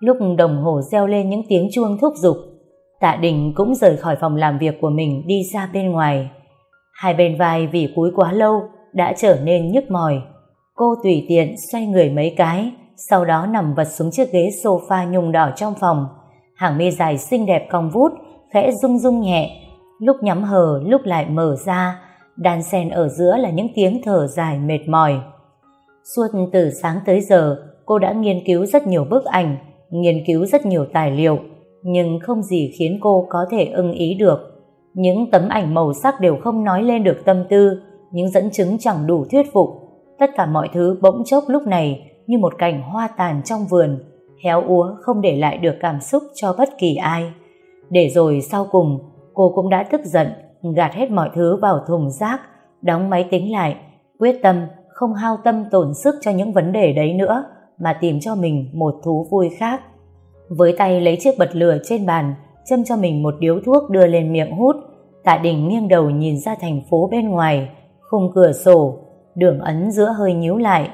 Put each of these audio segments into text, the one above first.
lúc đồng hồ reo lên những tiếng chuông thúc giục, tạ đình cũng rời khỏi phòng làm việc của mình đi ra bên ngoài. Hai bên vai vì cúi quá lâu đã trở nên nhức mỏi. Cô tùy tiện xoay người mấy cái, sau đó nằm vật xuống chiếc ghế sofa nhung đỏ trong phòng. Hàng mi dài xinh đẹp cong vút, khẽ rung rung nhẹ. Lúc nhắm hờ, lúc lại mở ra, đan xen ở giữa là những tiếng thở dài mệt mỏi. Suốt từ sáng tới giờ, cô đã nghiên cứu rất nhiều bức ảnh nghiên cứu rất nhiều tài liệu, nhưng không gì khiến cô có thể ưng ý được. Những tấm ảnh màu sắc đều không nói lên được tâm tư, những dẫn chứng chẳng đủ thuyết phục. Tất cả mọi thứ bỗng chốc lúc này như một cảnh hoa tàn trong vườn, héo úa không để lại được cảm xúc cho bất kỳ ai. Để rồi sau cùng, cô cũng đã tức giận, gạt hết mọi thứ vào thùng rác, đóng máy tính lại, quyết tâm không hao tâm tổn sức cho những vấn đề đấy nữa mà tìm cho mình một thú vui khác. Với tay lấy chiếc bật lửa trên bàn, châm cho mình một điếu thuốc đưa lên miệng hút, tạ đình nghiêng đầu nhìn ra thành phố bên ngoài, khung cửa sổ, đường ấn giữa hơi nhíu lại.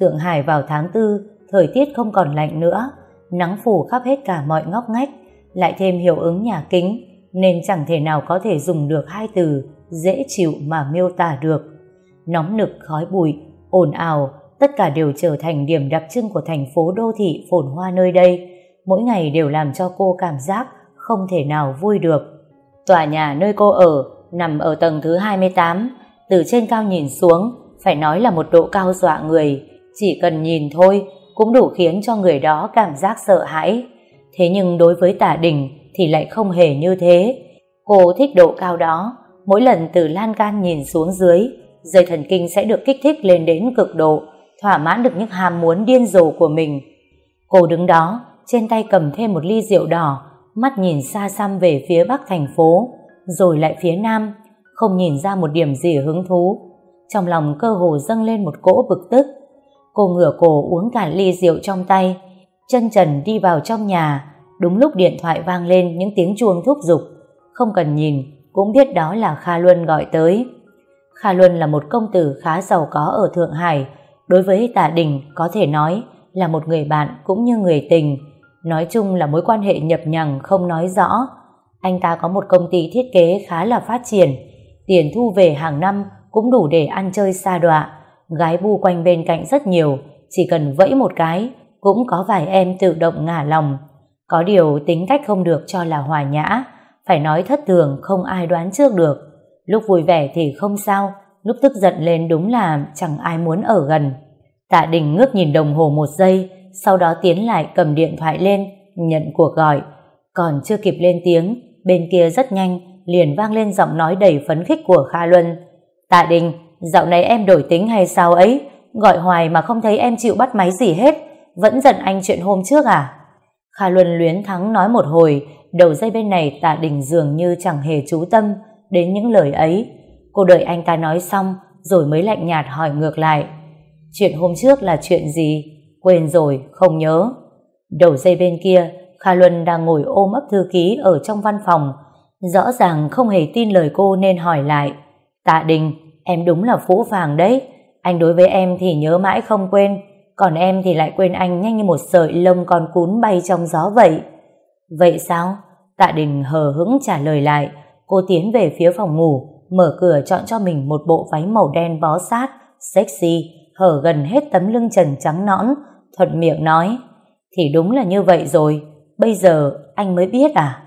Thượng Hải vào tháng tư, thời tiết không còn lạnh nữa, nắng phủ khắp hết cả mọi ngóc ngách, lại thêm hiệu ứng nhà kính, nên chẳng thể nào có thể dùng được hai từ dễ chịu mà miêu tả được. Nóng nực, khói bụi, ồn ào tất cả đều trở thành điểm đặc trưng của thành phố đô thị phồn hoa nơi đây. Mỗi ngày đều làm cho cô cảm giác không thể nào vui được. Tòa nhà nơi cô ở nằm ở tầng thứ 28 từ trên cao nhìn xuống, phải nói là một độ cao dọa người. Chỉ cần nhìn thôi, cũng đủ khiến cho người đó cảm giác sợ hãi. Thế nhưng đối với tả đình thì lại không hề như thế. Cô thích độ cao đó. Mỗi lần từ lan can nhìn xuống dưới, dây thần kinh sẽ được kích thích lên đến cực độ thỏa mãn được những ham muốn điên rồ của mình. Cô đứng đó, trên tay cầm thêm một ly rượu đỏ, mắt nhìn xa xăm về phía bắc thành phố, rồi lại phía nam, không nhìn ra một điểm gì hứng thú. Trong lòng cơ hồ dâng lên một cỗ bực tức. Cô ngửa cổ uống cạn ly rượu trong tay, chân trần đi vào trong nhà. Đúng lúc điện thoại vang lên những tiếng chuông thúc giục. Không cần nhìn, cũng biết đó là Kha Luân gọi tới. Kha Luân là một công tử khá giàu có ở Thượng Hải đối với Tạ Đình, có thể nói là một người bạn cũng như người tình. Nói chung là mối quan hệ nhập nhằng không nói rõ. Anh ta có một công ty thiết kế khá là phát triển. Tiền thu về hàng năm cũng đủ để ăn chơi xa đọa. Gái bu quanh bên cạnh rất nhiều, chỉ cần vẫy một cái cũng có vài em tự động ngả lòng. Có điều tính cách không được cho là hòa nhã, phải nói thất thường không ai đoán trước được. Lúc vui vẻ thì không sao lúc tức giận lên đúng là chẳng ai muốn ở gần. Tạ đình ngước nhìn đồng hồ một giây, sau đó tiến lại cầm điện thoại lên, nhận cuộc gọi. Còn chưa kịp lên tiếng, bên kia rất nhanh, liền vang lên giọng nói đầy phấn khích của Kha Luân. Tạ Đình, dạo này em đổi tính hay sao ấy? Gọi hoài mà không thấy em chịu bắt máy gì hết, vẫn giận anh chuyện hôm trước à? Kha Luân luyến thắng nói một hồi, đầu dây bên này tạ đình dường như chẳng hề chú tâm đến những lời ấy cô đợi anh ta nói xong, rồi mới lạnh nhạt hỏi ngược lại. Chuyện hôm trước là chuyện gì? Quên rồi, không nhớ. Đầu dây bên kia, Kha Luân đang ngồi ôm ấp thư ký ở trong văn phòng. Rõ ràng không hề tin lời cô nên hỏi lại. Tạ đình, em đúng là phũ phàng đấy. Anh đối với em thì nhớ mãi không quên. Còn em thì lại quên anh nhanh như một sợi lông con cún bay trong gió vậy. Vậy sao? Tạ đình hờ hững trả lời lại. Cô tiến về phía phòng ngủ mở cửa chọn cho mình một bộ váy màu đen bó sát, sexy, hở gần hết tấm lưng trần trắng nõn, thuận miệng nói, thì đúng là như vậy rồi, bây giờ anh mới biết à?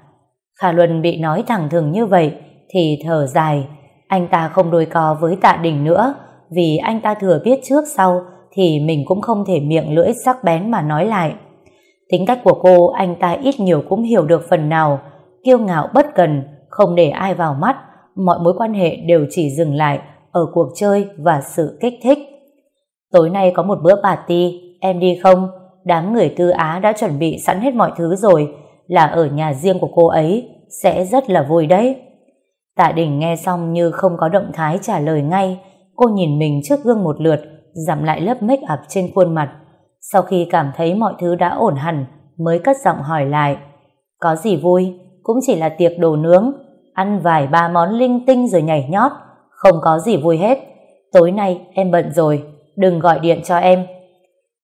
Khả Luân bị nói thẳng thừng như vậy thì thở dài, anh ta không đôi co với tạ đình nữa, vì anh ta thừa biết trước sau thì mình cũng không thể miệng lưỡi sắc bén mà nói lại. Tính cách của cô anh ta ít nhiều cũng hiểu được phần nào, kiêu ngạo bất cần, không để ai vào mắt mọi mối quan hệ đều chỉ dừng lại ở cuộc chơi và sự kích thích. Tối nay có một bữa party, em đi không? Đám người tư á đã chuẩn bị sẵn hết mọi thứ rồi, là ở nhà riêng của cô ấy, sẽ rất là vui đấy. Tạ đình nghe xong như không có động thái trả lời ngay, cô nhìn mình trước gương một lượt giảm lại lớp make up trên khuôn mặt. Sau khi cảm thấy mọi thứ đã ổn hẳn, mới cất giọng hỏi lại, có gì vui? Cũng chỉ là tiệc đồ nướng ăn vài ba món linh tinh rồi nhảy nhót không có gì vui hết tối nay em bận rồi đừng gọi điện cho em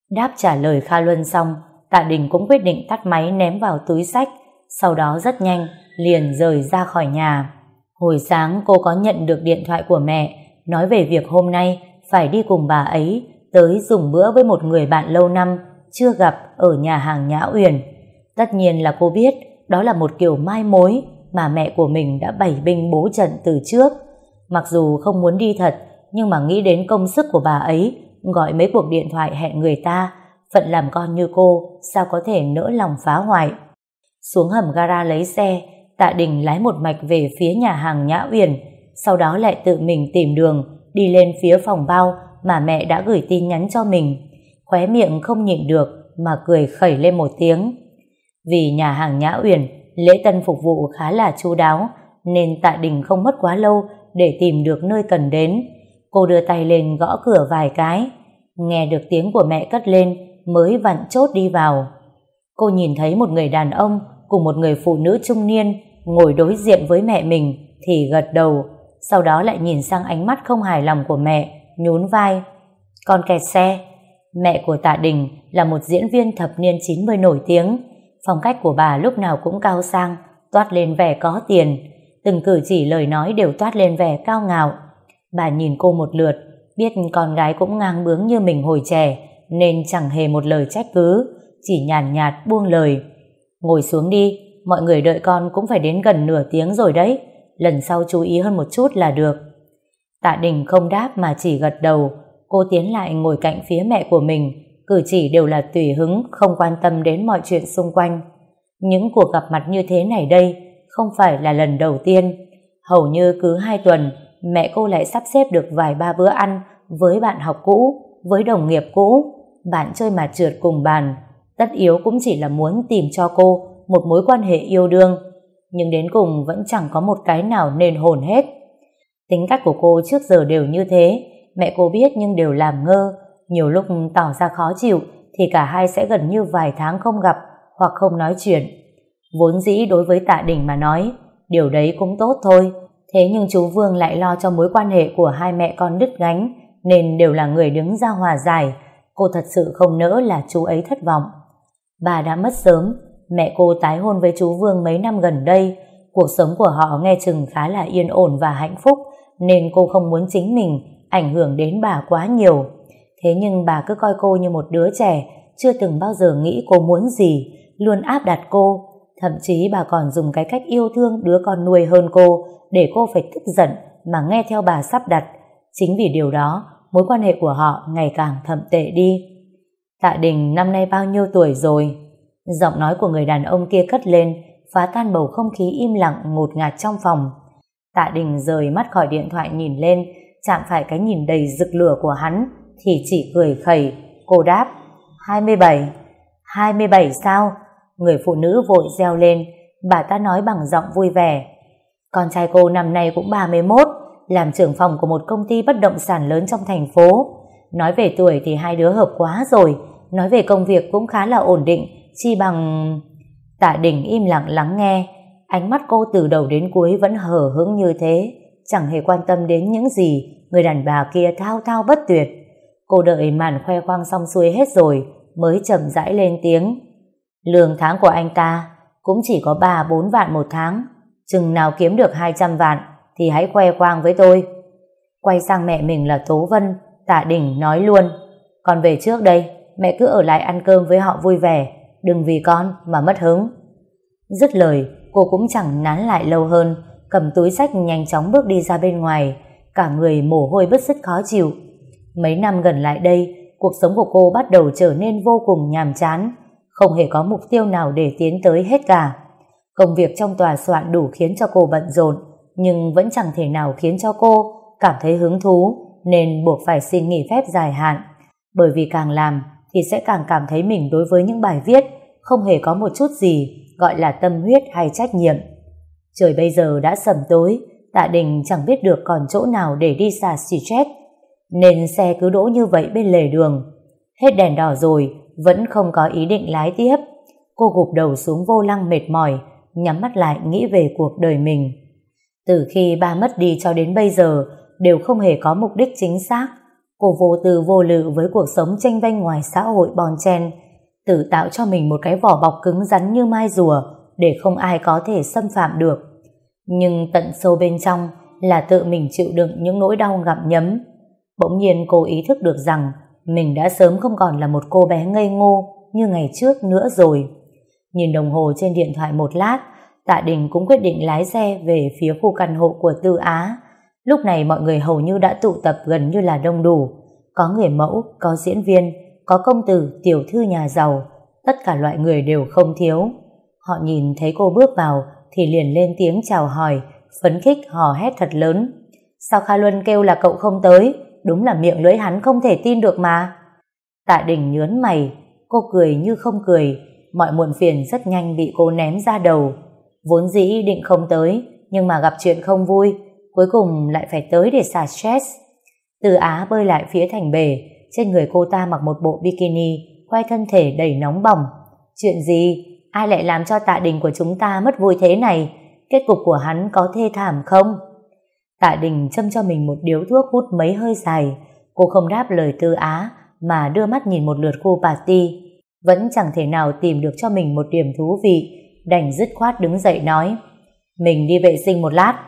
đáp trả lời Kha Luân xong Tạ Đình cũng quyết định tắt máy ném vào túi sách, sau đó rất nhanh liền rời ra khỏi nhà. Hồi sáng cô có nhận được điện thoại của mẹ nói về việc hôm nay phải đi cùng bà ấy tới dùng bữa với một người bạn lâu năm chưa gặp ở nhà hàng Nhã Uyển. Tất nhiên là cô biết đó là một kiểu mai mối mà mẹ của mình đã bày binh bố trận từ trước. Mặc dù không muốn đi thật, nhưng mà nghĩ đến công sức của bà ấy, gọi mấy cuộc điện thoại hẹn người ta, phận làm con như cô, sao có thể nỡ lòng phá hoại. Xuống hầm gara lấy xe, Tạ Đình lái một mạch về phía nhà hàng Nhã Uyển, sau đó lại tự mình tìm đường, đi lên phía phòng bao mà mẹ đã gửi tin nhắn cho mình. Khóe miệng không nhịn được mà cười khẩy lên một tiếng. Vì nhà hàng Nhã Uyển lễ tân phục vụ khá là chu đáo nên Tạ Đình không mất quá lâu để tìm được nơi cần đến. Cô đưa tay lên gõ cửa vài cái. Nghe được tiếng của mẹ cất lên mới vặn chốt đi vào. Cô nhìn thấy một người đàn ông cùng một người phụ nữ trung niên ngồi đối diện với mẹ mình thì gật đầu. Sau đó lại nhìn sang ánh mắt không hài lòng của mẹ, nhún vai. Con kẹt xe. Mẹ của Tạ Đình là một diễn viên thập niên 90 nổi tiếng. Phong cách của bà lúc nào cũng cao sang, toát lên vẻ có tiền. Từng cử chỉ lời nói đều toát lên vẻ cao ngạo. Bà nhìn cô một lượt, biết con gái cũng ngang bướng như mình hồi trẻ, nên chẳng hề một lời trách cứ, chỉ nhàn nhạt, nhạt buông lời. Ngồi xuống đi, mọi người đợi con cũng phải đến gần nửa tiếng rồi đấy, lần sau chú ý hơn một chút là được. Tạ Đình không đáp mà chỉ gật đầu, cô tiến lại ngồi cạnh phía mẹ của mình, cử chỉ đều là tùy hứng, không quan tâm đến mọi chuyện xung quanh. Những cuộc gặp mặt như thế này đây không phải là lần đầu tiên. Hầu như cứ hai tuần, mẹ cô lại sắp xếp được vài ba bữa ăn với bạn học cũ, với đồng nghiệp cũ, bạn chơi mà trượt cùng bàn. Tất yếu cũng chỉ là muốn tìm cho cô một mối quan hệ yêu đương, nhưng đến cùng vẫn chẳng có một cái nào nên hồn hết. Tính cách của cô trước giờ đều như thế, mẹ cô biết nhưng đều làm ngơ, nhiều lúc tỏ ra khó chịu thì cả hai sẽ gần như vài tháng không gặp hoặc không nói chuyện. Vốn dĩ đối với tạ đình mà nói, điều đấy cũng tốt thôi. Thế nhưng chú Vương lại lo cho mối quan hệ của hai mẹ con đứt gánh, nên đều là người đứng ra hòa giải. Cô thật sự không nỡ là chú ấy thất vọng. Bà đã mất sớm, mẹ cô tái hôn với chú Vương mấy năm gần đây. Cuộc sống của họ nghe chừng khá là yên ổn và hạnh phúc, nên cô không muốn chính mình ảnh hưởng đến bà quá nhiều. Thế nhưng bà cứ coi cô như một đứa trẻ, chưa từng bao giờ nghĩ cô muốn gì, luôn áp đặt cô. Thậm chí bà còn dùng cái cách yêu thương đứa con nuôi hơn cô, để cô phải tức giận mà nghe theo bà sắp đặt. Chính vì điều đó, mối quan hệ của họ ngày càng thậm tệ đi. Tạ Đình năm nay bao nhiêu tuổi rồi? Giọng nói của người đàn ông kia cất lên, phá tan bầu không khí im lặng ngột ngạt trong phòng. Tạ Đình rời mắt khỏi điện thoại nhìn lên, chạm phải cái nhìn đầy rực lửa của hắn, thì chỉ cười khẩy. Cô đáp, 27. 27 sao? Người phụ nữ vội reo lên, bà ta nói bằng giọng vui vẻ. Con trai cô năm nay cũng 31, làm trưởng phòng của một công ty bất động sản lớn trong thành phố. Nói về tuổi thì hai đứa hợp quá rồi, nói về công việc cũng khá là ổn định, chi bằng... Tạ Đình im lặng lắng nghe, ánh mắt cô từ đầu đến cuối vẫn hở hững như thế, chẳng hề quan tâm đến những gì người đàn bà kia thao thao bất tuyệt. Cô đợi màn khoe khoang xong xuôi hết rồi, mới chậm rãi lên tiếng. Lương tháng của anh ta cũng chỉ có 3-4 vạn một tháng, chừng nào kiếm được 200 vạn thì hãy khoe khoang với tôi. Quay sang mẹ mình là Tố Vân, Tạ Đình nói luôn, còn về trước đây, mẹ cứ ở lại ăn cơm với họ vui vẻ, đừng vì con mà mất hứng. Dứt lời, cô cũng chẳng nán lại lâu hơn, cầm túi sách nhanh chóng bước đi ra bên ngoài, cả người mồ hôi bứt rứt khó chịu. Mấy năm gần lại đây, cuộc sống của cô bắt đầu trở nên vô cùng nhàm chán, không hề có mục tiêu nào để tiến tới hết cả. Công việc trong tòa soạn đủ khiến cho cô bận rộn, nhưng vẫn chẳng thể nào khiến cho cô cảm thấy hứng thú, nên buộc phải xin nghỉ phép dài hạn. Bởi vì càng làm thì sẽ càng cảm thấy mình đối với những bài viết không hề có một chút gì gọi là tâm huyết hay trách nhiệm. Trời bây giờ đã sầm tối, Tạ Đình chẳng biết được còn chỗ nào để đi xả stress nên xe cứ đỗ như vậy bên lề đường. Hết đèn đỏ rồi, vẫn không có ý định lái tiếp. Cô gục đầu xuống vô lăng mệt mỏi, nhắm mắt lại nghĩ về cuộc đời mình. Từ khi ba mất đi cho đến bây giờ, đều không hề có mục đích chính xác. Cô vô tư vô lự với cuộc sống tranh vanh ngoài xã hội bon chen. tự tạo cho mình một cái vỏ bọc cứng rắn như mai rùa để không ai có thể xâm phạm được. Nhưng tận sâu bên trong là tự mình chịu đựng những nỗi đau gặm nhấm. Bỗng nhiên cô ý thức được rằng mình đã sớm không còn là một cô bé ngây ngô như ngày trước nữa rồi. Nhìn đồng hồ trên điện thoại một lát, Tạ Đình cũng quyết định lái xe về phía khu căn hộ của Tư Á. Lúc này mọi người hầu như đã tụ tập gần như là đông đủ. Có người mẫu, có diễn viên, có công tử, tiểu thư nhà giàu, tất cả loại người đều không thiếu. Họ nhìn thấy cô bước vào thì liền lên tiếng chào hỏi, phấn khích hò hét thật lớn. Sao Kha Luân kêu là cậu không tới? Đúng là miệng lưỡi hắn không thể tin được mà. Tạ Đình nhớn mày, cô cười như không cười, mọi muộn phiền rất nhanh bị cô ném ra đầu. Vốn dĩ định không tới, nhưng mà gặp chuyện không vui, cuối cùng lại phải tới để xả stress. Từ Á bơi lại phía thành bể, trên người cô ta mặc một bộ bikini, quay thân thể đầy nóng bỏng. Chuyện gì? Ai lại làm cho tạ đình của chúng ta mất vui thế này? Kết cục của hắn có thê thảm không? Tạ đình châm cho mình một điếu thuốc hút mấy hơi dài. Cô không đáp lời tư á, mà đưa mắt nhìn một lượt khu party. Vẫn chẳng thể nào tìm được cho mình một điểm thú vị, đành dứt khoát đứng dậy nói. Mình đi vệ sinh một lát.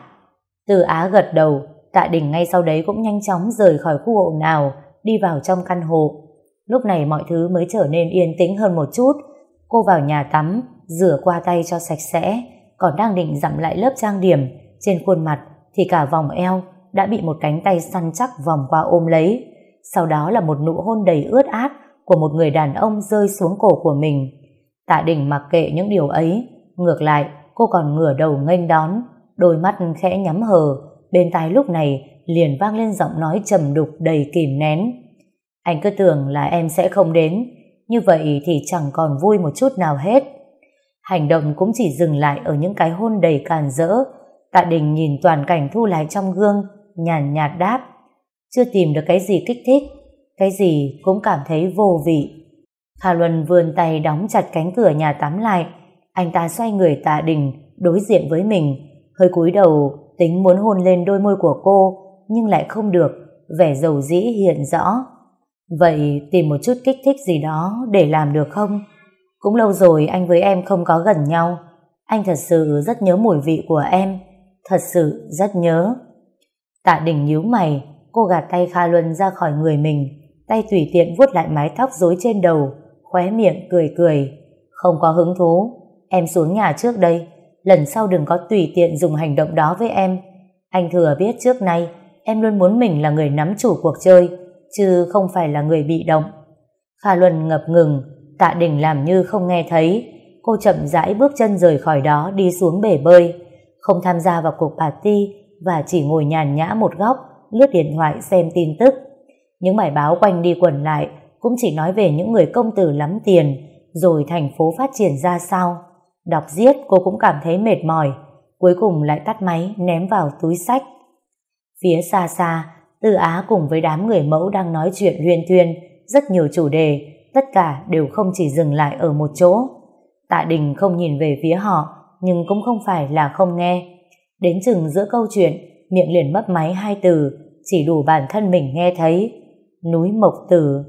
Tư á gật đầu, tạ đình ngay sau đấy cũng nhanh chóng rời khỏi khu ồn nào, đi vào trong căn hộ. Lúc này mọi thứ mới trở nên yên tĩnh hơn một chút. Cô vào nhà tắm, rửa qua tay cho sạch sẽ, còn đang định dặm lại lớp trang điểm trên khuôn mặt thì cả vòng eo đã bị một cánh tay săn chắc vòng qua ôm lấy. Sau đó là một nụ hôn đầy ướt át của một người đàn ông rơi xuống cổ của mình. Tạ Đình mặc kệ những điều ấy, ngược lại cô còn ngửa đầu nghênh đón, đôi mắt khẽ nhắm hờ, bên tai lúc này liền vang lên giọng nói trầm đục đầy kìm nén. Anh cứ tưởng là em sẽ không đến, như vậy thì chẳng còn vui một chút nào hết. Hành động cũng chỉ dừng lại ở những cái hôn đầy càn rỡ. Tạ Đình nhìn toàn cảnh thu lại trong gương, nhàn nhạt đáp. Chưa tìm được cái gì kích thích, cái gì cũng cảm thấy vô vị. Hà Luân vươn tay đóng chặt cánh cửa nhà tắm lại. Anh ta xoay người Tạ Đình, đối diện với mình, hơi cúi đầu tính muốn hôn lên đôi môi của cô, nhưng lại không được, vẻ dầu dĩ hiện rõ. Vậy tìm một chút kích thích gì đó để làm được không? Cũng lâu rồi anh với em không có gần nhau. Anh thật sự rất nhớ mùi vị của em. Thật sự rất nhớ. Tạ đình nhíu mày, cô gạt tay Kha Luân ra khỏi người mình, tay tùy tiện vuốt lại mái tóc rối trên đầu, khóe miệng cười cười. Không có hứng thú, em xuống nhà trước đây, lần sau đừng có tùy tiện dùng hành động đó với em. Anh thừa biết trước nay, em luôn muốn mình là người nắm chủ cuộc chơi, chứ không phải là người bị động. Kha Luân ngập ngừng, tạ đình làm như không nghe thấy. Cô chậm rãi bước chân rời khỏi đó đi xuống bể bơi, không tham gia vào cuộc party và chỉ ngồi nhàn nhã một góc, lướt điện thoại xem tin tức. Những bài báo quanh đi quẩn lại cũng chỉ nói về những người công tử lắm tiền, rồi thành phố phát triển ra sao. Đọc giết cô cũng cảm thấy mệt mỏi, cuối cùng lại tắt máy ném vào túi sách. Phía xa xa, Tư Á cùng với đám người mẫu đang nói chuyện huyên thuyên, rất nhiều chủ đề, tất cả đều không chỉ dừng lại ở một chỗ. Tạ Đình không nhìn về phía họ, nhưng cũng không phải là không nghe. Đến chừng giữa câu chuyện, miệng liền mấp máy hai từ, chỉ đủ bản thân mình nghe thấy. Núi Mộc Tử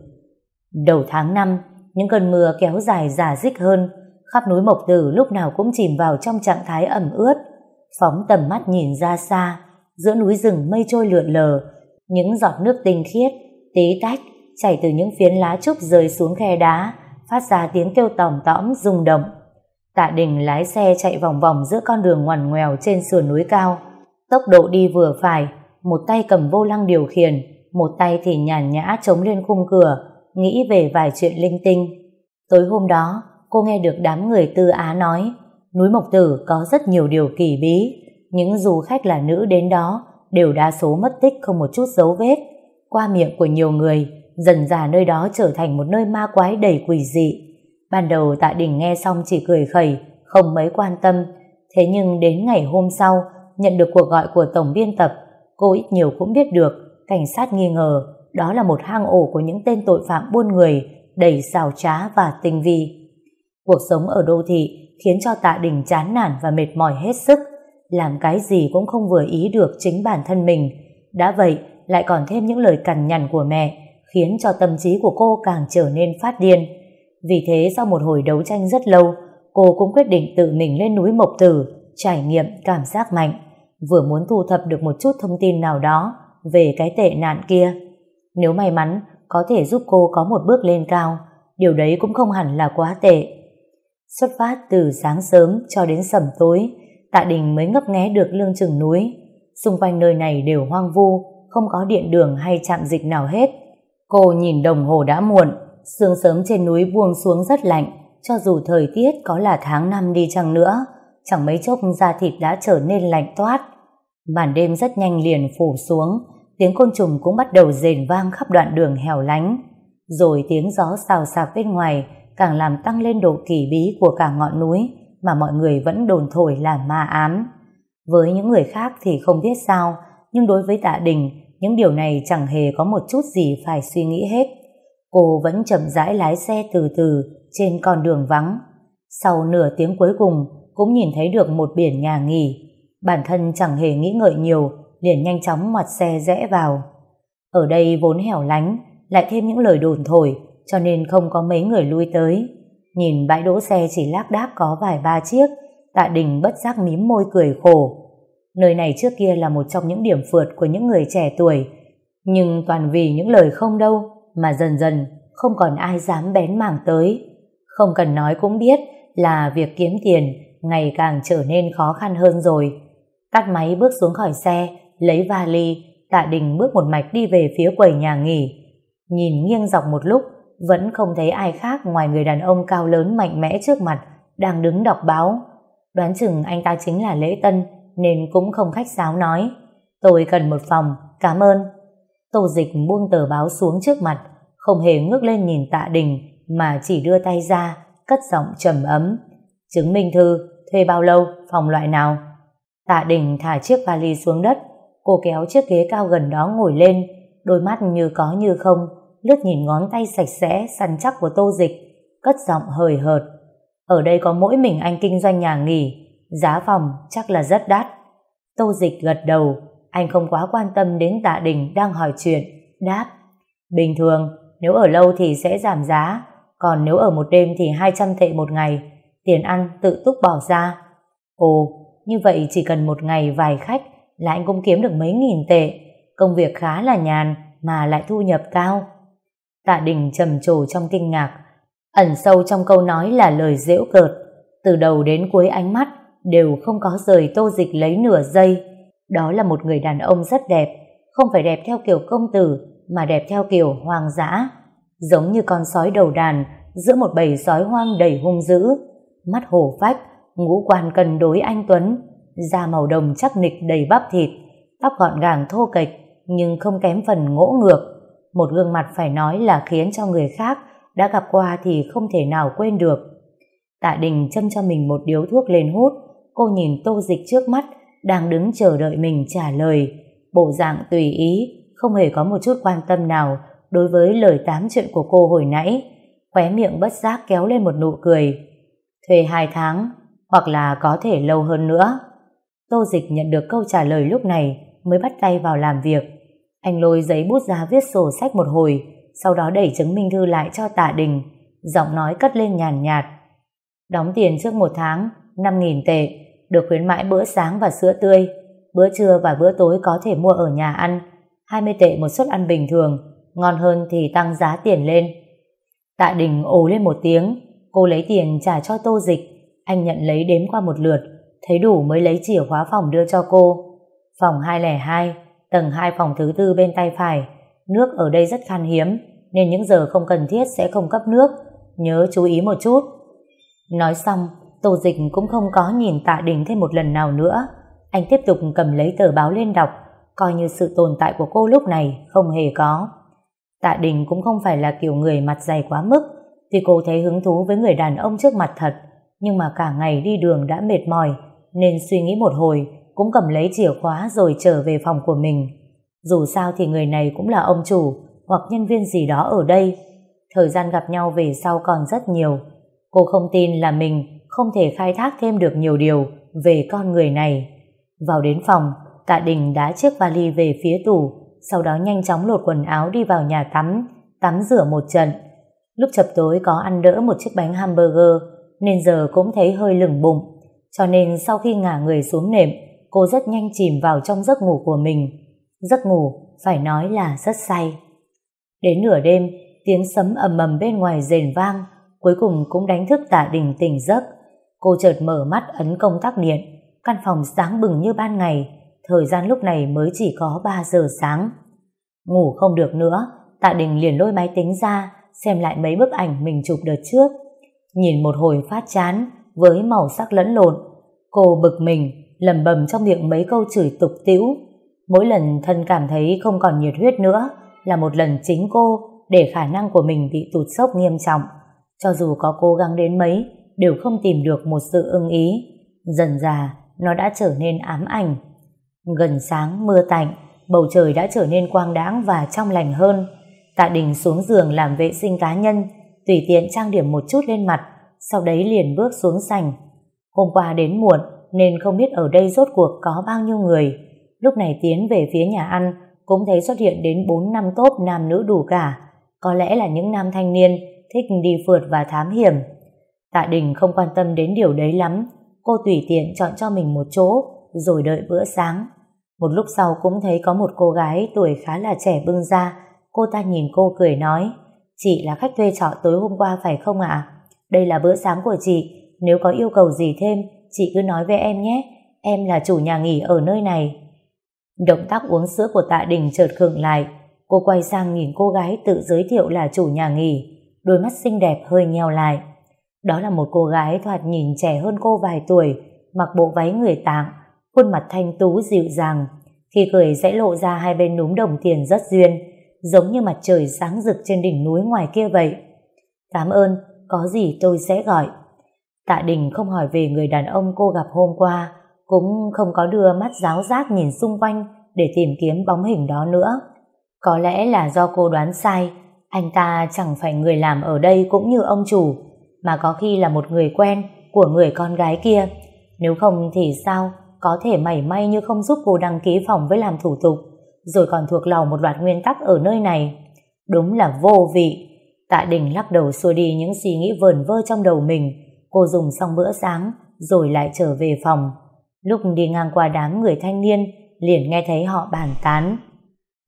Đầu tháng 5, những cơn mưa kéo dài giả dích hơn, khắp núi Mộc Tử lúc nào cũng chìm vào trong trạng thái ẩm ướt. Phóng tầm mắt nhìn ra xa, giữa núi rừng mây trôi lượn lờ, những giọt nước tinh khiết, tí tách, chảy từ những phiến lá trúc rơi xuống khe đá, phát ra tiếng kêu tỏm tõm rung động. Tạ Đình lái xe chạy vòng vòng giữa con đường ngoằn ngoèo trên sườn núi cao. Tốc độ đi vừa phải, một tay cầm vô lăng điều khiển, một tay thì nhàn nhã chống lên khung cửa, nghĩ về vài chuyện linh tinh. Tối hôm đó, cô nghe được đám người tư á nói, núi Mộc Tử có rất nhiều điều kỳ bí, những du khách là nữ đến đó đều đa số mất tích không một chút dấu vết. Qua miệng của nhiều người, dần dà nơi đó trở thành một nơi ma quái đầy quỷ dị. Ban đầu Tạ Đình nghe xong chỉ cười khẩy, không mấy quan tâm. Thế nhưng đến ngày hôm sau, nhận được cuộc gọi của tổng biên tập, cô ít nhiều cũng biết được, cảnh sát nghi ngờ, đó là một hang ổ của những tên tội phạm buôn người, đầy xào trá và tinh vi. Cuộc sống ở đô thị khiến cho Tạ Đình chán nản và mệt mỏi hết sức, làm cái gì cũng không vừa ý được chính bản thân mình. Đã vậy, lại còn thêm những lời cằn nhằn của mẹ, khiến cho tâm trí của cô càng trở nên phát điên. Vì thế sau một hồi đấu tranh rất lâu, cô cũng quyết định tự mình lên núi Mộc Tử, trải nghiệm cảm giác mạnh, vừa muốn thu thập được một chút thông tin nào đó về cái tệ nạn kia. Nếu may mắn, có thể giúp cô có một bước lên cao, điều đấy cũng không hẳn là quá tệ. Xuất phát từ sáng sớm cho đến sầm tối, Tạ Đình mới ngấp nghé được lương chừng núi. Xung quanh nơi này đều hoang vu, không có điện đường hay trạm dịch nào hết. Cô nhìn đồng hồ đã muộn, sương sớm trên núi buông xuống rất lạnh, cho dù thời tiết có là tháng năm đi chăng nữa, chẳng mấy chốc da thịt đã trở nên lạnh toát. Màn đêm rất nhanh liền phủ xuống, tiếng côn trùng cũng bắt đầu rền vang khắp đoạn đường hẻo lánh. Rồi tiếng gió xào xạc bên ngoài càng làm tăng lên độ kỳ bí của cả ngọn núi mà mọi người vẫn đồn thổi là ma ám. Với những người khác thì không biết sao, nhưng đối với tạ đình, những điều này chẳng hề có một chút gì phải suy nghĩ hết. Cô vẫn chậm rãi lái xe từ từ trên con đường vắng. Sau nửa tiếng cuối cùng, cũng nhìn thấy được một biển nhà nghỉ. Bản thân chẳng hề nghĩ ngợi nhiều, liền nhanh chóng mặt xe rẽ vào. Ở đây vốn hẻo lánh, lại thêm những lời đồn thổi, cho nên không có mấy người lui tới. Nhìn bãi đỗ xe chỉ lác đác có vài ba chiếc, tạ đình bất giác mím môi cười khổ. Nơi này trước kia là một trong những điểm phượt của những người trẻ tuổi, nhưng toàn vì những lời không đâu mà dần dần không còn ai dám bén mảng tới. Không cần nói cũng biết là việc kiếm tiền ngày càng trở nên khó khăn hơn rồi. Tắt máy bước xuống khỏi xe, lấy vali, tạ đình bước một mạch đi về phía quầy nhà nghỉ. Nhìn nghiêng dọc một lúc, vẫn không thấy ai khác ngoài người đàn ông cao lớn mạnh mẽ trước mặt, đang đứng đọc báo. Đoán chừng anh ta chính là Lễ Tân, nên cũng không khách sáo nói. Tôi cần một phòng, cảm ơn. Tô dịch buông tờ báo xuống trước mặt, không hề ngước lên nhìn tạ đình, mà chỉ đưa tay ra, cất giọng trầm ấm. Chứng minh thư, thuê bao lâu, phòng loại nào? Tạ đình thả chiếc vali xuống đất, cô kéo chiếc ghế cao gần đó ngồi lên, đôi mắt như có như không, lướt nhìn ngón tay sạch sẽ, săn chắc của tô dịch, cất giọng hời hợt. Ở đây có mỗi mình anh kinh doanh nhà nghỉ, giá phòng chắc là rất đắt. Tô dịch gật đầu, anh không quá quan tâm đến tạ đình đang hỏi chuyện, đáp. Bình thường, nếu ở lâu thì sẽ giảm giá, còn nếu ở một đêm thì 200 tệ một ngày, tiền ăn tự túc bỏ ra. Ồ, như vậy chỉ cần một ngày vài khách là anh cũng kiếm được mấy nghìn tệ, công việc khá là nhàn mà lại thu nhập cao. Tạ Đình trầm trồ trong kinh ngạc, ẩn sâu trong câu nói là lời dễu cợt, từ đầu đến cuối ánh mắt đều không có rời tô dịch lấy nửa giây. Đó là một người đàn ông rất đẹp, không phải đẹp theo kiểu công tử, mà đẹp theo kiểu hoang dã, giống như con sói đầu đàn giữa một bầy sói hoang đầy hung dữ, mắt hổ phách, ngũ quan cân đối anh Tuấn, da màu đồng chắc nịch đầy bắp thịt, tóc gọn gàng thô kệch nhưng không kém phần ngỗ ngược, một gương mặt phải nói là khiến cho người khác đã gặp qua thì không thể nào quên được. Tạ Đình châm cho mình một điếu thuốc lên hút, cô nhìn tô dịch trước mắt, đang đứng chờ đợi mình trả lời. Bộ dạng tùy ý, không hề có một chút quan tâm nào đối với lời tám chuyện của cô hồi nãy. Khóe miệng bất giác kéo lên một nụ cười. Thuê hai tháng, hoặc là có thể lâu hơn nữa. Tô dịch nhận được câu trả lời lúc này mới bắt tay vào làm việc. Anh lôi giấy bút ra viết sổ sách một hồi, sau đó đẩy chứng minh thư lại cho tạ đình, giọng nói cất lên nhàn nhạt. Đóng tiền trước một tháng, 5.000 tệ, được khuyến mãi bữa sáng và sữa tươi, bữa trưa và bữa tối có thể mua ở nhà ăn, 20 tệ một suất ăn bình thường, ngon hơn thì tăng giá tiền lên. Tạ đình ồ lên một tiếng, cô lấy tiền trả cho tô dịch, anh nhận lấy đếm qua một lượt, thấy đủ mới lấy chìa khóa phòng đưa cho cô. Phòng 202, Tầng 2 phòng thứ tư bên tay phải, nước ở đây rất khan hiếm, nên những giờ không cần thiết sẽ không cấp nước, nhớ chú ý một chút. Nói xong, Tô Dịch cũng không có nhìn Tạ Đình thêm một lần nào nữa. Anh tiếp tục cầm lấy tờ báo lên đọc, coi như sự tồn tại của cô lúc này không hề có. Tạ Đình cũng không phải là kiểu người mặt dày quá mức, thì cô thấy hứng thú với người đàn ông trước mặt thật, nhưng mà cả ngày đi đường đã mệt mỏi, nên suy nghĩ một hồi, cũng cầm lấy chìa khóa rồi trở về phòng của mình. Dù sao thì người này cũng là ông chủ hoặc nhân viên gì đó ở đây. Thời gian gặp nhau về sau còn rất nhiều. Cô không tin là mình không thể khai thác thêm được nhiều điều về con người này. Vào đến phòng, Tạ Đình đá chiếc vali về phía tủ, sau đó nhanh chóng lột quần áo đi vào nhà tắm, tắm rửa một trận. Lúc chập tối có ăn đỡ một chiếc bánh hamburger nên giờ cũng thấy hơi lửng bụng. Cho nên sau khi ngả người xuống nệm, cô rất nhanh chìm vào trong giấc ngủ của mình. Giấc ngủ phải nói là rất say. Đến nửa đêm, tiếng sấm ầm ầm bên ngoài rền vang, cuối cùng cũng đánh thức tạ đình tỉnh giấc. Cô chợt mở mắt ấn công tắc điện, căn phòng sáng bừng như ban ngày, thời gian lúc này mới chỉ có 3 giờ sáng. Ngủ không được nữa, tạ đình liền lôi máy tính ra, xem lại mấy bức ảnh mình chụp đợt trước. Nhìn một hồi phát chán, với màu sắc lẫn lộn, cô bực mình, lầm bầm trong miệng mấy câu chửi tục tĩu. Mỗi lần thân cảm thấy không còn nhiệt huyết nữa, là một lần chính cô để khả năng của mình bị tụt sốc nghiêm trọng. Cho dù có cố gắng đến mấy, đều không tìm được một sự ưng ý. Dần già, nó đã trở nên ám ảnh. Gần sáng mưa tạnh, bầu trời đã trở nên quang đãng và trong lành hơn. Tạ Đình xuống giường làm vệ sinh cá nhân, tùy tiện trang điểm một chút lên mặt, sau đấy liền bước xuống sành. Hôm qua đến muộn, nên không biết ở đây rốt cuộc có bao nhiêu người. Lúc này tiến về phía nhà ăn, cũng thấy xuất hiện đến 4 năm tốt nam nữ đủ cả. Có lẽ là những nam thanh niên thích đi phượt và thám hiểm. Tạ Đình không quan tâm đến điều đấy lắm, cô tùy tiện chọn cho mình một chỗ, rồi đợi bữa sáng. Một lúc sau cũng thấy có một cô gái tuổi khá là trẻ bưng ra, cô ta nhìn cô cười nói, chị là khách thuê trọ tối hôm qua phải không ạ? Đây là bữa sáng của chị, nếu có yêu cầu gì thêm, chị cứ nói với em nhé, em là chủ nhà nghỉ ở nơi này. Động tác uống sữa của tạ đình chợt khựng lại, cô quay sang nhìn cô gái tự giới thiệu là chủ nhà nghỉ, đôi mắt xinh đẹp hơi nheo lại. Đó là một cô gái thoạt nhìn trẻ hơn cô vài tuổi, mặc bộ váy người tạng, khuôn mặt thanh tú dịu dàng. Khi cười sẽ lộ ra hai bên núm đồng tiền rất duyên, giống như mặt trời sáng rực trên đỉnh núi ngoài kia vậy. Cảm ơn, có gì tôi sẽ gọi. Tạ Đình không hỏi về người đàn ông cô gặp hôm qua, cũng không có đưa mắt giáo giác nhìn xung quanh để tìm kiếm bóng hình đó nữa. Có lẽ là do cô đoán sai, anh ta chẳng phải người làm ở đây cũng như ông chủ, mà có khi là một người quen của người con gái kia. Nếu không thì sao có thể mảy may như không giúp cô đăng ký phòng với làm thủ tục, rồi còn thuộc lòng một loạt nguyên tắc ở nơi này. Đúng là vô vị. Tạ Đình lắc đầu xua đi những suy nghĩ vờn vơ trong đầu mình. Cô dùng xong bữa sáng, rồi lại trở về phòng. Lúc đi ngang qua đám người thanh niên, liền nghe thấy họ bàn tán.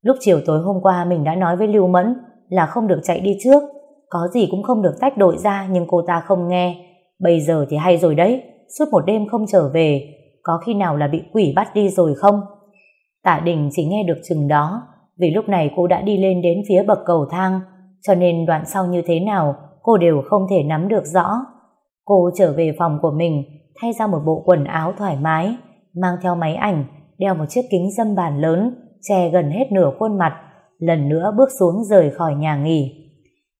Lúc chiều tối hôm qua mình đã nói với Lưu Mẫn là không được chạy đi trước, có gì cũng không được tách đội ra nhưng cô ta không nghe. Bây giờ thì hay rồi đấy, suốt một đêm không trở về, có khi nào là bị quỷ bắt đi rồi không? Tạ Đình chỉ nghe được chừng đó, vì lúc này cô đã đi lên đến phía bậc cầu thang, cho nên đoạn sau như thế nào cô đều không thể nắm được rõ. Cô trở về phòng của mình, thay ra một bộ quần áo thoải mái, mang theo máy ảnh, đeo một chiếc kính dâm bàn lớn, che gần hết nửa khuôn mặt, lần nữa bước xuống rời khỏi nhà nghỉ.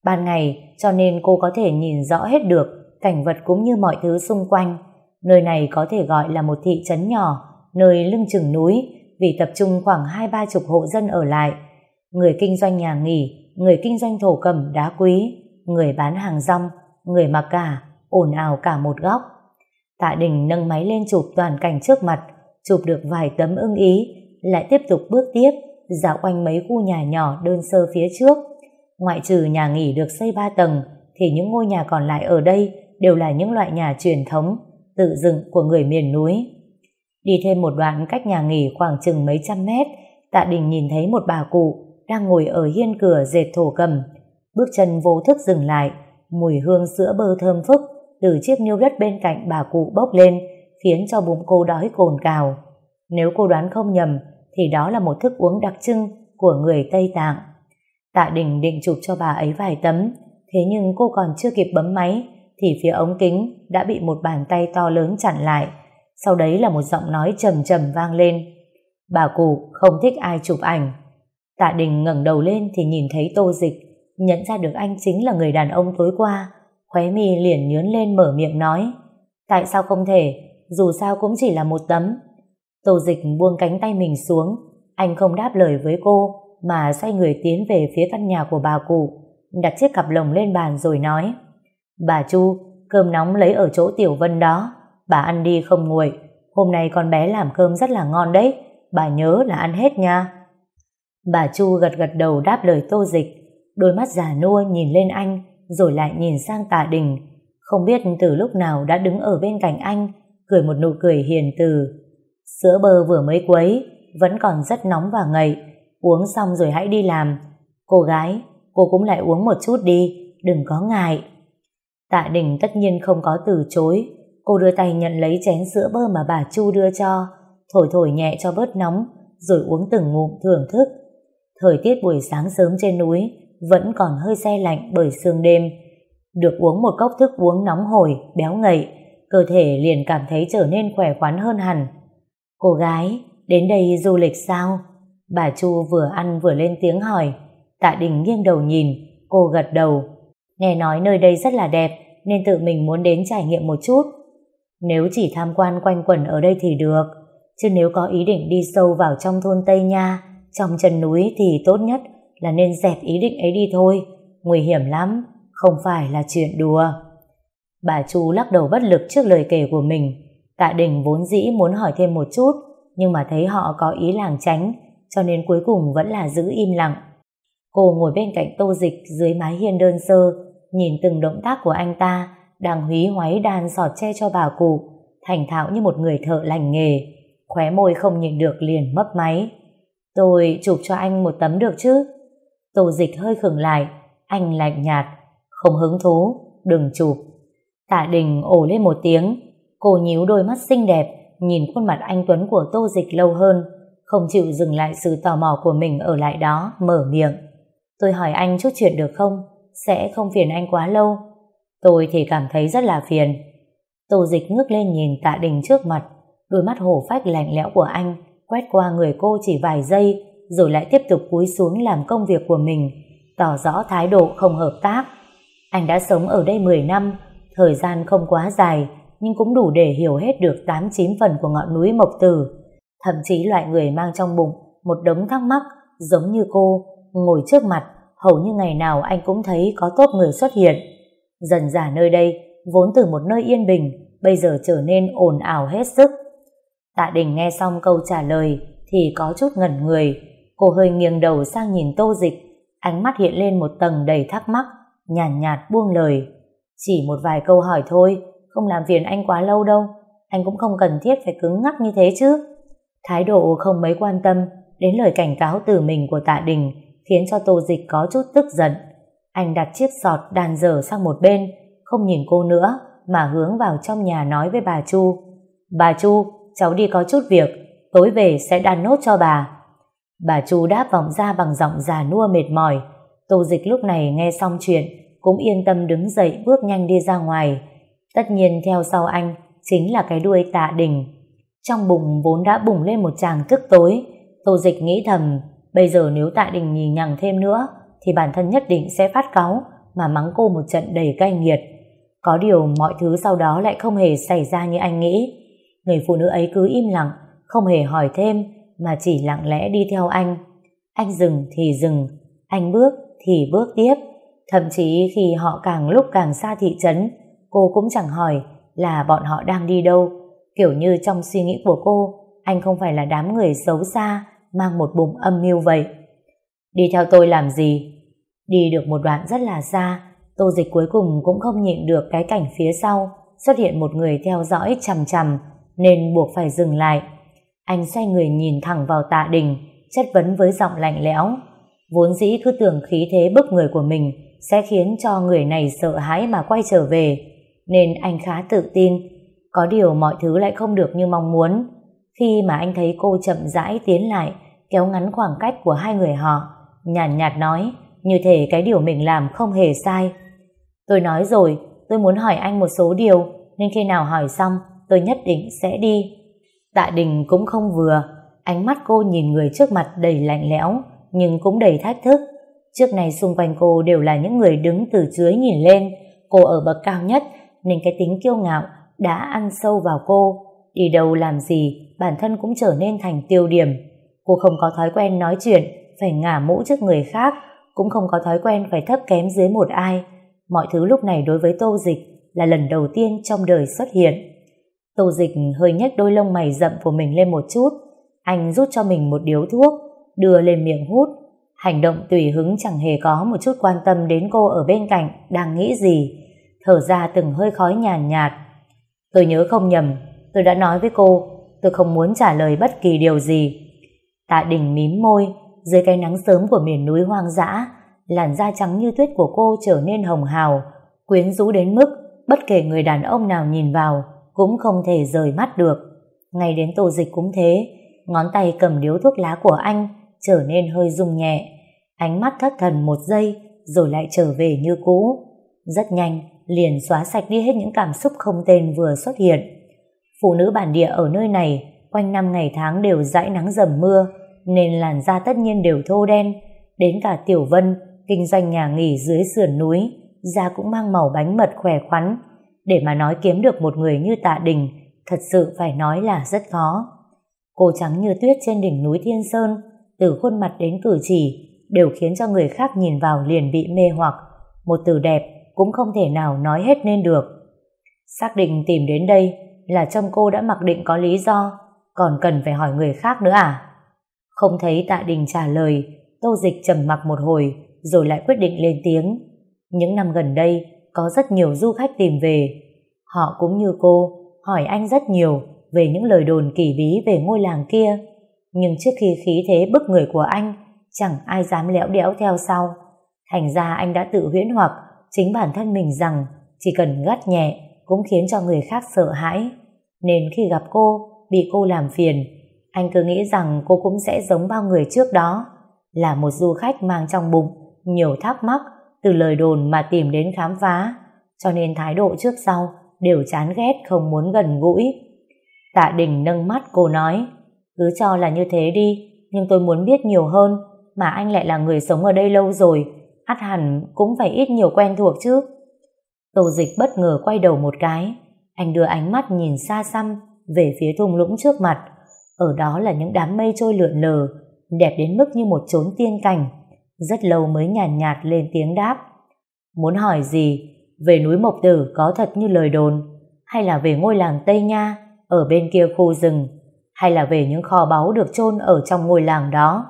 Ban ngày, cho nên cô có thể nhìn rõ hết được cảnh vật cũng như mọi thứ xung quanh. Nơi này có thể gọi là một thị trấn nhỏ, nơi lưng chừng núi, vì tập trung khoảng hai ba chục hộ dân ở lại. Người kinh doanh nhà nghỉ, người kinh doanh thổ cầm đá quý, người bán hàng rong, người mặc cả, ồn ào cả một góc. Tạ Đình nâng máy lên chụp toàn cảnh trước mặt, chụp được vài tấm ưng ý, lại tiếp tục bước tiếp, dạo quanh mấy khu nhà nhỏ đơn sơ phía trước. Ngoại trừ nhà nghỉ được xây ba tầng, thì những ngôi nhà còn lại ở đây đều là những loại nhà truyền thống, tự dựng của người miền núi. Đi thêm một đoạn cách nhà nghỉ khoảng chừng mấy trăm mét, Tạ Đình nhìn thấy một bà cụ đang ngồi ở hiên cửa dệt thổ cầm. Bước chân vô thức dừng lại, mùi hương sữa bơ thơm phức từ chiếc niêu đất bên cạnh bà cụ bốc lên, khiến cho bụng cô đói cồn cào. Nếu cô đoán không nhầm, thì đó là một thức uống đặc trưng của người Tây Tạng. Tạ Đình định chụp cho bà ấy vài tấm, thế nhưng cô còn chưa kịp bấm máy, thì phía ống kính đã bị một bàn tay to lớn chặn lại. Sau đấy là một giọng nói trầm trầm vang lên. Bà cụ không thích ai chụp ảnh. Tạ Đình ngẩng đầu lên thì nhìn thấy Tô Dịch, nhận ra được anh chính là người đàn ông tối qua. Khóe mi liền nhướn lên mở miệng nói. Tại sao không thể? Dù sao cũng chỉ là một tấm. Tô Dịch buông cánh tay mình xuống. Anh không đáp lời với cô, mà xoay người tiến về phía căn nhà của bà cụ, đặt chiếc cặp lồng lên bàn rồi nói. Bà Chu, cơm nóng lấy ở chỗ Tiểu Vân đó, bà ăn đi không nguội, hôm nay con bé làm cơm rất là ngon đấy, bà nhớ là ăn hết nha. Bà Chu gật gật đầu đáp lời tô dịch, đôi mắt già nua nhìn lên anh, rồi lại nhìn sang tà đình. Không biết từ lúc nào đã đứng ở bên cạnh anh, cười một nụ cười hiền từ. Sữa bơ vừa mới quấy, vẫn còn rất nóng và ngậy. Uống xong rồi hãy đi làm. Cô gái, cô cũng lại uống một chút đi, đừng có ngại. Tạ Đình tất nhiên không có từ chối. Cô đưa tay nhận lấy chén sữa bơ mà bà Chu đưa cho, thổi thổi nhẹ cho bớt nóng, rồi uống từng ngụm thưởng thức. Thời tiết buổi sáng sớm trên núi vẫn còn hơi xe lạnh bởi sương đêm. Được uống một cốc thức uống nóng hổi, béo ngậy, cơ thể liền cảm thấy trở nên khỏe khoắn hơn hẳn. Cô gái, đến đây du lịch sao? Bà Chu vừa ăn vừa lên tiếng hỏi. Tạ Đình nghiêng đầu nhìn, cô gật đầu. Nghe nói nơi đây rất là đẹp, nên tự mình muốn đến trải nghiệm một chút. Nếu chỉ tham quan quanh quẩn ở đây thì được, chứ nếu có ý định đi sâu vào trong thôn Tây Nha, trong chân núi thì tốt nhất là nên dẹp ý định ấy đi thôi, nguy hiểm lắm, không phải là chuyện đùa. Bà Chu lắc đầu bất lực trước lời kể của mình, Tạ Đình vốn dĩ muốn hỏi thêm một chút, nhưng mà thấy họ có ý làng tránh, cho nên cuối cùng vẫn là giữ im lặng. Cô ngồi bên cạnh tô dịch dưới mái hiên đơn sơ, nhìn từng động tác của anh ta, đang húy hoáy đàn sọt che cho bà cụ, thành thạo như một người thợ lành nghề. Khóe môi không nhịn được liền mấp máy. Tôi chụp cho anh một tấm được chứ? Tô dịch hơi khửng lại, anh lạnh nhạt, không hứng thú, đừng chụp. Tạ đình ổ lên một tiếng, cô nhíu đôi mắt xinh đẹp, nhìn khuôn mặt anh Tuấn của tô dịch lâu hơn, không chịu dừng lại sự tò mò của mình ở lại đó, mở miệng. Tôi hỏi anh chút chuyện được không? Sẽ không phiền anh quá lâu. Tôi thì cảm thấy rất là phiền. Tô dịch ngước lên nhìn tạ đình trước mặt, đôi mắt hổ phách lạnh lẽo của anh quét qua người cô chỉ vài giây rồi lại tiếp tục cúi xuống làm công việc của mình, tỏ rõ thái độ không hợp tác. Anh đã sống ở đây 10 năm, thời gian không quá dài, nhưng cũng đủ để hiểu hết được 8-9 phần của ngọn núi Mộc Tử. Thậm chí loại người mang trong bụng một đống thắc mắc giống như cô, ngồi trước mặt, hầu như ngày nào anh cũng thấy có tốt người xuất hiện. Dần dà nơi đây, vốn từ một nơi yên bình, bây giờ trở nên ồn ào hết sức. Tạ Đình nghe xong câu trả lời thì có chút ngẩn người. Cô hơi nghiêng đầu sang nhìn tô dịch, ánh mắt hiện lên một tầng đầy thắc mắc, nhàn nhạt, nhạt buông lời. Chỉ một vài câu hỏi thôi, không làm phiền anh quá lâu đâu. Anh cũng không cần thiết phải cứng ngắc như thế chứ. Thái độ không mấy quan tâm đến lời cảnh cáo từ mình của tạ đình khiến cho tô dịch có chút tức giận. Anh đặt chiếc sọt đàn dở sang một bên, không nhìn cô nữa, mà hướng vào trong nhà nói với bà Chu. Bà Chu, cháu đi có chút việc, tối về sẽ đàn nốt cho bà. Bà Chu đáp vọng ra bằng giọng già nua mệt mỏi. Tô dịch lúc này nghe xong chuyện, cũng yên tâm đứng dậy bước nhanh đi ra ngoài. Tất nhiên theo sau anh chính là cái đuôi tạ đình. Trong bụng vốn đã bùng lên một tràng tức tối, Tô dịch nghĩ thầm, bây giờ nếu tạ đình nhì nhằng thêm nữa, thì bản thân nhất định sẽ phát cáu mà mắng cô một trận đầy cay nghiệt. Có điều mọi thứ sau đó lại không hề xảy ra như anh nghĩ. Người phụ nữ ấy cứ im lặng, không hề hỏi thêm, mà chỉ lặng lẽ đi theo anh. Anh dừng thì dừng, anh bước thì bước tiếp. Thậm chí khi họ càng lúc càng xa thị trấn, cô cũng chẳng hỏi là bọn họ đang đi đâu. Kiểu như trong suy nghĩ của cô, anh không phải là đám người xấu xa, mang một bụng âm mưu vậy. Đi theo tôi làm gì? Đi được một đoạn rất là xa, tô dịch cuối cùng cũng không nhịn được cái cảnh phía sau, xuất hiện một người theo dõi chằm chằm, nên buộc phải dừng lại. Anh xoay người nhìn thẳng vào tạ đình, chất vấn với giọng lạnh lẽo. Vốn dĩ cứ tưởng khí thế bức người của mình sẽ khiến cho người này sợ hãi mà quay trở về, nên anh khá tự tin. Có điều mọi thứ lại không được như mong muốn. Khi mà anh thấy cô chậm rãi tiến lại, kéo ngắn khoảng cách của hai người họ, nhàn nhạt, nhạt nói, như thể cái điều mình làm không hề sai. Tôi nói rồi, tôi muốn hỏi anh một số điều, nên khi nào hỏi xong, tôi nhất định sẽ đi. Tạ Đình cũng không vừa, ánh mắt cô nhìn người trước mặt đầy lạnh lẽo, nhưng cũng đầy thách thức. Trước này xung quanh cô đều là những người đứng từ dưới nhìn lên, cô ở bậc cao nhất, nên cái tính kiêu ngạo đã ăn sâu vào cô. Đi đâu làm gì, bản thân cũng trở nên thành tiêu điểm. Cô không có thói quen nói chuyện, phải ngả mũ trước người khác, cũng không có thói quen phải thấp kém dưới một ai. Mọi thứ lúc này đối với Tô Dịch là lần đầu tiên trong đời xuất hiện. Tô Dịch hơi nhếch đôi lông mày rậm của mình lên một chút. Anh rút cho mình một điếu thuốc, đưa lên miệng hút. Hành động tùy hứng chẳng hề có một chút quan tâm đến cô ở bên cạnh đang nghĩ gì. Thở ra từng hơi khói nhàn nhạt, nhạt. Tôi nhớ không nhầm, tôi đã nói với cô, tôi không muốn trả lời bất kỳ điều gì. Tạ đình mím môi, dưới cái nắng sớm của miền núi hoang dã, làn da trắng như tuyết của cô trở nên hồng hào, quyến rũ đến mức bất kể người đàn ông nào nhìn vào cũng không thể rời mắt được. Ngay đến tô dịch cũng thế, ngón tay cầm điếu thuốc lá của anh trở nên hơi rung nhẹ, ánh mắt thất thần một giây rồi lại trở về như cũ. Rất nhanh, liền xóa sạch đi hết những cảm xúc không tên vừa xuất hiện. Phụ nữ bản địa ở nơi này, quanh năm ngày tháng đều dãi nắng dầm mưa, nên làn da tất nhiên đều thô đen. Đến cả Tiểu Vân, kinh doanh nhà nghỉ dưới sườn núi, da cũng mang màu bánh mật khỏe khoắn. Để mà nói kiếm được một người như tạ đình, thật sự phải nói là rất khó. Cô trắng như tuyết trên đỉnh núi Thiên Sơn, từ khuôn mặt đến cử chỉ, đều khiến cho người khác nhìn vào liền bị mê hoặc. Một từ đẹp cũng không thể nào nói hết nên được. Xác định tìm đến đây là trong cô đã mặc định có lý do, còn cần phải hỏi người khác nữa à? Không thấy tạ đình trả lời, tô dịch trầm mặc một hồi rồi lại quyết định lên tiếng. Những năm gần đây, có rất nhiều du khách tìm về. Họ cũng như cô, hỏi anh rất nhiều về những lời đồn kỳ bí về ngôi làng kia. Nhưng trước khi khí thế bức người của anh, chẳng ai dám lẽo đẽo theo sau. Thành ra anh đã tự huyễn hoặc chính bản thân mình rằng chỉ cần gắt nhẹ cũng khiến cho người khác sợ hãi. Nên khi gặp cô, bị cô làm phiền, anh cứ nghĩ rằng cô cũng sẽ giống bao người trước đó, là một du khách mang trong bụng nhiều thắc mắc từ lời đồn mà tìm đến khám phá, cho nên thái độ trước sau đều chán ghét không muốn gần gũi. Tạ đình nâng mắt cô nói, cứ cho là như thế đi, nhưng tôi muốn biết nhiều hơn mà anh lại là người sống ở đây lâu rồi ắt hẳn cũng phải ít nhiều quen thuộc chứ. Tô dịch bất ngờ quay đầu một cái. Anh đưa ánh mắt nhìn xa xăm về phía thung lũng trước mặt. Ở đó là những đám mây trôi lượn lờ đẹp đến mức như một chốn tiên cảnh. Rất lâu mới nhàn nhạt, nhạt lên tiếng đáp. Muốn hỏi gì? Về núi Mộc Tử có thật như lời đồn? Hay là về ngôi làng Tây Nha ở bên kia khu rừng? Hay là về những kho báu được chôn ở trong ngôi làng đó?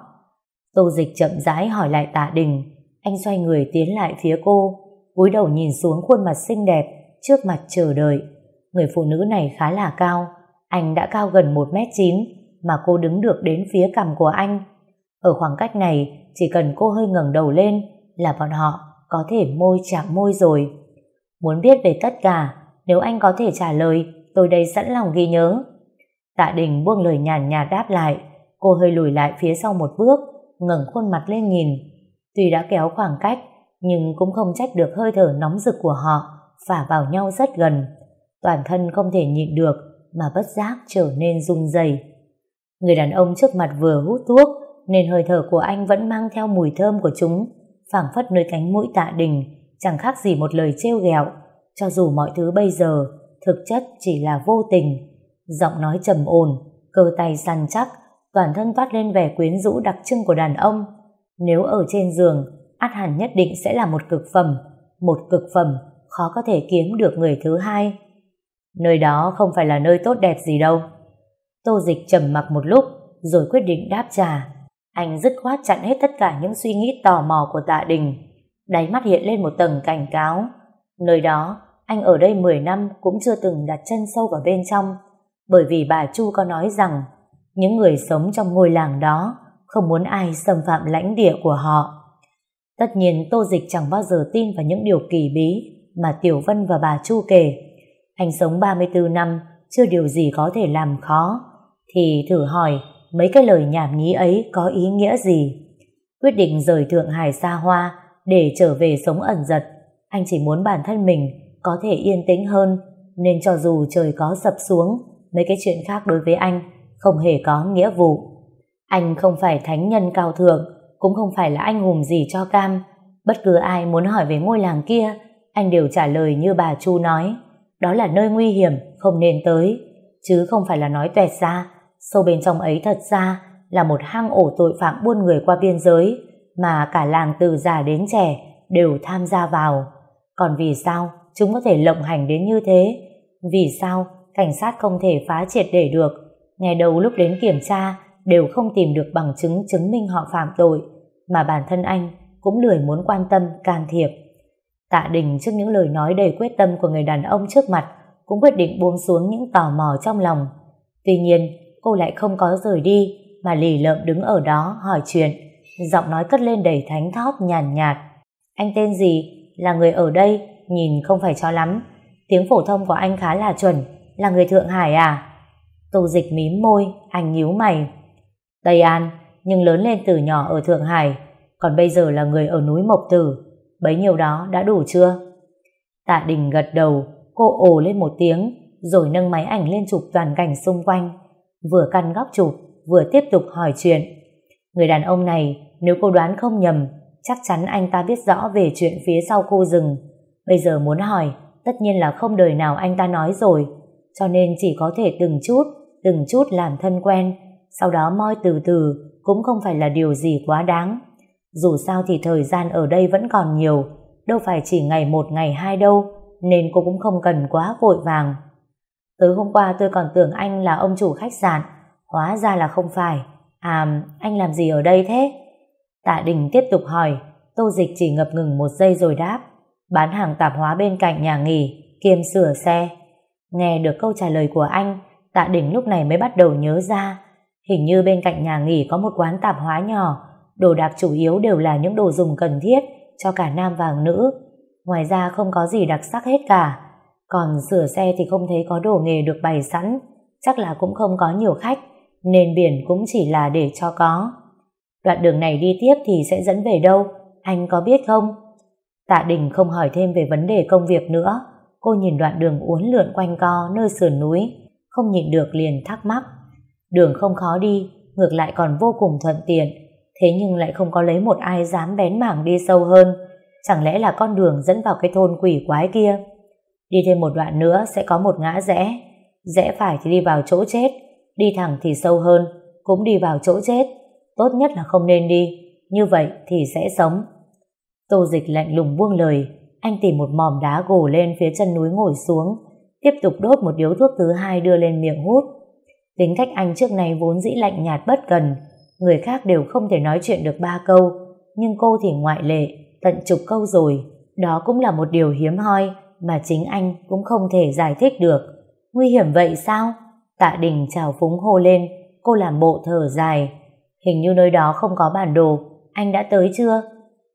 Tô Dịch chậm rãi hỏi lại tạ đình anh xoay người tiến lại phía cô, cúi đầu nhìn xuống khuôn mặt xinh đẹp trước mặt chờ đợi. Người phụ nữ này khá là cao, anh đã cao gần 1m9 mà cô đứng được đến phía cằm của anh. Ở khoảng cách này, chỉ cần cô hơi ngẩng đầu lên là bọn họ có thể môi chạm môi rồi. Muốn biết về tất cả, nếu anh có thể trả lời, tôi đây sẵn lòng ghi nhớ. Tạ đình buông lời nhàn nhạt đáp lại, cô hơi lùi lại phía sau một bước, ngẩng khuôn mặt lên nhìn tuy đã kéo khoảng cách, nhưng cũng không trách được hơi thở nóng rực của họ, phả vào nhau rất gần. Toàn thân không thể nhịn được, mà bất giác trở nên rung rẩy. Người đàn ông trước mặt vừa hút thuốc, nên hơi thở của anh vẫn mang theo mùi thơm của chúng, phảng phất nơi cánh mũi tạ đình chẳng khác gì một lời trêu ghẹo. Cho dù mọi thứ bây giờ, thực chất chỉ là vô tình. Giọng nói trầm ổn cơ tay săn chắc, toàn thân toát lên vẻ quyến rũ đặc trưng của đàn ông nếu ở trên giường, át hẳn nhất định sẽ là một cực phẩm. Một cực phẩm, khó có thể kiếm được người thứ hai. Nơi đó không phải là nơi tốt đẹp gì đâu. Tô dịch trầm mặc một lúc, rồi quyết định đáp trả. Anh dứt khoát chặn hết tất cả những suy nghĩ tò mò của tạ đình. Đáy mắt hiện lên một tầng cảnh cáo. Nơi đó, anh ở đây 10 năm cũng chưa từng đặt chân sâu vào bên trong. Bởi vì bà Chu có nói rằng, những người sống trong ngôi làng đó không muốn ai xâm phạm lãnh địa của họ. Tất nhiên Tô Dịch chẳng bao giờ tin vào những điều kỳ bí mà Tiểu Vân và bà Chu kể. Anh sống 34 năm, chưa điều gì có thể làm khó. Thì thử hỏi, mấy cái lời nhảm nhí ấy có ý nghĩa gì? Quyết định rời Thượng Hải xa hoa để trở về sống ẩn giật. Anh chỉ muốn bản thân mình có thể yên tĩnh hơn, nên cho dù trời có sập xuống, mấy cái chuyện khác đối với anh không hề có nghĩa vụ. Anh không phải thánh nhân cao thượng, cũng không phải là anh hùng gì cho cam. Bất cứ ai muốn hỏi về ngôi làng kia, anh đều trả lời như bà Chu nói. Đó là nơi nguy hiểm, không nên tới. Chứ không phải là nói tuẹt ra. Sâu bên trong ấy thật ra là một hang ổ tội phạm buôn người qua biên giới mà cả làng từ già đến trẻ đều tham gia vào. Còn vì sao chúng có thể lộng hành đến như thế? Vì sao cảnh sát không thể phá triệt để được? Ngày đầu lúc đến kiểm tra đều không tìm được bằng chứng chứng minh họ phạm tội. mà bản thân anh cũng lười muốn quan tâm, can thiệp. Tạ Đình trước những lời nói đầy quyết tâm của người đàn ông trước mặt cũng quyết định buông xuống những tò mò trong lòng. Tuy nhiên, cô lại không có rời đi mà lì lợm đứng ở đó hỏi chuyện. Giọng nói cất lên đầy thánh thót nhàn nhạt, Anh tên gì? Là người ở đây? Nhìn không phải cho lắm. Tiếng phổ thông của anh khá là chuẩn. Là người Thượng Hải à? Tô dịch mím môi, anh nhíu mày. Tây An, nhưng lớn lên từ nhỏ ở Thượng Hải, còn bây giờ là người ở núi Mộc Tử. Bấy nhiêu đó đã đủ chưa? Tạ Đình gật đầu, cô ồ lên một tiếng, rồi nâng máy ảnh lên chụp toàn cảnh xung quanh. Vừa căn góc chụp, vừa tiếp tục hỏi chuyện. Người đàn ông này, nếu cô đoán không nhầm, chắc chắn anh ta biết rõ về chuyện phía sau khu rừng. Bây giờ muốn hỏi, tất nhiên là không đời nào anh ta nói rồi, cho nên chỉ có thể từng chút, từng chút làm thân quen, sau đó moi từ từ cũng không phải là điều gì quá đáng. Dù sao thì thời gian ở đây vẫn còn nhiều, đâu phải chỉ ngày một ngày hai đâu, nên cô cũng không cần quá vội vàng. Tối hôm qua tôi còn tưởng anh là ông chủ khách sạn, hóa ra là không phải. À, anh làm gì ở đây thế? Tạ Đình tiếp tục hỏi, Tô Dịch chỉ ngập ngừng một giây rồi đáp, bán hàng tạp hóa bên cạnh nhà nghỉ, kiêm sửa xe. Nghe được câu trả lời của anh, Tạ Đình lúc này mới bắt đầu nhớ ra, hình như bên cạnh nhà nghỉ có một quán tạp hóa nhỏ, đồ đạc chủ yếu đều là những đồ dùng cần thiết cho cả nam và nữ. Ngoài ra không có gì đặc sắc hết cả. Còn sửa xe thì không thấy có đồ nghề được bày sẵn, chắc là cũng không có nhiều khách, nên biển cũng chỉ là để cho có. Đoạn đường này đi tiếp thì sẽ dẫn về đâu, anh có biết không? Tạ Đình không hỏi thêm về vấn đề công việc nữa, cô nhìn đoạn đường uốn lượn quanh co nơi sườn núi, không nhịn được liền thắc mắc. Đường không khó đi, ngược lại còn vô cùng thuận tiện, thế nhưng lại không có lấy một ai dám bén mảng đi sâu hơn, chẳng lẽ là con đường dẫn vào cái thôn quỷ quái kia? Đi thêm một đoạn nữa sẽ có một ngã rẽ, rẽ phải thì đi vào chỗ chết, đi thẳng thì sâu hơn, cũng đi vào chỗ chết, tốt nhất là không nên đi, như vậy thì sẽ sống. Tô dịch lạnh lùng buông lời, anh tìm một mỏm đá gồ lên phía chân núi ngồi xuống, tiếp tục đốt một điếu thuốc thứ hai đưa lên miệng hút. Tính cách anh trước này vốn dĩ lạnh nhạt bất cần, người khác đều không thể nói chuyện được ba câu, nhưng cô thì ngoại lệ, tận chục câu rồi, đó cũng là một điều hiếm hoi mà chính anh cũng không thể giải thích được. Nguy hiểm vậy sao? Tạ Đình chào phúng hô lên, cô làm bộ thở dài. Hình như nơi đó không có bản đồ, anh đã tới chưa?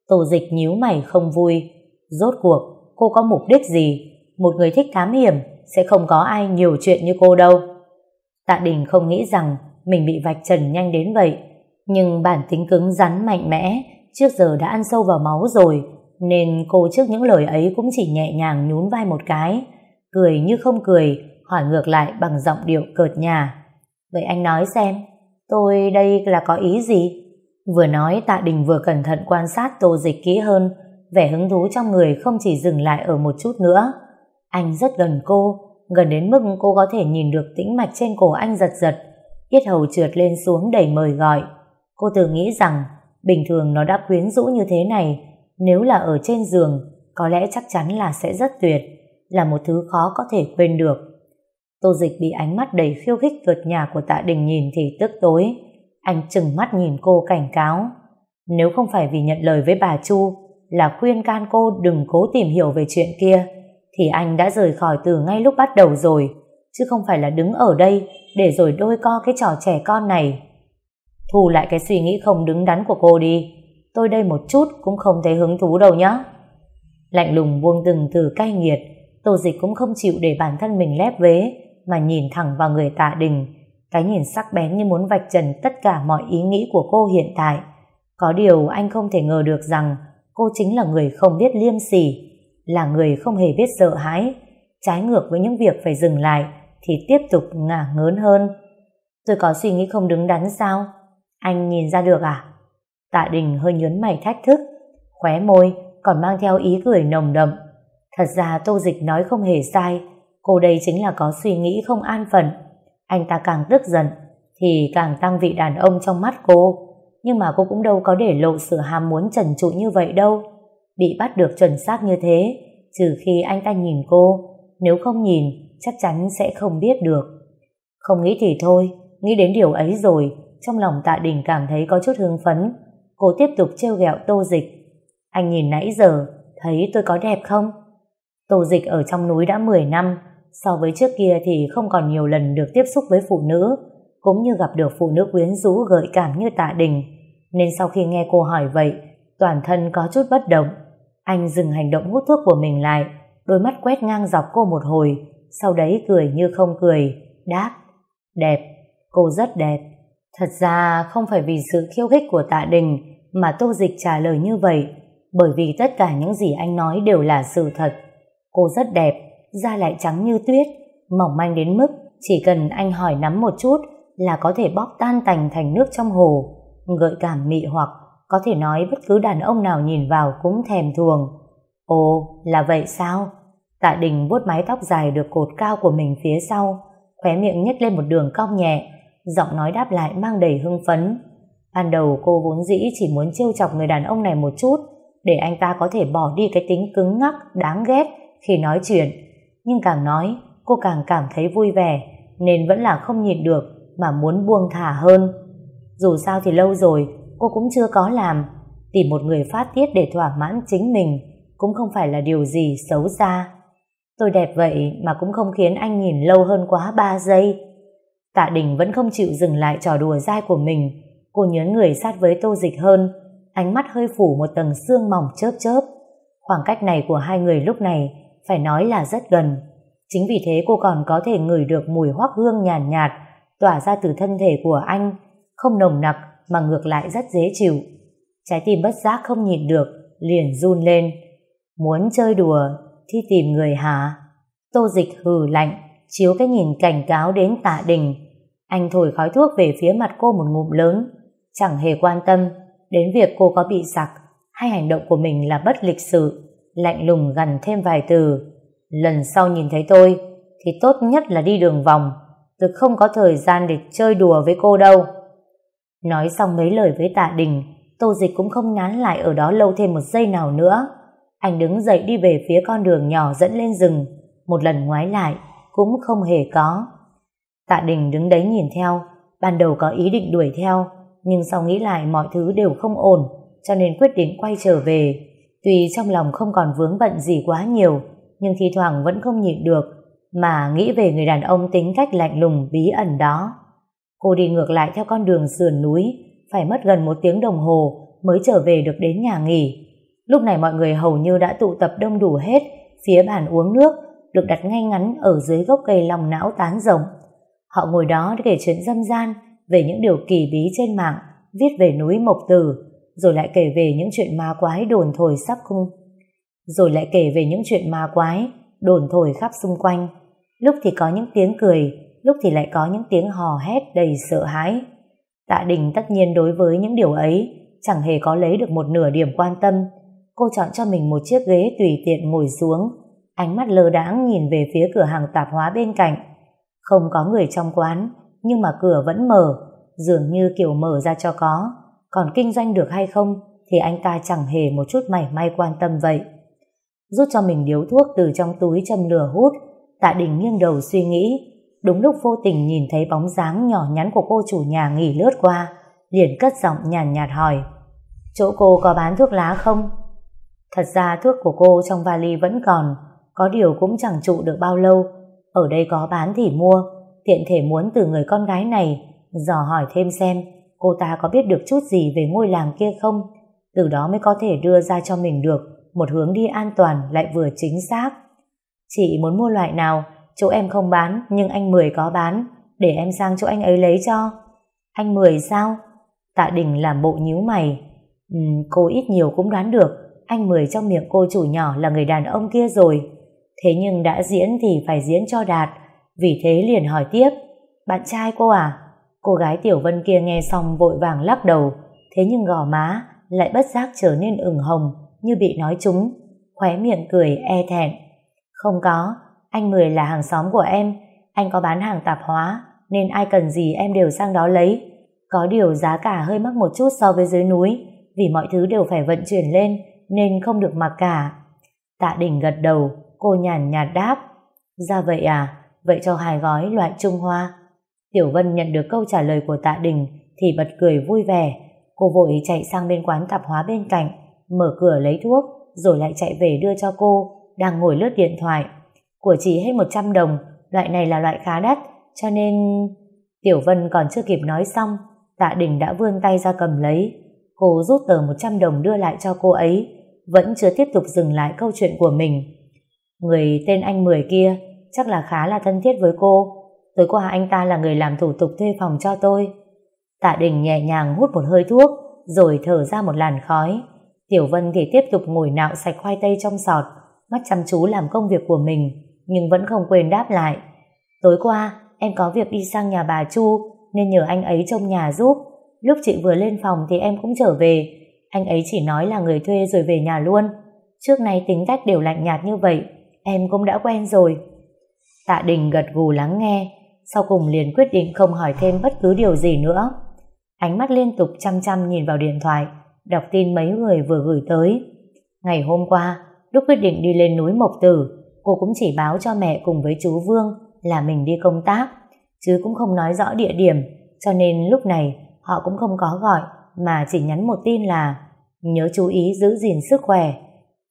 Tổ dịch nhíu mày không vui. Rốt cuộc, cô có mục đích gì? Một người thích thám hiểm sẽ không có ai nhiều chuyện như cô đâu. Tạ Đình không nghĩ rằng mình bị vạch trần nhanh đến vậy. Nhưng bản tính cứng rắn mạnh mẽ, trước giờ đã ăn sâu vào máu rồi, nên cô trước những lời ấy cũng chỉ nhẹ nhàng nhún vai một cái, cười như không cười, hỏi ngược lại bằng giọng điệu cợt nhà vậy anh nói xem, tôi đây là có ý gì? Vừa nói, tạ đình vừa cẩn thận quan sát tô dịch kỹ hơn, vẻ hứng thú trong người không chỉ dừng lại ở một chút nữa. Anh rất gần cô gần đến mức cô có thể nhìn được tĩnh mạch trên cổ anh giật giật yết hầu trượt lên xuống đầy mời gọi. Cô tự nghĩ rằng, bình thường nó đã quyến rũ như thế này, nếu là ở trên giường, có lẽ chắc chắn là sẽ rất tuyệt, là một thứ khó có thể quên được. Tô dịch bị ánh mắt đầy khiêu khích vượt nhà của tạ đình nhìn thì tức tối. Anh chừng mắt nhìn cô cảnh cáo. Nếu không phải vì nhận lời với bà Chu, là khuyên can cô đừng cố tìm hiểu về chuyện kia thì anh đã rời khỏi từ ngay lúc bắt đầu rồi chứ không phải là đứng ở đây để rồi đôi co cái trò trẻ con này thu lại cái suy nghĩ không đứng đắn của cô đi tôi đây một chút cũng không thấy hứng thú đâu nhá. Lạnh lùng buông từng từ cay nghiệt, Tô Dịch cũng không chịu để bản thân mình lép vế, mà nhìn thẳng vào người tạ đình. Cái nhìn sắc bén như muốn vạch trần tất cả mọi ý nghĩ của cô hiện tại. Có điều anh không thể ngờ được rằng cô chính là người không biết liêm sỉ, là người không hề biết sợ hãi, trái ngược với những việc phải dừng lại thì tiếp tục ngả ngớn hơn. Tôi có suy nghĩ không đứng đắn sao? Anh nhìn ra được à? Tạ Đình hơi nhớn mày thách thức, khóe môi còn mang theo ý cười nồng đậm. Thật ra Tô Dịch nói không hề sai, cô đây chính là có suy nghĩ không an phận. Anh ta càng tức giận, thì càng tăng vị đàn ông trong mắt cô. Nhưng mà cô cũng đâu có để lộ sự ham muốn trần trụi như vậy đâu. Bị bắt được chuẩn xác như thế, trừ khi anh ta nhìn cô, nếu không nhìn, chắc chắn sẽ không biết được. Không nghĩ thì thôi, nghĩ đến điều ấy rồi, trong lòng tạ đình cảm thấy có chút hưng phấn, Cô tiếp tục trêu ghẹo Tô Dịch. Anh nhìn nãy giờ, thấy tôi có đẹp không? Tô Dịch ở trong núi đã 10 năm, so với trước kia thì không còn nhiều lần được tiếp xúc với phụ nữ, cũng như gặp được phụ nữ quyến rũ gợi cảm như tạ đình. Nên sau khi nghe cô hỏi vậy, toàn thân có chút bất động. Anh dừng hành động hút thuốc của mình lại, đôi mắt quét ngang dọc cô một hồi, sau đấy cười như không cười, đáp, đẹp, cô rất đẹp. Thật ra không phải vì sự khiêu khích của tạ đình mà Tô Dịch trả lời như vậy, bởi vì tất cả những gì anh nói đều là sự thật. Cô rất đẹp, da lại trắng như tuyết, mỏng manh đến mức chỉ cần anh hỏi nắm một chút là có thể bóp tan tành thành nước trong hồ, gợi cảm mị hoặc có thể nói bất cứ đàn ông nào nhìn vào cũng thèm thuồng. Ồ, là vậy sao? Tạ Đình vuốt mái tóc dài được cột cao của mình phía sau, khóe miệng nhếch lên một đường cong nhẹ, giọng nói đáp lại mang đầy hưng phấn. Ban đầu cô vốn dĩ chỉ muốn trêu chọc người đàn ông này một chút, để anh ta có thể bỏ đi cái tính cứng ngắc, đáng ghét khi nói chuyện. Nhưng càng nói, cô càng cảm thấy vui vẻ, nên vẫn là không nhịn được mà muốn buông thả hơn. Dù sao thì lâu rồi, cô cũng chưa có làm. Tìm một người phát tiết để thỏa mãn chính mình cũng không phải là điều gì xấu xa. Tôi đẹp vậy mà cũng không khiến anh nhìn lâu hơn quá 3 giây. Tạ Đình vẫn không chịu dừng lại trò đùa dai của mình. Cô nhớn người sát với tô dịch hơn, ánh mắt hơi phủ một tầng xương mỏng chớp chớp. Khoảng cách này của hai người lúc này phải nói là rất gần. Chính vì thế cô còn có thể ngửi được mùi hoác hương nhàn nhạt, nhạt tỏa ra từ thân thể của anh, không nồng nặc mà ngược lại rất dễ chịu. Trái tim bất giác không nhịn được, liền run lên. Muốn chơi đùa thì tìm người hả? Tô dịch hừ lạnh, chiếu cái nhìn cảnh cáo đến tạ đình. Anh thổi khói thuốc về phía mặt cô một ngụm lớn, chẳng hề quan tâm đến việc cô có bị sặc hay hành động của mình là bất lịch sự, lạnh lùng gần thêm vài từ. Lần sau nhìn thấy tôi thì tốt nhất là đi đường vòng, tôi không có thời gian để chơi đùa với cô đâu. Nói xong mấy lời với tạ đình, Tô Dịch cũng không nán lại ở đó lâu thêm một giây nào nữa. Anh đứng dậy đi về phía con đường nhỏ dẫn lên rừng, một lần ngoái lại, cũng không hề có. Tạ Đình đứng đấy nhìn theo, ban đầu có ý định đuổi theo, nhưng sau nghĩ lại mọi thứ đều không ổn, cho nên quyết định quay trở về. Tuy trong lòng không còn vướng bận gì quá nhiều, nhưng thi thoảng vẫn không nhịn được, mà nghĩ về người đàn ông tính cách lạnh lùng bí ẩn đó. Cô đi ngược lại theo con đường sườn núi, phải mất gần một tiếng đồng hồ mới trở về được đến nhà nghỉ. Lúc này mọi người hầu như đã tụ tập đông đủ hết phía bàn uống nước được đặt ngay ngắn ở dưới gốc cây lòng não tán rồng Họ ngồi đó để kể chuyện dâm gian về những điều kỳ bí trên mạng, viết về núi Mộc Tử, rồi lại kể về những chuyện ma quái đồn thổi sắp cung. Rồi lại kể về những chuyện ma quái đồn thổi khắp xung quanh. Lúc thì có những tiếng cười, lúc thì lại có những tiếng hò hét đầy sợ hãi. Tạ Đình tất nhiên đối với những điều ấy chẳng hề có lấy được một nửa điểm quan tâm. Cô chọn cho mình một chiếc ghế tùy tiện ngồi xuống, ánh mắt lơ đãng nhìn về phía cửa hàng tạp hóa bên cạnh. Không có người trong quán, nhưng mà cửa vẫn mở, dường như kiểu mở ra cho có. Còn kinh doanh được hay không thì anh ta chẳng hề một chút mảy may quan tâm vậy. Rút cho mình điếu thuốc từ trong túi châm lửa hút, Tạ Đình nghiêng đầu suy nghĩ. Đúng lúc vô tình nhìn thấy bóng dáng nhỏ nhắn của cô chủ nhà nghỉ lướt qua, liền cất giọng nhàn nhạt, nhạt hỏi Chỗ cô có bán thuốc lá không? Thật ra thuốc của cô trong vali vẫn còn, có điều cũng chẳng trụ được bao lâu. Ở đây có bán thì mua, tiện thể muốn từ người con gái này dò hỏi thêm xem cô ta có biết được chút gì về ngôi làng kia không, từ đó mới có thể đưa ra cho mình được một hướng đi an toàn lại vừa chính xác. Chị muốn mua loại nào, chỗ em không bán nhưng anh Mười có bán, để em sang chỗ anh ấy lấy cho. Anh Mười sao? Tạ Đình làm bộ nhíu mày. Ừ, cô ít nhiều cũng đoán được, anh Mười trong miệng cô chủ nhỏ là người đàn ông kia rồi. Thế nhưng đã diễn thì phải diễn cho đạt, vì thế liền hỏi tiếp. Bạn trai cô à? Cô gái Tiểu Vân kia nghe xong vội vàng lắc đầu, thế nhưng gò má lại bất giác trở nên ửng hồng như bị nói trúng, khóe miệng cười e thẹn. Không có, anh Mười là hàng xóm của em, anh có bán hàng tạp hóa, nên ai cần gì em đều sang đó lấy. Có điều giá cả hơi mắc một chút so với dưới núi, vì mọi thứ đều phải vận chuyển lên, nên không được mặc cả. Tạ Đình gật đầu, cô nhàn nhạt đáp. Ra vậy à, vậy cho hai gói loại Trung Hoa. Tiểu Vân nhận được câu trả lời của Tạ Đình thì bật cười vui vẻ. Cô vội chạy sang bên quán tạp hóa bên cạnh, mở cửa lấy thuốc, rồi lại chạy về đưa cho cô, đang ngồi lướt điện thoại. Của chị hết 100 đồng, loại này là loại khá đắt, cho nên... Tiểu Vân còn chưa kịp nói xong, Tạ Đình đã vươn tay ra cầm lấy. Cô rút tờ 100 đồng đưa lại cho cô ấy, vẫn chưa tiếp tục dừng lại câu chuyện của mình. Người tên anh Mười kia chắc là khá là thân thiết với cô. Tối qua anh ta là người làm thủ tục thuê phòng cho tôi. Tạ Đình nhẹ nhàng hút một hơi thuốc, rồi thở ra một làn khói. Tiểu Vân thì tiếp tục ngồi nạo sạch khoai tây trong sọt, mắt chăm chú làm công việc của mình, nhưng vẫn không quên đáp lại. Tối qua, em có việc đi sang nhà bà Chu, nên nhờ anh ấy trông nhà giúp. Lúc chị vừa lên phòng thì em cũng trở về. Anh ấy chỉ nói là người thuê rồi về nhà luôn. Trước nay tính cách đều lạnh nhạt như vậy, em cũng đã quen rồi. Tạ Đình gật gù lắng nghe, sau cùng liền quyết định không hỏi thêm bất cứ điều gì nữa. Ánh mắt liên tục chăm chăm nhìn vào điện thoại, đọc tin mấy người vừa gửi tới. Ngày hôm qua, lúc quyết định đi lên núi Mộc Tử, cô cũng chỉ báo cho mẹ cùng với chú Vương là mình đi công tác, chứ cũng không nói rõ địa điểm, cho nên lúc này họ cũng không có gọi, mà chỉ nhắn một tin là nhớ chú ý giữ gìn sức khỏe.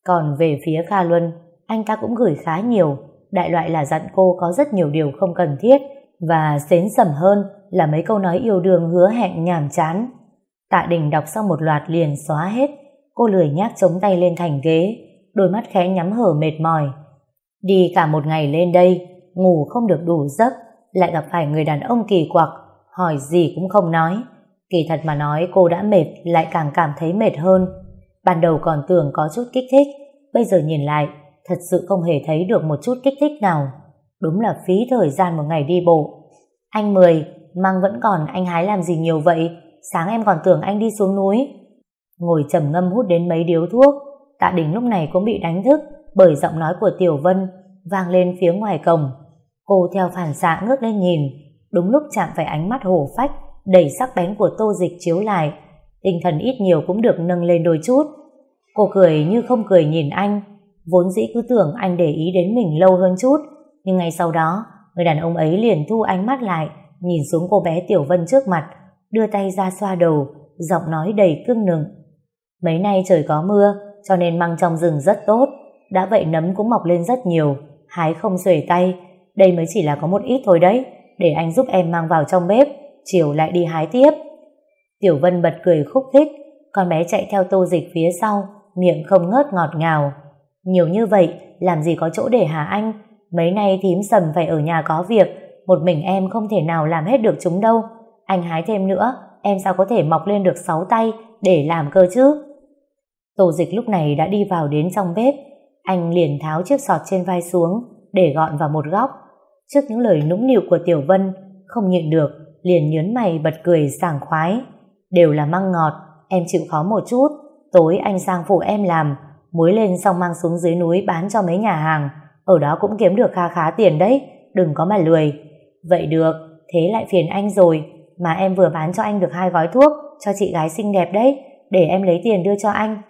Còn về phía Kha Luân, anh ta cũng gửi khá nhiều, đại loại là dặn cô có rất nhiều điều không cần thiết, và xến sầm hơn là mấy câu nói yêu đương hứa hẹn nhàm chán. Tạ Đình đọc xong một loạt liền xóa hết, cô lười nhác chống tay lên thành ghế, đôi mắt khẽ nhắm hở mệt mỏi. Đi cả một ngày lên đây, ngủ không được đủ giấc, lại gặp phải người đàn ông kỳ quặc, hỏi gì cũng không nói. Kỳ thật mà nói cô đã mệt, lại càng cảm thấy mệt hơn. Ban đầu còn tưởng có chút kích thích, bây giờ nhìn lại, thật sự không hề thấy được một chút kích thích nào. Đúng là phí thời gian một ngày đi bộ. Anh Mười, măng vẫn còn, anh hái làm gì nhiều vậy? Sáng em còn tưởng anh đi xuống núi. Ngồi trầm ngâm hút đến mấy điếu thuốc, Tạ Đình lúc này cũng bị đánh thức bởi giọng nói của Tiểu Vân vang lên phía ngoài cổng. Cô theo phản xạ ngước lên nhìn, đúng lúc chạm phải ánh mắt hổ phách, đầy sắc bén của tô dịch chiếu lại. Tinh thần ít nhiều cũng được nâng lên đôi chút. Cô cười như không cười nhìn anh, vốn dĩ cứ tưởng anh để ý đến mình lâu hơn chút, nhưng ngay sau đó, người đàn ông ấy liền thu ánh mắt lại, nhìn xuống cô bé Tiểu Vân trước mặt, đưa tay ra xoa đầu, giọng nói đầy cưng nừng. Mấy nay trời có mưa, cho nên măng trong rừng rất tốt, đã vậy nấm cũng mọc lên rất nhiều, hái không xuể tay, đây mới chỉ là có một ít thôi đấy, để anh giúp em mang vào trong bếp, chiều lại đi hái tiếp. Tiểu Vân bật cười khúc khích, con bé chạy theo tô dịch phía sau, miệng không ngớt ngọt ngào. Nhiều như vậy, làm gì có chỗ để hả anh? Mấy nay thím sầm phải ở nhà có việc, một mình em không thể nào làm hết được chúng đâu. Anh hái thêm nữa, em sao có thể mọc lên được sáu tay để làm cơ chứ? Tô dịch lúc này đã đi vào đến trong bếp, anh liền tháo chiếc sọt trên vai xuống, để gọn vào một góc. Trước những lời nũng nịu của Tiểu Vân, không nhịn được, liền nhớn mày bật cười sảng khoái. Đều là măng ngọt, em chịu khó một chút, tối anh sang phụ em làm, muối lên xong mang xuống dưới núi bán cho mấy nhà hàng, ở đó cũng kiếm được kha khá tiền đấy, đừng có mà lười. Vậy được, thế lại phiền anh rồi, mà em vừa bán cho anh được hai gói thuốc cho chị gái xinh đẹp đấy, để em lấy tiền đưa cho anh.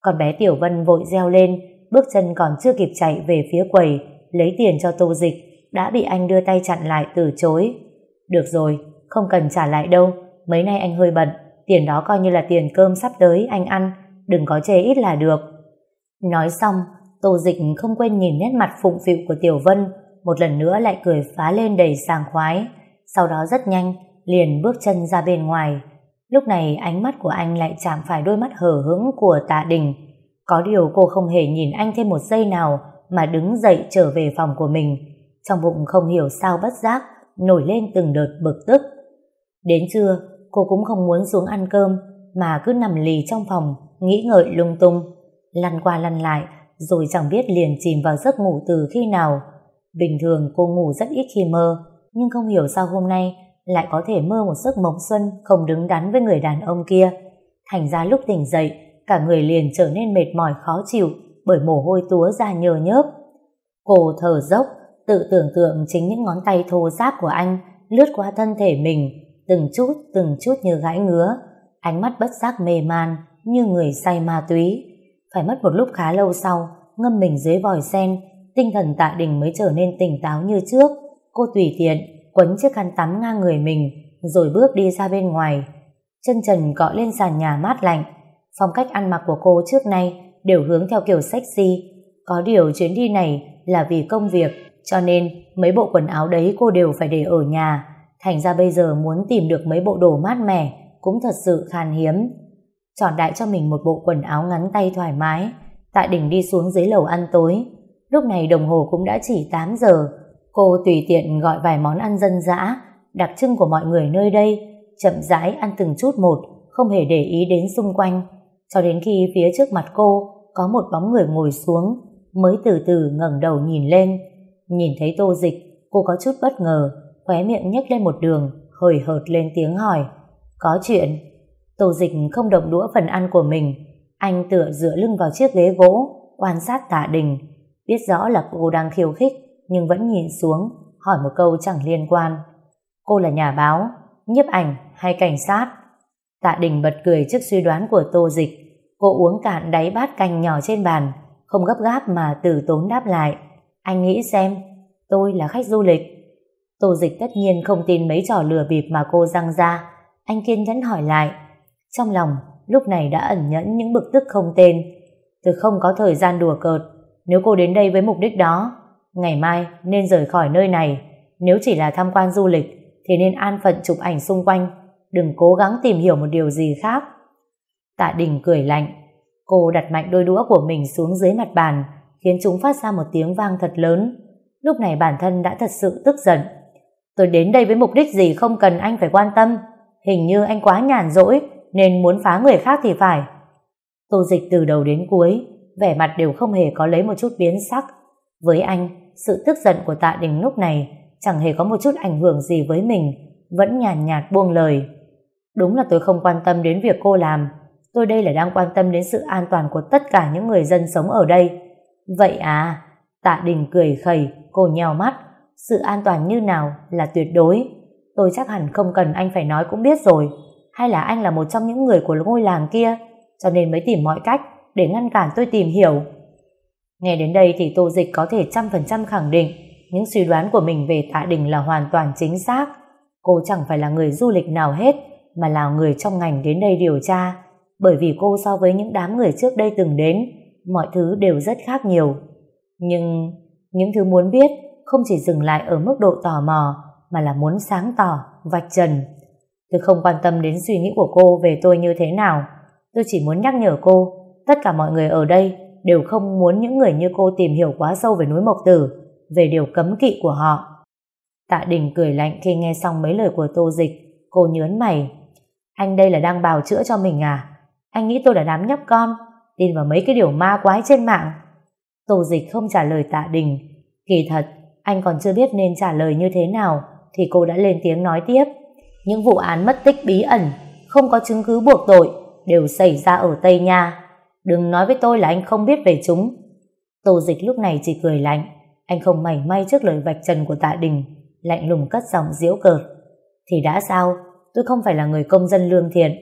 Còn bé Tiểu Vân vội reo lên, bước chân còn chưa kịp chạy về phía quầy, lấy tiền cho tô dịch, đã bị anh đưa tay chặn lại từ chối. Được rồi, không cần trả lại đâu, mấy nay anh hơi bận, tiền đó coi như là tiền cơm sắp tới anh ăn, đừng có chê ít là được. Nói xong, tô dịch không quên nhìn nét mặt phụng phịu của Tiểu Vân, một lần nữa lại cười phá lên đầy sàng khoái, sau đó rất nhanh, liền bước chân ra bên ngoài. Lúc này ánh mắt của anh lại chạm phải đôi mắt hở hững của tạ đình. Có điều cô không hề nhìn anh thêm một giây nào mà đứng dậy trở về phòng của mình. Trong bụng không hiểu sao bất giác, nổi lên từng đợt bực tức. Đến trưa, cô cũng không muốn xuống ăn cơm, mà cứ nằm lì trong phòng, nghĩ ngợi lung tung. Lăn qua lăn lại, rồi chẳng biết liền chìm vào giấc ngủ từ khi nào. Bình thường cô ngủ rất ít khi mơ, nhưng không hiểu sao hôm nay lại có thể mơ một giấc mộng xuân không đứng đắn với người đàn ông kia. Thành ra lúc tỉnh dậy, cả người liền trở nên mệt mỏi khó chịu bởi mồ hôi túa ra nhờ nhớp. Cô thở dốc, tự tưởng tượng chính những ngón tay thô ráp của anh lướt qua thân thể mình, từng chút từng chút như gãi ngứa, ánh mắt bất giác mê man như người say ma túy. Phải mất một lúc khá lâu sau, ngâm mình dưới vòi sen, tinh thần tạ đình mới trở nên tỉnh táo như trước. Cô tùy tiện, quấn chiếc khăn tắm ngang người mình, rồi bước đi ra bên ngoài. chân trần cọ lên sàn nhà mát lạnh. Phong cách ăn mặc của cô trước nay đều hướng theo kiểu sexy. Có điều chuyến đi này là vì công việc, cho nên mấy bộ quần áo đấy cô đều phải để ở nhà. Thành ra bây giờ muốn tìm được mấy bộ đồ mát mẻ cũng thật sự khan hiếm. Chọn đại cho mình một bộ quần áo ngắn tay thoải mái, Tạ đỉnh đi xuống dưới lầu ăn tối. Lúc này đồng hồ cũng đã chỉ 8 giờ. Cô tùy tiện gọi vài món ăn dân dã, đặc trưng của mọi người nơi đây, chậm rãi ăn từng chút một, không hề để ý đến xung quanh. Cho đến khi phía trước mặt cô có một bóng người ngồi xuống, mới từ từ ngẩng đầu nhìn lên. Nhìn thấy tô dịch, cô có chút bất ngờ, khóe miệng nhếch lên một đường, hời hợt lên tiếng hỏi. Có chuyện. Tô dịch không động đũa phần ăn của mình, anh tựa dựa lưng vào chiếc ghế gỗ, quan sát tạ đình. Biết rõ là cô đang khiêu khích, nhưng vẫn nhìn xuống, hỏi một câu chẳng liên quan. Cô là nhà báo, nhiếp ảnh hay cảnh sát? Tạ đình bật cười trước suy đoán của tô dịch. Cô uống cạn đáy bát canh nhỏ trên bàn, không gấp gáp mà từ tốn đáp lại. Anh nghĩ xem, tôi là khách du lịch. Tô dịch tất nhiên không tin mấy trò lừa bịp mà cô răng ra. Anh kiên nhẫn hỏi lại. Trong lòng lúc này đã ẩn nhẫn những bực tức không tên. Tôi không có thời gian đùa cợt. Nếu cô đến đây với mục đích đó, ngày mai nên rời khỏi nơi này. Nếu chỉ là tham quan du lịch, thì nên an phận chụp ảnh xung quanh, đừng cố gắng tìm hiểu một điều gì khác. Tạ Đình cười lạnh. Cô đặt mạnh đôi đũa của mình xuống dưới mặt bàn, khiến chúng phát ra một tiếng vang thật lớn. Lúc này bản thân đã thật sự tức giận. Tôi đến đây với mục đích gì không cần anh phải quan tâm. Hình như anh quá nhàn rỗi, nên muốn phá người khác thì phải. Tô dịch từ đầu đến cuối, vẻ mặt đều không hề có lấy một chút biến sắc. Với anh, sự tức giận của tạ đình lúc này chẳng hề có một chút ảnh hưởng gì với mình, vẫn nhàn nhạt, nhạt buông lời. Đúng là tôi không quan tâm đến việc cô làm, tôi đây là đang quan tâm đến sự an toàn của tất cả những người dân sống ở đây. Vậy à, tạ đình cười khẩy, cô nhèo mắt, sự an toàn như nào là tuyệt đối. Tôi chắc hẳn không cần anh phải nói cũng biết rồi hay là anh là một trong những người của ngôi làng kia cho nên mới tìm mọi cách để ngăn cản tôi tìm hiểu. Nghe đến đây thì Tô Dịch có thể trăm phần trăm khẳng định những suy đoán của mình về Tạ Đình là hoàn toàn chính xác. Cô chẳng phải là người du lịch nào hết mà là người trong ngành đến đây điều tra bởi vì cô so với những đám người trước đây từng đến mọi thứ đều rất khác nhiều. Nhưng những thứ muốn biết không chỉ dừng lại ở mức độ tò mò mà là muốn sáng tỏ, vạch trần Tôi không quan tâm đến suy nghĩ của cô về tôi như thế nào. Tôi chỉ muốn nhắc nhở cô, tất cả mọi người ở đây đều không muốn những người như cô tìm hiểu quá sâu về núi Mộc Tử, về điều cấm kỵ của họ. Tạ Đình cười lạnh khi nghe xong mấy lời của Tô Dịch, cô nhớn mày. Anh đây là đang bào chữa cho mình à? Anh nghĩ tôi là đám nhóc con, tin vào mấy cái điều ma quái trên mạng. Tô Dịch không trả lời Tạ Đình. Kỳ thật, anh còn chưa biết nên trả lời như thế nào, thì cô đã lên tiếng nói tiếp. Những vụ án mất tích bí ẩn, không có chứng cứ buộc tội, đều xảy ra ở Tây Nha. Đừng nói với tôi là anh không biết về chúng. Tô dịch lúc này chỉ cười lạnh, anh không mảy may trước lời vạch trần của tạ đình, lạnh lùng cất giọng diễu cợt. Thì đã sao, tôi không phải là người công dân lương thiện,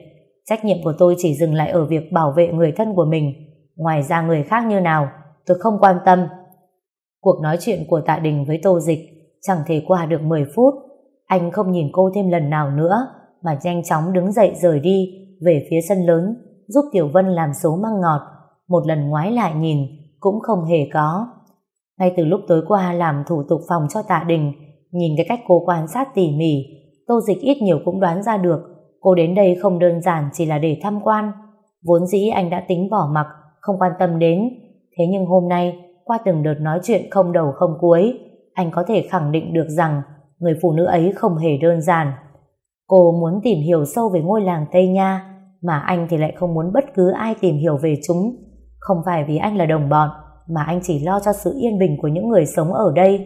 trách nhiệm của tôi chỉ dừng lại ở việc bảo vệ người thân của mình, ngoài ra người khác như nào, tôi không quan tâm. Cuộc nói chuyện của tạ đình với tô dịch chẳng thể qua được 10 phút, anh không nhìn cô thêm lần nào nữa mà nhanh chóng đứng dậy rời đi về phía sân lớn giúp Tiểu Vân làm số măng ngọt. Một lần ngoái lại nhìn cũng không hề có. Ngay từ lúc tối qua làm thủ tục phòng cho tạ đình nhìn cái cách cô quan sát tỉ mỉ Tô Dịch ít nhiều cũng đoán ra được cô đến đây không đơn giản chỉ là để tham quan. Vốn dĩ anh đã tính bỏ mặc không quan tâm đến thế nhưng hôm nay qua từng đợt nói chuyện không đầu không cuối anh có thể khẳng định được rằng người phụ nữ ấy không hề đơn giản. Cô muốn tìm hiểu sâu về ngôi làng Tây Nha, mà anh thì lại không muốn bất cứ ai tìm hiểu về chúng. Không phải vì anh là đồng bọn, mà anh chỉ lo cho sự yên bình của những người sống ở đây.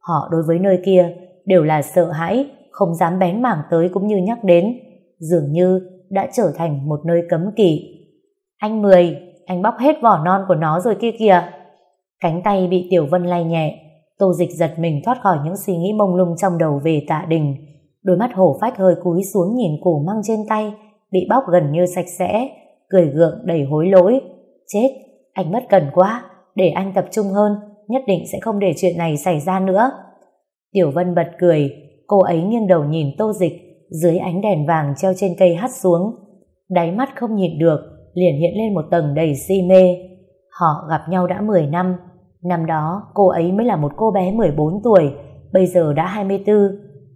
Họ đối với nơi kia đều là sợ hãi, không dám bén mảng tới cũng như nhắc đến, dường như đã trở thành một nơi cấm kỵ. Anh Mười, anh bóc hết vỏ non của nó rồi kia kìa. Cánh tay bị Tiểu Vân lay nhẹ, Tô dịch giật mình thoát khỏi những suy nghĩ mông lung trong đầu về tạ đình. Đôi mắt hổ phách hơi cúi xuống nhìn củ măng trên tay, bị bóc gần như sạch sẽ, cười gượng đầy hối lỗi. Chết, anh mất cần quá, để anh tập trung hơn, nhất định sẽ không để chuyện này xảy ra nữa. Tiểu Vân bật cười, cô ấy nghiêng đầu nhìn tô dịch, dưới ánh đèn vàng treo trên cây hắt xuống. Đáy mắt không nhịn được, liền hiện lên một tầng đầy si mê. Họ gặp nhau đã 10 năm, năm đó cô ấy mới là một cô bé 14 tuổi, bây giờ đã 24.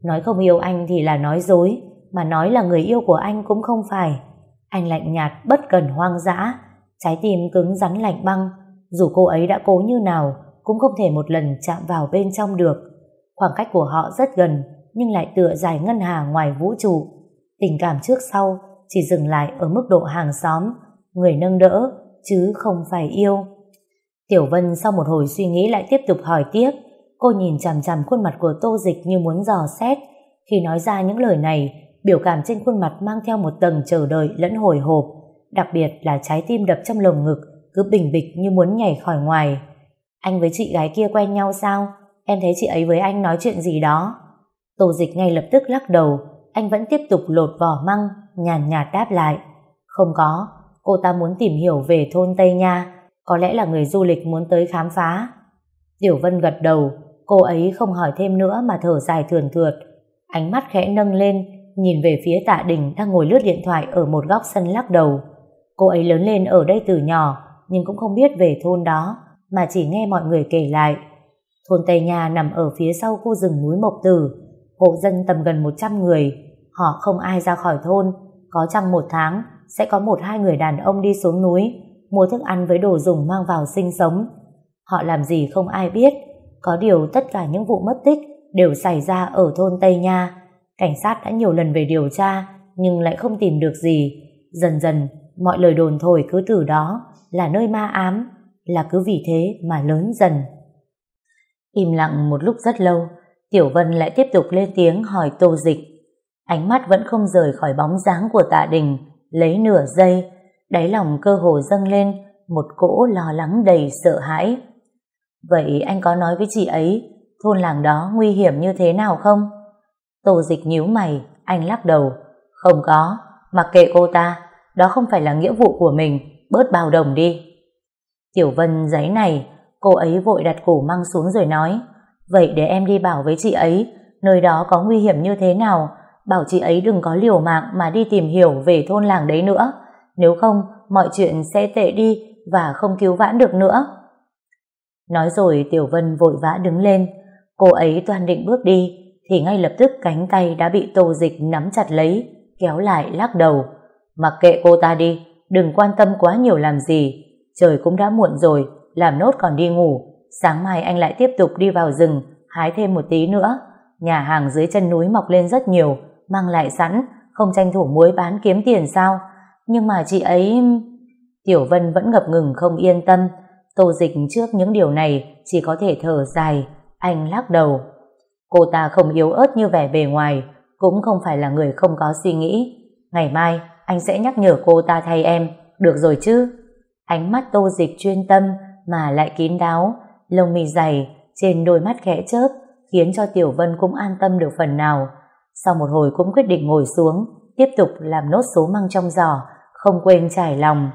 Nói không yêu anh thì là nói dối, mà nói là người yêu của anh cũng không phải. Anh lạnh nhạt, bất cần hoang dã, trái tim cứng rắn lạnh băng, dù cô ấy đã cố như nào, cũng không thể một lần chạm vào bên trong được. Khoảng cách của họ rất gần, nhưng lại tựa dài ngân hà ngoài vũ trụ. Tình cảm trước sau chỉ dừng lại ở mức độ hàng xóm, người nâng đỡ, chứ không phải yêu. Tiểu Vân sau một hồi suy nghĩ lại tiếp tục hỏi tiếp, cô nhìn chằm chằm khuôn mặt của Tô Dịch như muốn dò xét. Khi nói ra những lời này, biểu cảm trên khuôn mặt mang theo một tầng chờ đợi lẫn hồi hộp, đặc biệt là trái tim đập trong lồng ngực, cứ bình bịch như muốn nhảy khỏi ngoài. Anh với chị gái kia quen nhau sao? Em thấy chị ấy với anh nói chuyện gì đó. Tô dịch ngay lập tức lắc đầu, anh vẫn tiếp tục lột vỏ măng, nhàn nhạt đáp lại. Không có, cô ta muốn tìm hiểu về thôn Tây Nha, có lẽ là người du lịch muốn tới khám phá. Tiểu Vân gật đầu, cô ấy không hỏi thêm nữa mà thở dài thườn thượt. Ánh mắt khẽ nâng lên, nhìn về phía tạ đình đang ngồi lướt điện thoại ở một góc sân lắc đầu. Cô ấy lớn lên ở đây từ nhỏ, nhưng cũng không biết về thôn đó, mà chỉ nghe mọi người kể lại. Thôn Tây Nha nằm ở phía sau khu rừng núi Mộc Tử, hộ dân tầm gần 100 người, họ không ai ra khỏi thôn, có chăng một tháng sẽ có một hai người đàn ông đi xuống núi, mua thức ăn với đồ dùng mang vào sinh sống. Họ làm gì không ai biết, có điều tất cả những vụ mất tích đều xảy ra ở thôn Tây Nha. Cảnh sát đã nhiều lần về điều tra, nhưng lại không tìm được gì. Dần dần, mọi lời đồn thổi cứ từ đó là nơi ma ám, là cứ vì thế mà lớn dần. Im lặng một lúc rất lâu, Tiểu Vân lại tiếp tục lên tiếng hỏi Tô Dịch. Ánh mắt vẫn không rời khỏi bóng dáng của tạ đình, lấy nửa giây, đáy lòng cơ hồ dâng lên một cỗ lo lắng đầy sợ hãi. Vậy anh có nói với chị ấy thôn làng đó nguy hiểm như thế nào không? Tô Dịch nhíu mày, anh lắc đầu. Không có, mặc kệ cô ta, đó không phải là nghĩa vụ của mình, bớt bao đồng đi. Tiểu Vân giấy này, cô ấy vội đặt củ măng xuống rồi nói, vậy để em đi bảo với chị ấy, nơi đó có nguy hiểm như thế nào, bảo chị ấy đừng có liều mạng mà đi tìm hiểu về thôn làng đấy nữa, nếu không mọi chuyện sẽ tệ đi và không cứu vãn được nữa. Nói rồi Tiểu Vân vội vã đứng lên, cô ấy toàn định bước đi, thì ngay lập tức cánh tay đã bị tô dịch nắm chặt lấy, kéo lại lắc đầu. Mặc kệ cô ta đi, đừng quan tâm quá nhiều làm gì, trời cũng đã muộn rồi, làm nốt còn đi ngủ, sáng mai anh lại tiếp tục đi vào rừng, hái thêm một tí nữa. Nhà hàng dưới chân núi mọc lên rất nhiều, mang lại sẵn, không tranh thủ muối bán kiếm tiền sao? Nhưng mà chị ấy... Tiểu Vân vẫn ngập ngừng không yên tâm, tô dịch trước những điều này chỉ có thể thở dài, anh lắc đầu. Cô ta không yếu ớt như vẻ bề ngoài, cũng không phải là người không có suy nghĩ. Ngày mai, anh sẽ nhắc nhở cô ta thay em, được rồi chứ? Ánh mắt tô dịch chuyên tâm mà lại kín đáo, lông mì dày, trên đôi mắt khẽ chớp, khiến cho Tiểu Vân cũng an tâm được phần nào. Sau một hồi cũng quyết định ngồi xuống, tiếp tục làm nốt số măng trong giỏ, không quên trải lòng.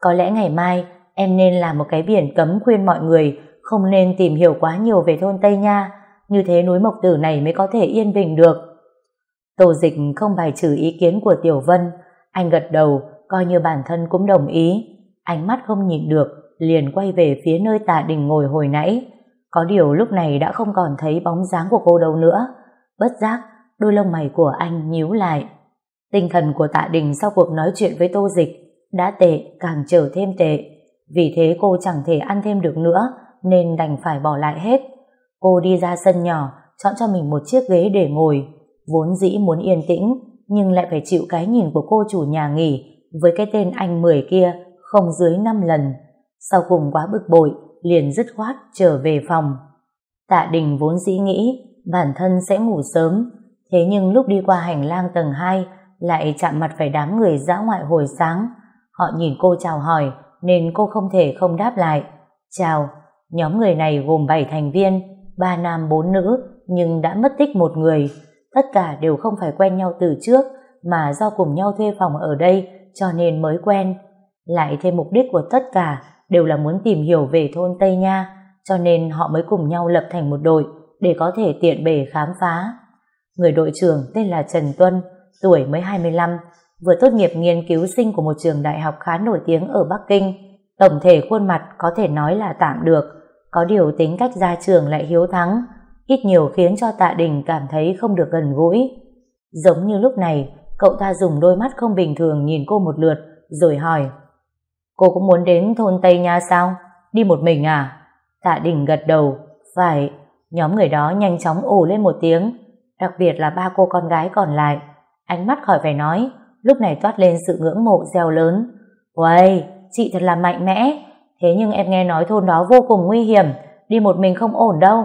Có lẽ ngày mai em nên làm một cái biển cấm khuyên mọi người không nên tìm hiểu quá nhiều về thôn Tây Nha, như thế núi Mộc Tử này mới có thể yên bình được. Tô Dịch không bài trừ ý kiến của Tiểu Vân, anh gật đầu, coi như bản thân cũng đồng ý. Ánh mắt không nhìn được, liền quay về phía nơi tạ đình ngồi hồi nãy. Có điều lúc này đã không còn thấy bóng dáng của cô đâu nữa. Bất giác, đôi lông mày của anh nhíu lại. Tinh thần của tạ đình sau cuộc nói chuyện với Tô Dịch đã tệ càng trở thêm tệ. Vì thế cô chẳng thể ăn thêm được nữa, nên đành phải bỏ lại hết. Cô đi ra sân nhỏ, chọn cho mình một chiếc ghế để ngồi. Vốn dĩ muốn yên tĩnh, nhưng lại phải chịu cái nhìn của cô chủ nhà nghỉ với cái tên anh Mười kia không dưới 5 lần. Sau cùng quá bực bội, liền dứt khoát trở về phòng. Tạ Đình vốn dĩ nghĩ bản thân sẽ ngủ sớm, thế nhưng lúc đi qua hành lang tầng 2 lại chạm mặt phải đám người dã ngoại hồi sáng. Họ nhìn cô chào hỏi nên cô không thể không đáp lại. Chào, nhóm người này gồm 7 thành viên, ba nam bốn nữ nhưng đã mất tích một người. Tất cả đều không phải quen nhau từ trước mà do cùng nhau thuê phòng ở đây cho nên mới quen. Lại thêm mục đích của tất cả đều là muốn tìm hiểu về thôn Tây Nha cho nên họ mới cùng nhau lập thành một đội để có thể tiện bề khám phá. Người đội trưởng tên là Trần Tuân tuổi mới 25, vừa tốt nghiệp nghiên cứu sinh của một trường đại học khá nổi tiếng ở Bắc Kinh. Tổng thể khuôn mặt có thể nói là tạm được, có điều tính cách ra trường lại hiếu thắng, ít nhiều khiến cho tạ đình cảm thấy không được gần gũi. Giống như lúc này, cậu ta dùng đôi mắt không bình thường nhìn cô một lượt, rồi hỏi Cô cũng muốn đến thôn Tây Nha sao? Đi một mình à? Tạ đình gật đầu, phải, nhóm người đó nhanh chóng ồ lên một tiếng, đặc biệt là ba cô con gái còn lại. Ánh mắt khỏi phải nói, lúc này toát lên sự ngưỡng mộ gieo lớn. Uầy, chị thật là mạnh mẽ, thế nhưng em nghe nói thôn đó vô cùng nguy hiểm, đi một mình không ổn đâu.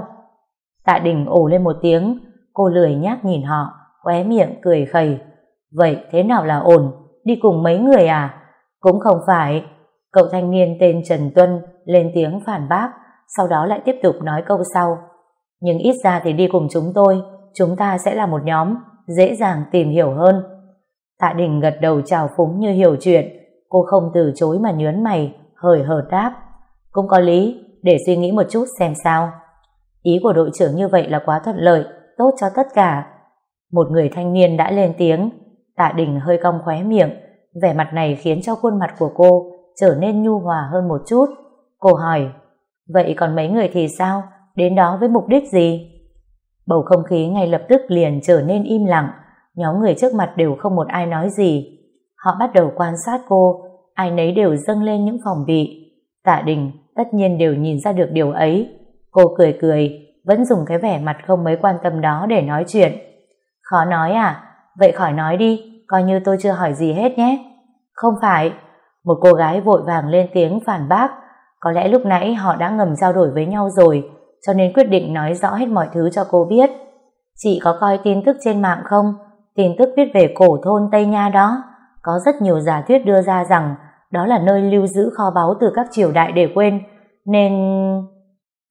Tạ Đình ồ lên một tiếng, cô lười nhác nhìn họ, khóe miệng cười khẩy. Vậy thế nào là ổn? Đi cùng mấy người à? Cũng không phải. Cậu thanh niên tên Trần Tuân lên tiếng phản bác, sau đó lại tiếp tục nói câu sau. Nhưng ít ra thì đi cùng chúng tôi, chúng ta sẽ là một nhóm, dễ dàng tìm hiểu hơn. Tạ Đình gật đầu chào phúng như hiểu chuyện, cô không từ chối mà nhớn mày, hời hợt đáp. Cũng có lý, để suy nghĩ một chút xem sao. Ý của đội trưởng như vậy là quá thuận lợi, tốt cho tất cả. Một người thanh niên đã lên tiếng, tạ đình hơi cong khóe miệng, vẻ mặt này khiến cho khuôn mặt của cô trở nên nhu hòa hơn một chút. Cô hỏi, vậy còn mấy người thì sao? Đến đó với mục đích gì? Bầu không khí ngay lập tức liền trở nên im lặng, nhóm người trước mặt đều không một ai nói gì. Họ bắt đầu quan sát cô, ai nấy đều dâng lên những phòng bị. Tạ đình tất nhiên đều nhìn ra được điều ấy. Cô cười cười, vẫn dùng cái vẻ mặt không mấy quan tâm đó để nói chuyện. Khó nói à? Vậy khỏi nói đi, coi như tôi chưa hỏi gì hết nhé. Không phải. Một cô gái vội vàng lên tiếng phản bác. Có lẽ lúc nãy họ đã ngầm trao đổi với nhau rồi, cho nên quyết định nói rõ hết mọi thứ cho cô biết. Chị có coi tin tức trên mạng không? Tin tức viết về cổ thôn Tây Nha đó. Có rất nhiều giả thuyết đưa ra rằng đó là nơi lưu giữ kho báu từ các triều đại để quên, nên...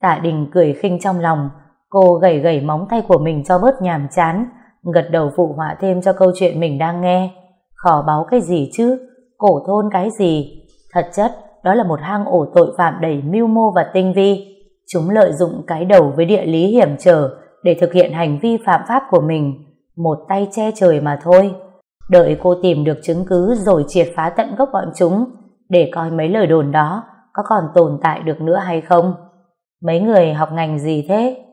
Tạ Đình cười khinh trong lòng, cô gẩy gẩy móng tay của mình cho bớt nhàm chán, gật đầu phụ họa thêm cho câu chuyện mình đang nghe. Kho báu cái gì chứ? Cổ thôn cái gì? Thật chất, đó là một hang ổ tội phạm đầy mưu mô và tinh vi. Chúng lợi dụng cái đầu với địa lý hiểm trở để thực hiện hành vi phạm pháp của mình. Một tay che trời mà thôi. Đợi cô tìm được chứng cứ rồi triệt phá tận gốc bọn chúng để coi mấy lời đồn đó có còn tồn tại được nữa hay không. Mấy người học ngành gì thế?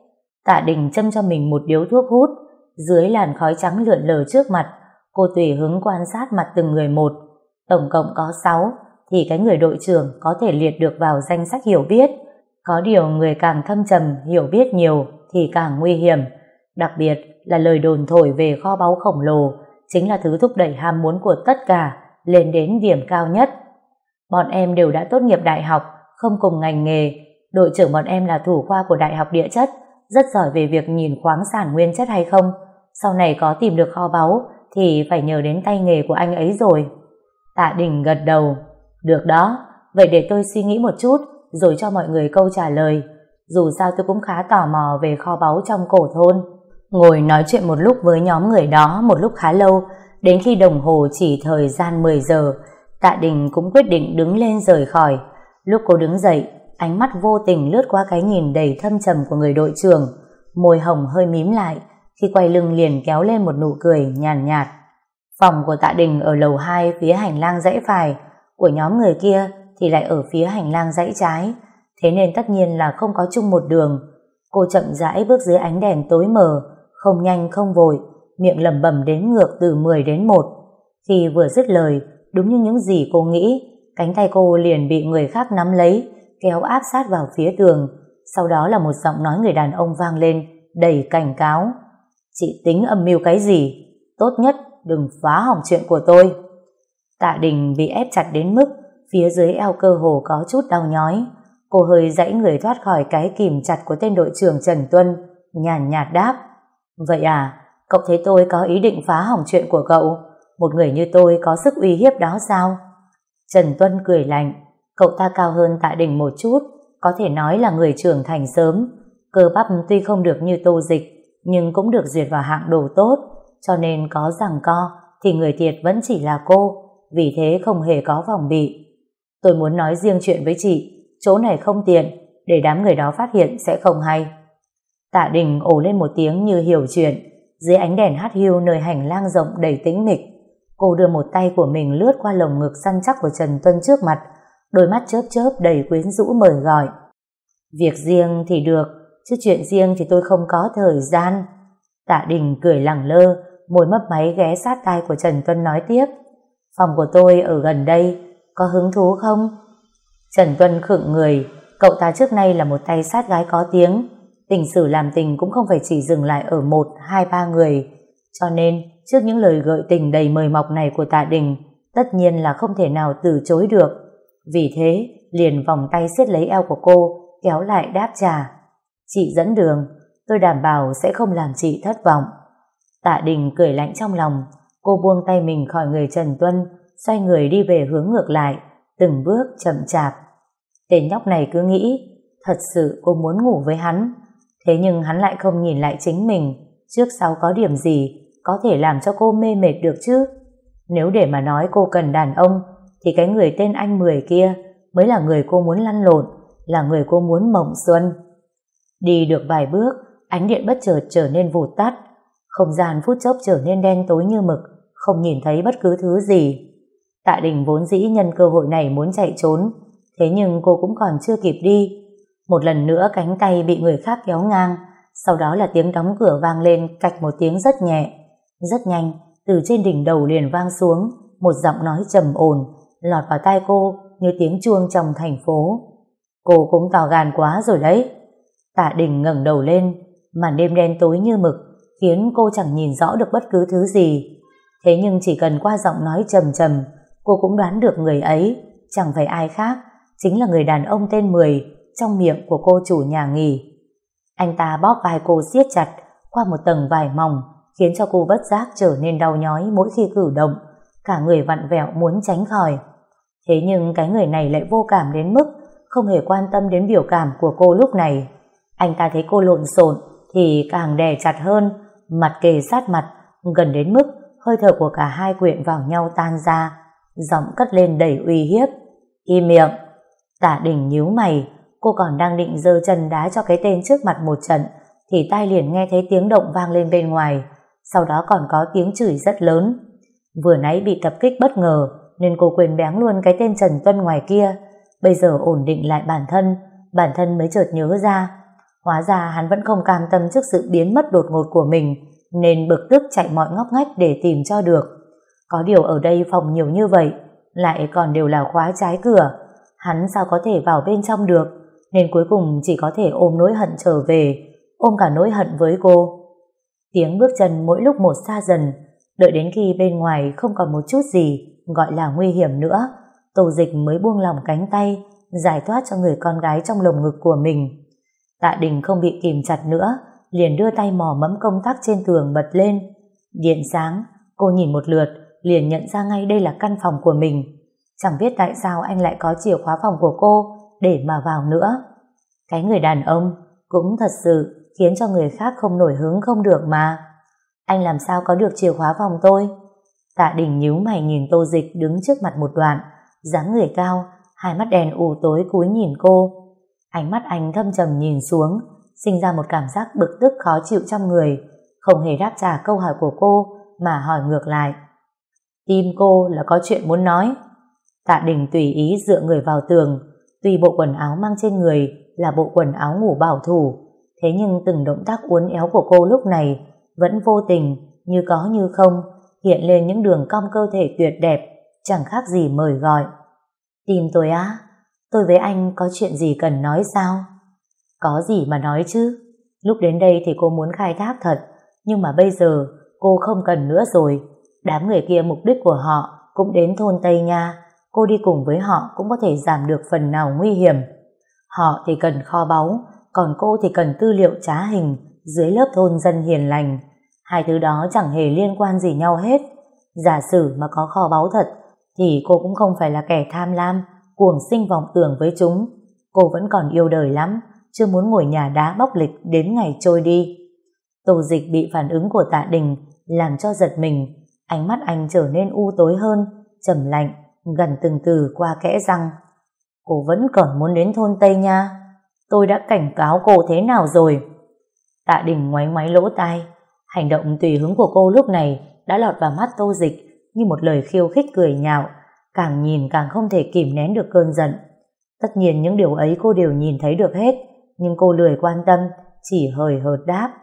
Tạ Đình châm cho mình một điếu thuốc hút dưới làn khói trắng lượn lờ trước mặt cô tùy hứng quan sát mặt từng người một tổng cộng có 6 thì cái người đội trưởng có thể liệt được vào danh sách hiểu biết. Có điều người càng thâm trầm, hiểu biết nhiều thì càng nguy hiểm. Đặc biệt là lời đồn thổi về kho báu khổng lồ chính là thứ thúc đẩy ham muốn của tất cả lên đến điểm cao nhất. Bọn em đều đã tốt nghiệp đại học, không cùng ngành nghề. Đội trưởng bọn em là thủ khoa của đại học địa chất, rất giỏi về việc nhìn khoáng sản nguyên chất hay không. Sau này có tìm được kho báu thì phải nhờ đến tay nghề của anh ấy rồi tạ đình gật đầu. Được đó vậy để tôi suy nghĩ một chút rồi cho mọi người câu trả lời. Dù sao tôi cũng khá tò mò về kho báu trong cổ thôn. Ngồi nói chuyện một lúc với nhóm người đó một lúc khá lâu đến khi đồng hồ chỉ thời gian 10 giờ tạ đình cũng quyết định đứng lên rời khỏi. Lúc cô đứng dậy ánh mắt vô tình lướt qua cái nhìn đầy thâm trầm của người đội trưởng. Môi hồng hơi mím lại khi quay lưng liền kéo lên một nụ cười nhàn nhạt, nhạt phòng của tạ đình ở lầu 2 phía hành lang dãy phải, của nhóm người kia thì lại ở phía hành lang dãy trái. Thế nên tất nhiên là không có chung một đường. Cô chậm rãi bước dưới ánh đèn tối mờ, không nhanh không vội, miệng lẩm bẩm đến ngược từ 10 đến 1 khi vừa dứt lời, đúng như những gì cô nghĩ, cánh tay cô liền bị người khác nắm lấy, kéo áp sát vào phía tường. Sau đó là một giọng nói người đàn ông vang lên, đầy cảnh cáo. Chị tính âm mưu cái gì? Tốt nhất đừng phá hỏng chuyện của tôi. Tạ đình bị ép chặt đến mức phía dưới eo cơ hồ có chút đau nhói. Cô hơi dãy người thoát khỏi cái kìm chặt của tên đội trưởng Trần Tuân nhàn nhạt đáp vậy à cậu thấy tôi có ý định phá hỏng chuyện của cậu? Một người như tôi có sức uy hiếp đó sao? Trần Tuân cười lạnh Cậu ta cao hơn Tạ Đình một chút, có thể nói là người trưởng thành sớm. Cơ bắp tuy không được như tô dịch, nhưng cũng được duyệt vào hạng đồ tốt, cho nên có rằng co thì người thiệt vẫn chỉ là cô, vì thế không hề có vòng bị. Tôi muốn nói riêng chuyện với chị, chỗ này không tiện, để đám người đó phát hiện sẽ không hay. Tạ Đình ồ lên một tiếng như hiểu chuyện, Dưới ánh đèn hát hiu nơi hành lang rộng đầy tĩnh mịch, cô đưa một tay của mình lướt qua lồng ngực săn chắc của Trần Tuân trước mặt, đôi mắt chớp chớp đầy quyến rũ mời gọi. Việc riêng thì được, chứ chuyện riêng thì tôi không có thời gian. Tạ Đình cười lẳng lơ, môi mấp máy ghé sát tai của Trần Tuân nói tiếp. Phòng của tôi ở gần đây, có hứng thú không? Trần Tuân khựng người, cậu ta trước nay là một tay sát gái có tiếng, tình sử làm tình cũng không phải chỉ dừng lại ở một, hai, ba người. Cho nên, trước những lời gợi tình đầy mời mọc này của Tạ Đình, tất nhiên là không thể nào từ chối được. Vì thế, liền vòng tay siết lấy eo của cô, kéo lại đáp trả. Chị dẫn đường, tôi đảm bảo sẽ không làm chị thất vọng. Tạ Đình cười lạnh trong lòng, cô buông tay mình khỏi người Trần Tuân, xoay người đi về hướng ngược lại, từng bước chậm chạp. Tên nhóc này cứ nghĩ, thật sự cô muốn ngủ với hắn, thế nhưng hắn lại không nhìn lại chính mình, trước sau có điểm gì có thể làm cho cô mê mệt được chứ. Nếu để mà nói cô cần đàn ông, thì cái người tên anh Mười kia mới là người cô muốn lăn lộn, là người cô muốn mộng xuân. Đi được vài bước, ánh điện bất chợt trở nên vụt tắt, không gian phút chốc trở nên đen tối như mực, không nhìn thấy bất cứ thứ gì. Tạ Đình vốn dĩ nhân cơ hội này muốn chạy trốn, thế nhưng cô cũng còn chưa kịp đi. Một lần nữa cánh tay bị người khác kéo ngang, sau đó là tiếng đóng cửa vang lên cạch một tiếng rất nhẹ. Rất nhanh, từ trên đỉnh đầu liền vang xuống, một giọng nói trầm ổn, lọt vào tai cô như tiếng chuông trong thành phố. Cô cũng to gan quá rồi đấy. Tạ Đình ngẩng đầu lên, màn đêm đen tối như mực, khiến cô chẳng nhìn rõ được bất cứ thứ gì. Thế nhưng chỉ cần qua giọng nói trầm trầm, cô cũng đoán được người ấy, chẳng phải ai khác, chính là người đàn ông tên Mười trong miệng của cô chủ nhà nghỉ. Anh ta bóp vai cô siết chặt qua một tầng vải mỏng, khiến cho cô bất giác trở nên đau nhói mỗi khi cử động, cả người vặn vẹo muốn tránh khỏi. Thế nhưng cái người này lại vô cảm đến mức không hề quan tâm đến biểu cảm của cô lúc này. Anh ta thấy cô lộn xộn thì càng đè chặt hơn, mặt kề sát mặt, gần đến mức hơi thở của cả hai quyện vào nhau tan ra, giọng cất lên đầy uy hiếp. Im miệng! Tả đỉnh nhíu mày, cô còn đang định giơ chân đá cho cái tên trước mặt một trận, thì tai liền nghe thấy tiếng động vang lên bên ngoài, sau đó còn có tiếng chửi rất lớn. Vừa nãy bị tập kích bất ngờ, nên cô quên bén luôn cái tên Trần Tuân ngoài kia, bây giờ ổn định lại bản thân, bản thân mới chợt nhớ ra. Hóa ra hắn vẫn không cam tâm trước sự biến mất đột ngột của mình, nên bực tức chạy mọi ngóc ngách để tìm cho được. Có điều ở đây phòng nhiều như vậy, lại còn đều là khóa trái cửa. Hắn sao có thể vào bên trong được, nên cuối cùng chỉ có thể ôm nỗi hận trở về, ôm cả nỗi hận với cô. Tiếng bước chân mỗi lúc một xa dần, đợi đến khi bên ngoài không còn một chút gì gọi là nguy hiểm nữa, Tô Dịch mới buông lòng cánh tay, giải thoát cho người con gái trong lồng ngực của mình. Tạ Đình không bị kìm chặt nữa, liền đưa tay mò mẫm công tắc trên tường bật lên. Điện sáng, cô nhìn một lượt, liền nhận ra ngay đây là căn phòng của mình. Chẳng biết tại sao anh lại có chìa khóa phòng của cô để mà vào nữa. Cái người đàn ông cũng thật sự khiến cho người khác không nổi hứng không được mà. Anh làm sao có được chìa khóa phòng tôi? Tạ Đình nhíu mày nhìn Tô Dịch đứng trước mặt một đoạn, dáng người cao, hai mắt đèn ù tối cúi nhìn cô. Ánh mắt anh thâm trầm nhìn xuống, sinh ra một cảm giác bực tức khó chịu trong người, không hề đáp trả câu hỏi của cô mà hỏi ngược lại. Tim cô là có chuyện muốn nói. Tạ Đình tùy ý dựa người vào tường, tuy bộ quần áo mang trên người là bộ quần áo ngủ bảo thủ, thế nhưng từng động tác uốn éo của cô lúc này vẫn vô tình, như có như không, hiện lên những đường cong cơ thể tuyệt đẹp, chẳng khác gì mời gọi. Tìm tôi á, tôi với anh có chuyện gì cần nói sao? Có gì mà nói chứ? Lúc đến đây thì cô muốn khai thác thật, nhưng mà bây giờ cô không cần nữa rồi. Đám người kia mục đích của họ cũng đến thôn Tây Nha, cô đi cùng với họ cũng có thể giảm được phần nào nguy hiểm. Họ thì cần kho báu, còn cô thì cần tư liệu trá hình dưới lớp thôn dân hiền lành. Hai thứ đó chẳng hề liên quan gì nhau hết. Giả sử mà có kho báu thật, thì cô cũng không phải là kẻ tham lam, cuồng sinh vọng tưởng với chúng. Cô vẫn còn yêu đời lắm, chưa muốn ngồi nhà đá bóc lịch đến ngày trôi đi. Tô dịch bị phản ứng của tạ đình làm cho giật mình, ánh mắt anh trở nên u tối hơn, trầm lạnh, gần từng từ qua kẽ răng. Cô vẫn còn muốn đến thôn Tây nha. Tôi đã cảnh cáo cô thế nào rồi? Tạ đình ngoáy ngoáy lỗ tai, Hành động tùy hứng của cô lúc này đã lọt vào mắt tô dịch như một lời khiêu khích cười nhạo, càng nhìn càng không thể kìm nén được cơn giận. Tất nhiên những điều ấy cô đều nhìn thấy được hết, nhưng cô lười quan tâm, chỉ hời hợt đáp.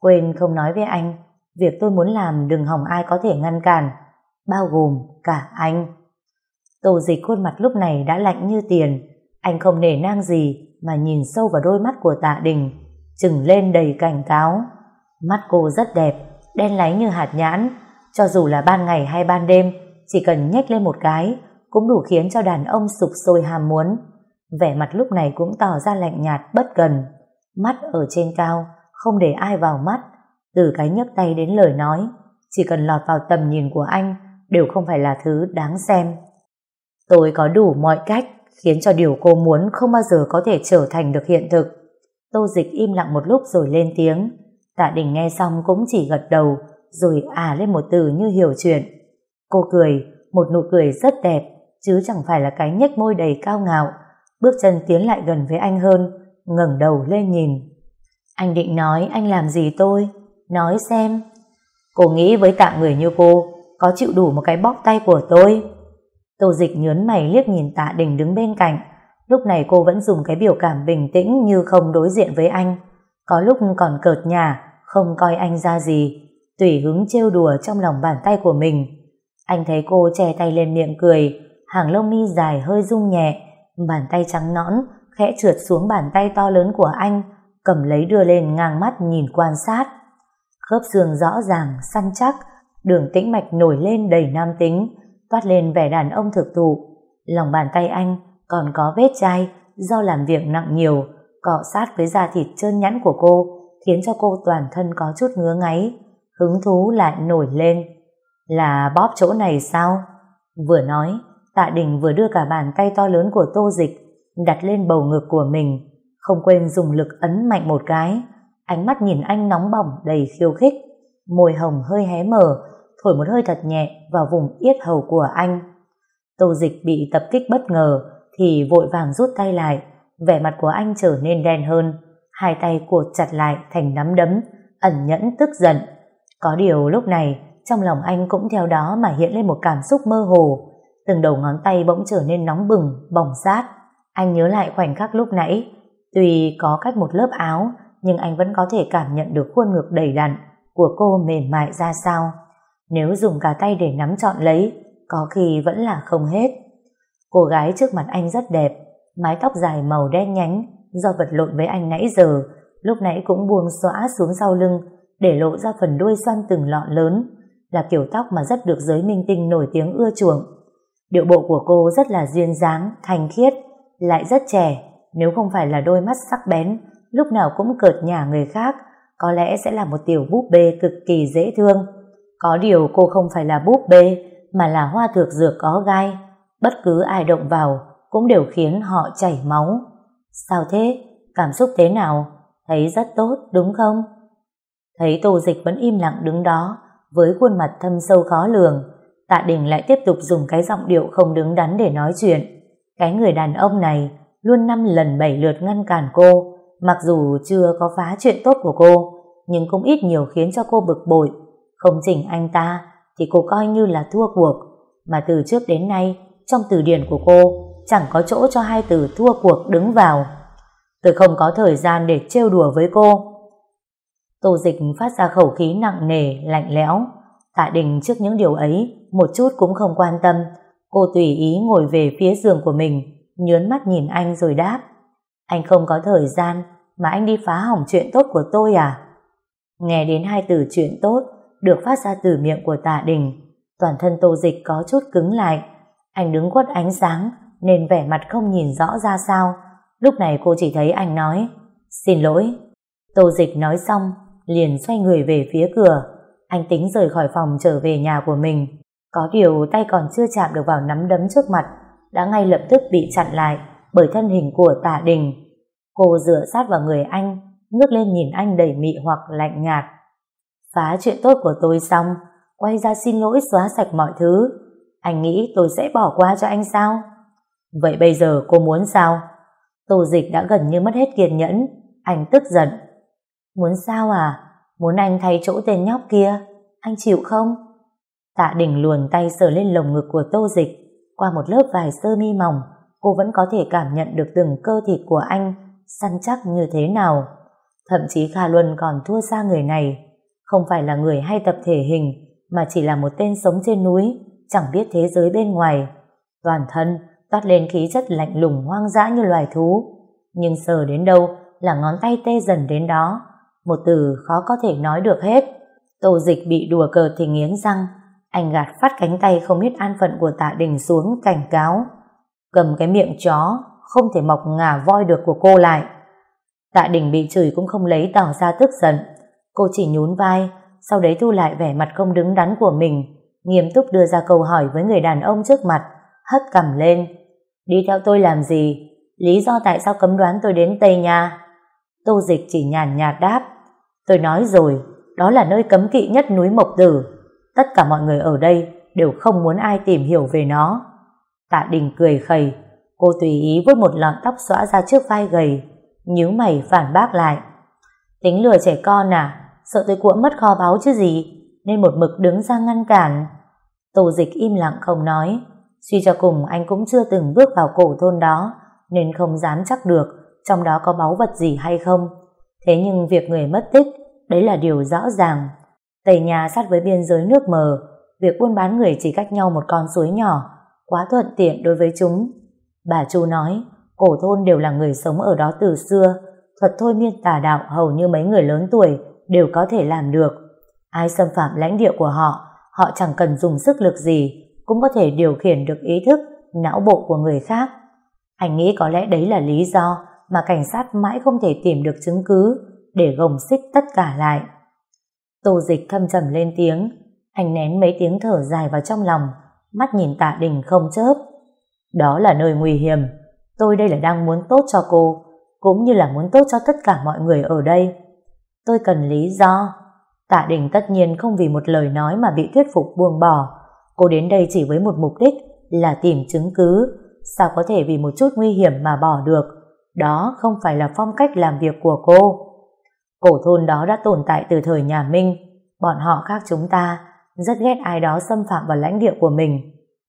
Quên không nói với anh, việc tôi muốn làm đừng hòng ai có thể ngăn cản, bao gồm cả anh. Tô dịch khuôn mặt lúc này đã lạnh như tiền, anh không nể nang gì mà nhìn sâu vào đôi mắt của tạ đình, trừng lên đầy cảnh cáo. Mắt cô rất đẹp, đen láy như hạt nhãn, cho dù là ban ngày hay ban đêm, chỉ cần nhếch lên một cái, cũng đủ khiến cho đàn ông sục sôi ham muốn. Vẻ mặt lúc này cũng tỏ ra lạnh nhạt bất gần Mắt ở trên cao, không để ai vào mắt. Từ cái nhấc tay đến lời nói, chỉ cần lọt vào tầm nhìn của anh, đều không phải là thứ đáng xem. Tôi có đủ mọi cách khiến cho điều cô muốn không bao giờ có thể trở thành được hiện thực. Tô dịch im lặng một lúc rồi lên tiếng. Tạ Đình nghe xong cũng chỉ gật đầu, rồi à lên một từ như hiểu chuyện. Cô cười, một nụ cười rất đẹp, chứ chẳng phải là cái nhếch môi đầy cao ngạo. Bước chân tiến lại gần với anh hơn, ngẩng đầu lên nhìn. Anh định nói anh làm gì tôi? Nói xem. Cô nghĩ với tạng người như cô, có chịu đủ một cái bóp tay của tôi? Tô dịch nhớn mày liếc nhìn tạ đình đứng bên cạnh. Lúc này cô vẫn dùng cái biểu cảm bình tĩnh như không đối diện với anh. Có lúc còn cợt nhà, không coi anh ra gì. Tùy hứng trêu đùa trong lòng bàn tay của mình. Anh thấy cô che tay lên miệng cười, hàng lông mi dài hơi rung nhẹ, bàn tay trắng nõn khẽ trượt xuống bàn tay to lớn của anh, cầm lấy đưa lên ngang mắt nhìn quan sát. Khớp xương rõ ràng, săn chắc, đường tĩnh mạch nổi lên đầy nam tính, toát lên vẻ đàn ông thực thụ. Lòng bàn tay anh còn có vết chai do làm việc nặng nhiều, cọ sát với da thịt trơn nhẵn của cô, khiến cho cô toàn thân có chút ngứa ngáy, hứng thú lại nổi lên. Là bóp chỗ này sao? Vừa nói, Tạ Đình vừa đưa cả bàn tay to lớn của Tô Dịch đặt lên bầu ngực của mình, không quên dùng lực ấn mạnh một cái. Ánh mắt nhìn anh nóng bỏng đầy khiêu khích, môi hồng hơi hé mở, thổi một hơi thật nhẹ vào vùng yết hầu của anh. Tô Dịch bị tập kích bất ngờ thì vội vàng rút tay lại, vẻ mặt của anh trở nên đen hơn, hai tay cột chặt lại thành nắm đấm, ẩn nhẫn tức giận. Có điều lúc này, trong lòng anh cũng theo đó mà hiện lên một cảm xúc mơ hồ, từng đầu ngón tay bỗng trở nên nóng bừng, bỏng rát. Anh nhớ lại khoảnh khắc lúc nãy, tuy có cách một lớp áo, nhưng anh vẫn có thể cảm nhận được khuôn ngực đầy đặn của cô mềm mại ra sao. Nếu dùng cả tay để nắm trọn lấy, có khi vẫn là không hết. Cô gái trước mặt anh rất đẹp, mái tóc dài màu đen nhánh, do vật lộn với anh nãy giờ, lúc nãy cũng buông xõa xuống sau lưng, để lộ ra phần đuôi xoăn từng lọn lớn, là kiểu tóc mà rất được giới minh tinh nổi tiếng ưa chuộng. Điệu bộ của cô rất là duyên dáng, thanh khiết, lại rất trẻ, nếu không phải là đôi mắt sắc bén, lúc nào cũng cợt nhả người khác, có lẽ sẽ là một tiểu búp bê cực kỳ dễ thương. Có điều cô không phải là búp bê, mà là hoa thược dược có gai. Bất cứ ai động vào cũng đều khiến họ chảy máu. Sao thế? Cảm xúc thế nào? Thấy rất tốt, đúng không? Thấy Tô Dịch vẫn im lặng đứng đó, với khuôn mặt thâm sâu khó lường, Tạ Đình lại tiếp tục dùng cái giọng điệu không đứng đắn để nói chuyện. Cái người đàn ông này luôn năm lần bảy lượt ngăn cản cô, mặc dù chưa có phá chuyện tốt của cô, nhưng cũng ít nhiều khiến cho cô bực bội. Không chỉnh anh ta, thì cô coi như là thua cuộc, mà từ trước đến nay, trong từ điển của cô, chẳng có chỗ cho hai từ thua cuộc đứng vào. Tôi không có thời gian để trêu đùa với cô. Tô dịch phát ra khẩu khí nặng nề, lạnh lẽo. Tạ Đình trước những điều ấy, một chút cũng không quan tâm. Cô tùy ý ngồi về phía giường của mình, nhớn mắt nhìn anh rồi đáp. Anh không có thời gian, mà anh đi phá hỏng chuyện tốt của tôi à? Nghe đến hai từ chuyện tốt, được phát ra từ miệng của tạ đình. Toàn thân tô dịch có chút cứng lại. Anh đứng quất ánh sáng, nên vẻ mặt không nhìn rõ ra sao. Lúc này cô chỉ thấy anh nói, xin lỗi. Tô dịch nói xong, liền xoay người về phía cửa. Anh tính rời khỏi phòng trở về nhà của mình. Có điều tay còn chưa chạm được vào nắm đấm trước mặt, đã ngay lập tức bị chặn lại bởi thân hình của tả đình. Cô dựa sát vào người anh, ngước lên nhìn anh đầy mị hoặc lạnh nhạt. Phá chuyện tốt của tôi xong, quay ra xin lỗi xóa sạch mọi thứ. Anh nghĩ tôi sẽ bỏ qua cho anh sao? Vậy bây giờ cô muốn sao? Tô dịch đã gần như mất hết kiên nhẫn. Anh tức giận. Muốn sao à? muốn anh thay chỗ tên nhóc kia, anh chịu không? Tạ Đình luồn tay sờ lên lồng ngực của Tô Dịch, qua một lớp vải sơ mi mỏng, cô vẫn có thể cảm nhận được từng cơ thịt của anh săn chắc như thế nào. Thậm chí Kha Luân còn thua xa người này, không phải là người hay tập thể hình, mà chỉ là một tên sống trên núi, chẳng biết thế giới bên ngoài. Toàn thân toát lên khí chất lạnh lùng hoang dã như loài thú, nhưng sờ đến đâu là ngón tay tê dần đến đó, một từ khó có thể nói được hết. Tô dịch bị đùa cợt thì nghiến răng, anh gạt phát cánh tay không biết an phận của tạ đình xuống cảnh cáo. Cầm cái miệng chó, không thể mọc ngà voi được của cô lại. Tạ đình bị chửi cũng không lấy tỏ ra tức giận. Cô chỉ nhún vai, sau đấy thu lại vẻ mặt không đứng đắn của mình, nghiêm túc đưa ra câu hỏi với người đàn ông trước mặt, hất cằm lên. Đi theo tôi làm gì? Lý do tại sao cấm đoán tôi đến Tây Nha? Tô dịch chỉ nhàn nhạt đáp. Tôi nói rồi, đó là nơi cấm kỵ nhất núi Mộc Tử. Tất cả mọi người ở đây đều không muốn ai tìm hiểu về nó. Tạ Đình cười khẩy, cô tùy ý vuốt một lọn tóc xõa ra trước vai gầy, nhíu mày phản bác lại. Tính lừa trẻ con à, sợ tôi cuộn mất kho báu chứ gì, nên một mực đứng ra ngăn cản. Tô dịch im lặng không nói, suy cho cùng anh cũng chưa từng bước vào cổ thôn đó, nên không dám chắc được trong đó có báu vật gì hay không. Thế nhưng việc người mất tích, đấy là điều rõ ràng. Tây nhà sát với biên giới nước mờ, việc buôn bán người chỉ cách nhau một con suối nhỏ, quá thuận tiện đối với chúng. Bà Chu nói, cổ thôn đều là người sống ở đó từ xưa, thuật thôi miên tà đạo hầu như mấy người lớn tuổi đều có thể làm được. Ai xâm phạm lãnh địa của họ, họ chẳng cần dùng sức lực gì, cũng có thể điều khiển được ý thức, não bộ của người khác. Anh nghĩ có lẽ đấy là lý do mà cảnh sát mãi không thể tìm được chứng cứ để gồng xích tất cả lại. Tô dịch thâm trầm lên tiếng, anh nén mấy tiếng thở dài vào trong lòng, mắt nhìn tạ đình không chớp. Đó là nơi nguy hiểm, tôi đây là đang muốn tốt cho cô, cũng như là muốn tốt cho tất cả mọi người ở đây. Tôi cần lý do. Tạ đình tất nhiên không vì một lời nói mà bị thuyết phục buông bỏ. Cô đến đây chỉ với một mục đích là tìm chứng cứ. Sao có thể vì một chút nguy hiểm mà bỏ được? Đó không phải là phong cách làm việc của cô. Cổ thôn đó đã tồn tại từ thời nhà Minh. Bọn họ khác chúng ta, rất ghét ai đó xâm phạm vào lãnh địa của mình.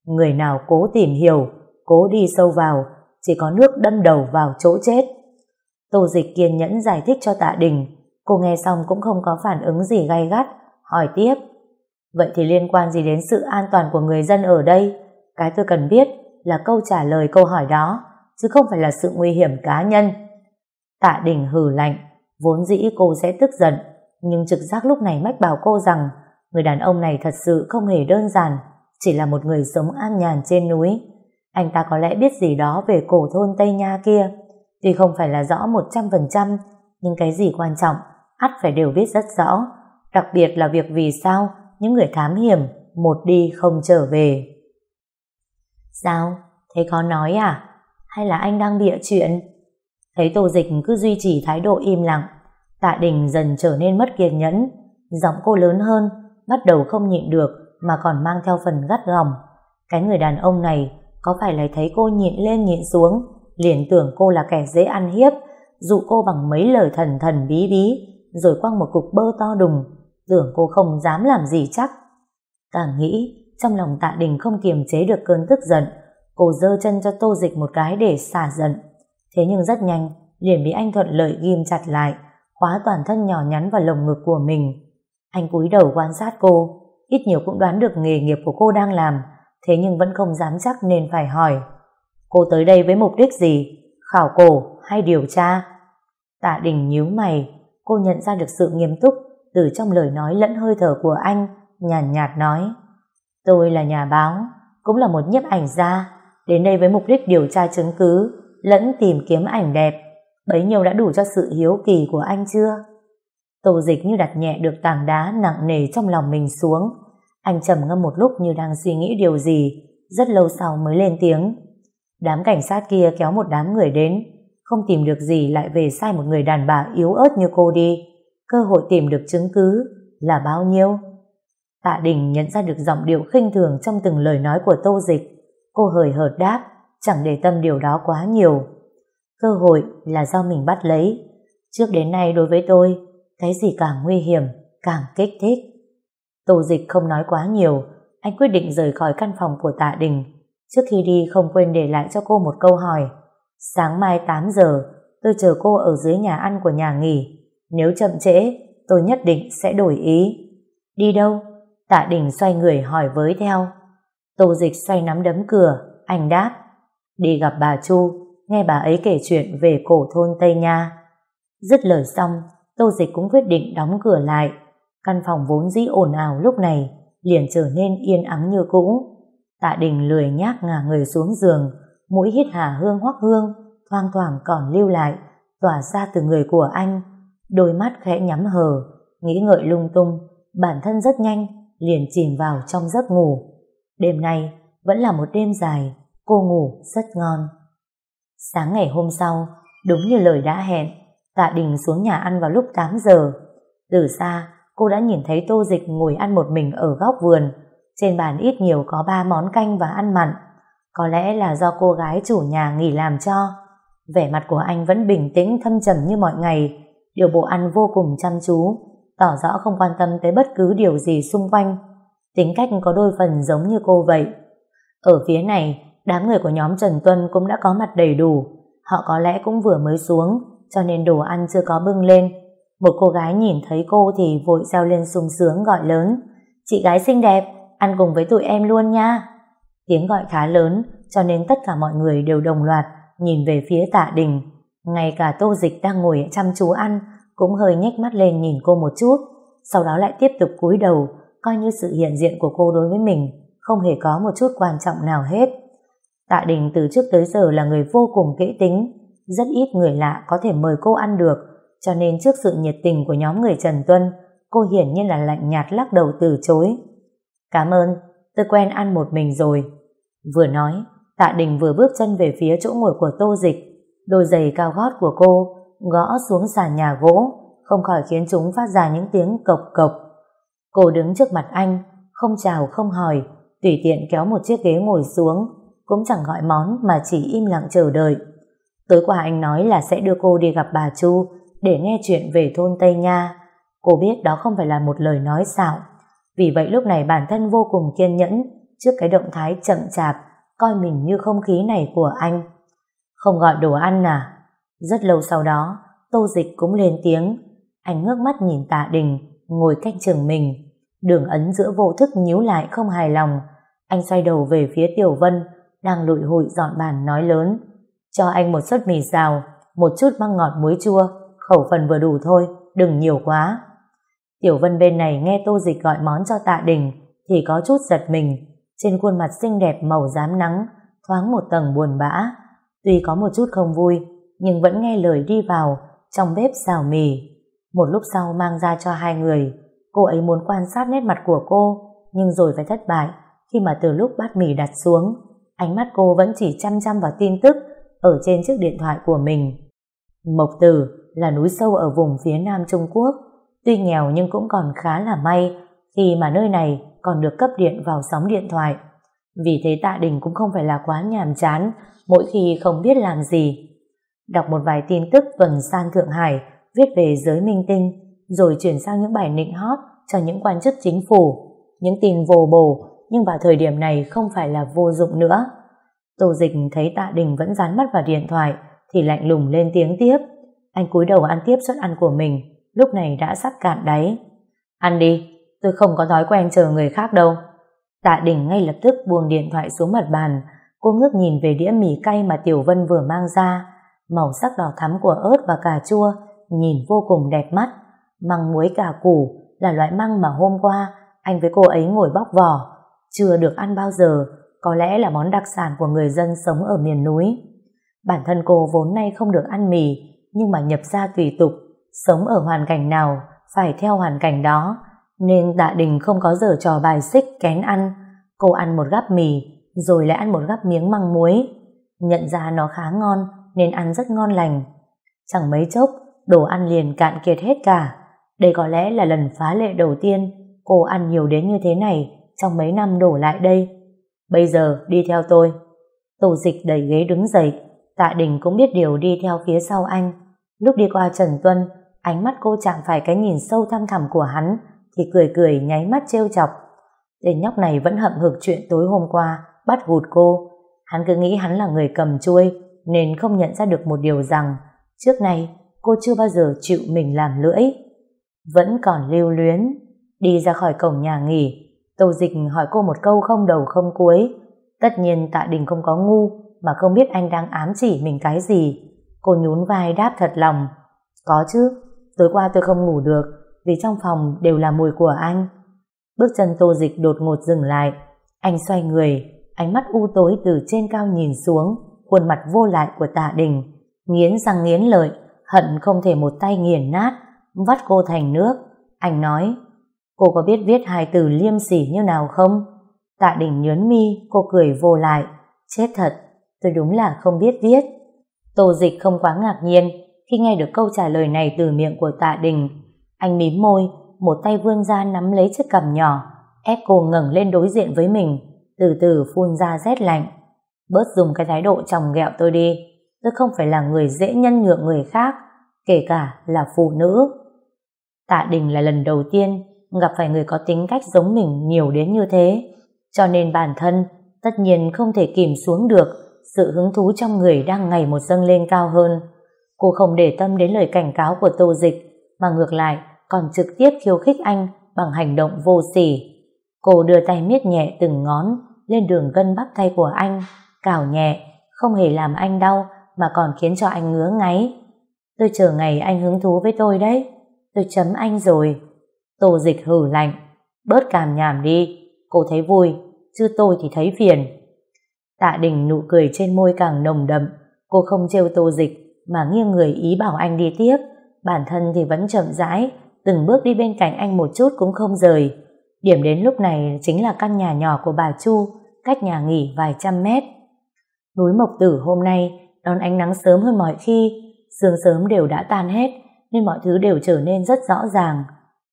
Người nào cố tìm hiểu, cố đi sâu vào, chỉ có nước đâm đầu vào chỗ chết. Tô dịch kiên nhẫn giải thích cho tạ đình. Cô nghe xong cũng không có phản ứng gì gay gắt, hỏi tiếp. Vậy thì liên quan gì đến sự an toàn của người dân ở đây? Cái tôi cần biết là câu trả lời câu hỏi đó chứ không phải là sự nguy hiểm cá nhân. Tạ Đình hừ lạnh, vốn dĩ cô sẽ tức giận, nhưng trực giác lúc này mách bảo cô rằng người đàn ông này thật sự không hề đơn giản, chỉ là một người sống an nhàn trên núi. Anh ta có lẽ biết gì đó về cổ thôn Tây Nha kia, tuy không phải là rõ 100%, nhưng cái gì quan trọng, ắt phải đều biết rất rõ, đặc biệt là việc vì sao những người thám hiểm một đi không trở về. Sao? Thế khó nói à? Hay là anh đang bịa chuyện? Thấy Tô Dịch cứ duy trì thái độ im lặng, Tạ Đình dần trở nên mất kiên nhẫn, giọng cô lớn hơn, bắt đầu không nhịn được mà còn mang theo phần gắt gỏng. Cái người đàn ông này có phải là thấy cô nhịn lên nhịn xuống, liền tưởng cô là kẻ dễ ăn hiếp, dụ cô bằng mấy lời thần thần bí bí, rồi quăng một cục bơ to đùng, tưởng cô không dám làm gì chắc. Càng nghĩ, trong lòng Tạ Đình không kiềm chế được cơn tức giận, Cô dơ chân cho tô dịch một cái để xả giận. Thế nhưng rất nhanh, liền bị anh thuận lợi ghim chặt lại, khóa toàn thân nhỏ nhắn vào lồng ngực của mình. Anh cúi đầu quan sát cô, ít nhiều cũng đoán được nghề nghiệp của cô đang làm, thế nhưng vẫn không dám chắc nên phải hỏi. Cô tới đây với mục đích gì? Khảo cổ hay điều tra? Tạ Đình nhíu mày, cô nhận ra được sự nghiêm túc từ trong lời nói lẫn hơi thở của anh, nhàn nhạt, nhạt nói. Tôi là nhà báo, cũng là một nhiếp ảnh gia, đến đây với mục đích điều tra chứng cứ, lẫn tìm kiếm ảnh đẹp. Bấy nhiêu đã đủ cho sự hiếu kỳ của anh chưa? Tô dịch như đặt nhẹ được tảng đá nặng nề trong lòng mình xuống. Anh trầm ngâm một lúc như đang suy nghĩ điều gì, rất lâu sau mới lên tiếng. Đám cảnh sát kia kéo một đám người đến. Không tìm được gì lại về sai một người đàn bà yếu ớt như cô đi. Cơ hội tìm được chứng cứ là bao nhiêu? Tạ đình nhận ra được giọng điệu khinh thường trong từng lời nói của tô dịch. Cô hời hợt đáp, chẳng để tâm điều đó quá nhiều. Cơ hội là do mình bắt lấy. Trước đến nay đối với tôi, cái gì càng nguy hiểm càng kích thích. Tô dịch không nói quá nhiều, anh quyết định rời khỏi căn phòng của tạ đình. Trước khi đi không quên để lại cho cô một câu hỏi. Sáng mai 8 giờ, tôi chờ cô ở dưới nhà ăn của nhà nghỉ. Nếu chậm trễ, tôi nhất định sẽ đổi ý. Đi đâu? Tạ đình xoay người hỏi với theo. Tô dịch xoay nắm đấm cửa, anh đáp. Đi gặp bà Chu, nghe bà ấy kể chuyện về cổ thôn Tây Nha. Dứt lời xong, Tô Dịch cũng quyết định đóng cửa lại. Căn phòng vốn dĩ ồn ào lúc này liền trở nên yên ắng như cũ. Tạ Đình lười nhác ngả người xuống giường, mũi hít hà hương hoắc hương, thoang thoảng còn lưu lại, tỏa ra từ người của anh. Đôi mắt khẽ nhắm hờ, nghĩ ngợi lung tung, bản thân rất nhanh, liền chìm vào trong giấc ngủ. Đêm nay vẫn là một đêm dài, cô ngủ rất ngon. Sáng ngày hôm sau, đúng như lời đã hẹn, Tạ Đình xuống nhà ăn vào lúc 8 giờ. Từ xa, cô đã nhìn thấy Tô Dịch ngồi ăn một mình ở góc vườn. Trên bàn ít nhiều có ba món canh và ăn mặn. Có lẽ là do cô gái chủ nhà nghỉ làm cho. Vẻ mặt của anh vẫn bình tĩnh thâm trầm như mọi ngày. Điều bộ ăn vô cùng chăm chú, tỏ rõ không quan tâm tới bất cứ điều gì xung quanh. Tính cách có đôi phần giống như cô vậy. Ở phía này, đám người của nhóm Trần Tuân cũng đã có mặt đầy đủ. Họ có lẽ cũng vừa mới xuống, cho nên đồ ăn chưa có bưng lên. Một cô gái nhìn thấy cô thì vội reo lên sung sướng gọi lớn. Chị gái xinh đẹp, ăn cùng với tụi em luôn nha. Tiếng gọi khá lớn, cho nên tất cả mọi người đều đồng loạt nhìn về phía tạ đình. Ngay cả tô dịch đang ngồi chăm chú ăn, cũng hơi nhếch mắt lên nhìn cô một chút, sau đó lại tiếp tục cúi đầu, coi như sự hiện diện của cô đối với mình không hề có một chút quan trọng nào hết. Tạ Đình từ trước tới giờ là người vô cùng kỹ tính, rất ít người lạ có thể mời cô ăn được, cho nên trước sự nhiệt tình của nhóm người Trần Tuân, cô hiển nhiên là lạnh nhạt lắc đầu từ chối. Cảm ơn, tôi quen ăn một mình rồi. Vừa nói, Tạ Đình vừa bước chân về phía chỗ ngồi của Tô Dịch, đôi giày cao gót của cô gõ xuống sàn nhà gỗ, không khỏi khiến chúng phát ra những tiếng cộc cộc. Cô đứng trước mặt anh, không chào không hỏi, tùy tiện kéo một chiếc ghế ngồi xuống, cũng chẳng gọi món mà chỉ im lặng chờ đợi. Tối qua anh nói là sẽ đưa cô đi gặp bà Chu để nghe chuyện về thôn Tây Nha. Cô biết đó không phải là một lời nói xạo. Vì vậy lúc này bản thân vô cùng kiên nhẫn trước cái động thái chậm chạp coi mình như không khí này của anh. Không gọi đồ ăn à? Rất lâu sau đó, Tô Dịch cũng lên tiếng. Anh ngước mắt nhìn tạ đình, ngồi cách chừng mình. Đường ấn giữa vô thức nhíu lại không hài lòng. Anh xoay đầu về phía Tiểu Vân, đang lụi hụi dọn bàn nói lớn. Cho anh một suất mì xào, một chút măng ngọt muối chua, khẩu phần vừa đủ thôi, đừng nhiều quá. Tiểu Vân bên này nghe Tô Dịch gọi món cho tạ đình, thì có chút giật mình. Trên khuôn mặt xinh đẹp màu rám nắng, thoáng một tầng buồn bã. Tuy có một chút không vui, nhưng vẫn nghe lời đi vào trong bếp xào mì. Một lúc sau mang ra cho hai người, cô ấy muốn quan sát nét mặt của cô, nhưng rồi phải thất bại khi mà từ lúc bát mì đặt xuống, ánh mắt cô vẫn chỉ chăm chăm vào tin tức ở trên chiếc điện thoại của mình. Mộc Tử là núi sâu ở vùng phía nam Trung Quốc, tuy nghèo nhưng cũng còn khá là may khi mà nơi này còn được cấp điện vào sóng điện thoại. Vì thế Tạ Đình cũng không phải là quá nhàm chán mỗi khi không biết làm gì. Đọc một vài tin tức tuần san Thượng Hải viết về giới minh tinh rồi chuyển sang những bài nịnh hót cho những quan chức chính phủ. Những tin vô bổ nhưng vào thời điểm này không phải là vô dụng nữa. Tô Dịch thấy Tạ Đình vẫn dán mắt vào điện thoại thì lạnh lùng lên tiếng tiếp. Anh cúi đầu ăn tiếp suất ăn của mình, lúc này đã sắp cạn đáy. Ăn đi, tôi không có thói quen chờ người khác đâu. Tạ Đình ngay lập tức buông điện thoại xuống mặt bàn, cô ngước nhìn về đĩa mì cay mà Tiểu Vân vừa mang ra. Màu sắc đỏ thắm của ớt và cà chua nhìn vô cùng đẹp mắt. Măng muối cà củ là loại măng mà hôm qua anh với cô ấy ngồi bóc vỏ. Chưa được ăn bao giờ, có lẽ là món đặc sản của người dân sống ở miền núi. Bản thân cô vốn nay không được ăn mì, nhưng mà nhập ra tùy tục, sống ở hoàn cảnh nào, phải theo hoàn cảnh đó, nên Tạ Đình không có giờ trò bài xích kén ăn. Cô ăn một gắp mì, rồi lại ăn một gắp miếng măng muối. Nhận ra nó khá ngon, nên ăn rất ngon lành. Chẳng mấy chốc, đồ ăn liền cạn kiệt hết cả. Đây có lẽ là lần phá lệ đầu tiên cô ăn nhiều đến như thế này trong mấy năm đổ lại đây. Bây giờ đi theo tôi. Tổ dịch đẩy ghế đứng dậy, Tạ Đình cũng biết điều đi theo phía sau anh. Lúc đi qua Trần Tuân, ánh mắt cô chạm phải cái nhìn sâu thăm thẳm của hắn, thì cười cười nháy mắt trêu chọc. Tên nhóc này vẫn hậm hực chuyện tối hôm qua bắt hụt cô. Hắn cứ nghĩ hắn là người cầm chuôi nên không nhận ra được một điều rằng trước nay cô chưa bao giờ chịu mình làm lưỡi. Vẫn còn lưu luyến. Đi ra khỏi cổng nhà nghỉ Tô Dịch hỏi cô một câu không đầu không cuối. Tất nhiên Tạ Đình không có ngu mà không biết anh đang ám chỉ mình cái gì. Cô nhún vai đáp thật lòng. Có chứ, tối qua tôi không ngủ được vì trong phòng đều là mùi của anh. Bước chân Tô Dịch đột ngột dừng lại. Anh xoay người, ánh mắt u tối từ trên cao nhìn xuống, khuôn mặt vô lại của Tạ Đình. Nghiến răng nghiến lợi, hận không thể một tay nghiền nát, vắt cô thành nước. Anh nói, Cô có biết viết hai từ liêm sỉ như nào không? Tạ Đình nhớn mi, cô cười vô lại. Chết thật, tôi đúng là không biết viết. Tô Dịch không quá ngạc nhiên khi nghe được câu trả lời này từ miệng của Tạ Đình. Anh mím môi, một tay vươn ra nắm lấy chiếc cằm nhỏ, ép cô ngẩng lên đối diện với mình, từ từ phun ra rét lạnh. Bớt dùng cái thái độ trồng ghẹo tôi đi, tôi không phải là người dễ nhân nhượng người khác, kể cả là phụ nữ. Tạ Đình là lần đầu tiên gặp phải người có tính cách giống mình nhiều đến như thế. Cho nên bản thân tất nhiên không thể kìm xuống được sự hứng thú trong người đang ngày một dâng lên cao hơn. Cô không để tâm đến lời cảnh cáo của Tô Dịch mà ngược lại còn trực tiếp khiêu khích anh bằng hành động vô sỉ. Cô đưa tay miết nhẹ từng ngón lên đường gân bắp tay của anh, cào nhẹ, không hề làm anh đau mà còn khiến cho anh ngứa ngáy. Tôi chờ ngày anh hứng thú với tôi đấy. Tôi chấm anh rồi. Tô dịch hử lạnh. Bớt càm nhảm đi. Cô thấy vui, chứ tôi thì thấy phiền. Tạ đình nụ cười trên môi càng nồng đậm. Cô không trêu tô dịch, mà nghiêng người ý bảo anh đi tiếp. Bản thân thì vẫn chậm rãi, từng bước đi bên cạnh anh một chút cũng không rời. Điểm đến lúc này chính là căn nhà nhỏ của bà Chu, cách nhà nghỉ vài trăm mét. Núi Mộc Tử hôm nay đón ánh nắng sớm hơn mọi khi, sương sớm đều đã tan hết, nên mọi thứ đều trở nên rất rõ ràng.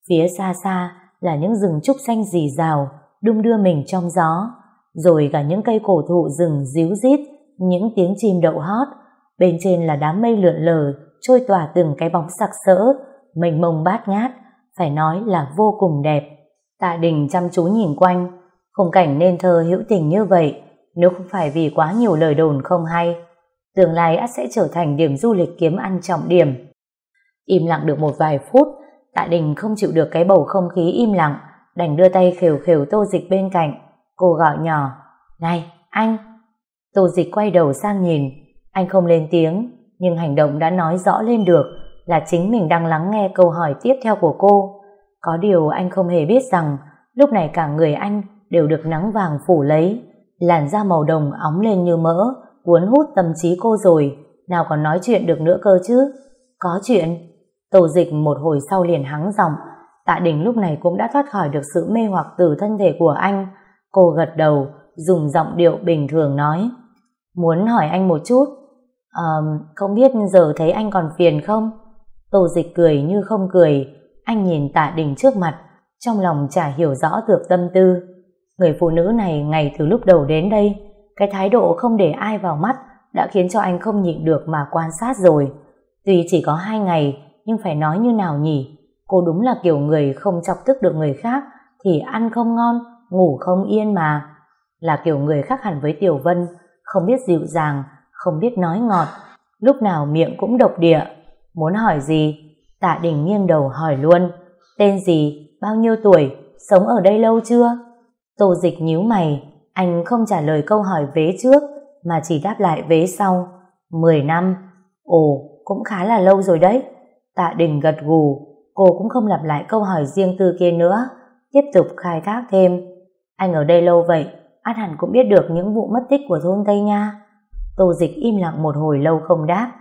Phía xa xa là những rừng trúc xanh rì rào, đung đưa mình trong gió, rồi cả những cây cổ thụ rừng ríu rít, những tiếng chim đậu hót. Bên trên là đám mây lượn lờ, trôi tỏa từng cái bóng sặc sỡ, mênh mông bát ngát, phải nói là vô cùng đẹp. Tạ Đình chăm chú nhìn quanh, khung cảnh nên thơ hữu tình như vậy, nếu không phải vì quá nhiều lời đồn không hay, tương lai ắt sẽ trở thành điểm du lịch kiếm ăn trọng điểm. Im lặng được một vài phút, Tạ Đình không chịu được cái bầu không khí im lặng, đành đưa tay khều khều tô dịch bên cạnh. Cô gọi nhỏ, Này, anh! Tô dịch quay đầu sang nhìn, anh không lên tiếng, nhưng hành động đã nói rõ lên được là chính mình đang lắng nghe câu hỏi tiếp theo của cô. Có điều anh không hề biết rằng lúc này cả người anh đều được nắng vàng phủ lấy, làn da màu đồng óng lên như mỡ, cuốn hút tâm trí cô rồi, nào còn nói chuyện được nữa cơ chứ. Có chuyện, Tô dịch một hồi sau liền hắng giọng Tạ Đình lúc này cũng đã thoát khỏi được sự mê hoặc từ thân thể của anh. Cô gật đầu, dùng giọng điệu bình thường nói. Muốn hỏi anh một chút, À, không biết giờ thấy anh còn phiền không? Tô dịch cười như không cười, anh nhìn Tạ Đình trước mặt, trong lòng chả hiểu rõ được tâm tư. Người phụ nữ này ngày từ lúc đầu đến đây, cái thái độ không để ai vào mắt đã khiến cho anh không nhịn được mà quan sát rồi. Tuy chỉ có hai ngày, nhưng phải nói như nào nhỉ? Cô đúng là kiểu người không chọc tức được người khác thì ăn không ngon, ngủ không yên mà. Là kiểu người khác hẳn với Tiểu Vân, không biết dịu dàng, không biết nói ngọt, lúc nào miệng cũng độc địa. Muốn hỏi gì? Tạ Đình nghiêng đầu hỏi luôn. Tên gì? Bao nhiêu tuổi? Sống ở đây lâu chưa? Tô dịch nhíu mày, anh không trả lời câu hỏi vế trước, mà chỉ đáp lại vế sau. Mười năm. Ồ, cũng khá là lâu rồi đấy. Tạ Đình gật gù, cô cũng không lặp lại câu hỏi riêng tư kia nữa, tiếp tục khai thác thêm. Anh ở đây lâu vậy, át hẳn cũng biết được những vụ mất tích của thôn Tây Nha. Tô Dịch im lặng một hồi lâu không đáp.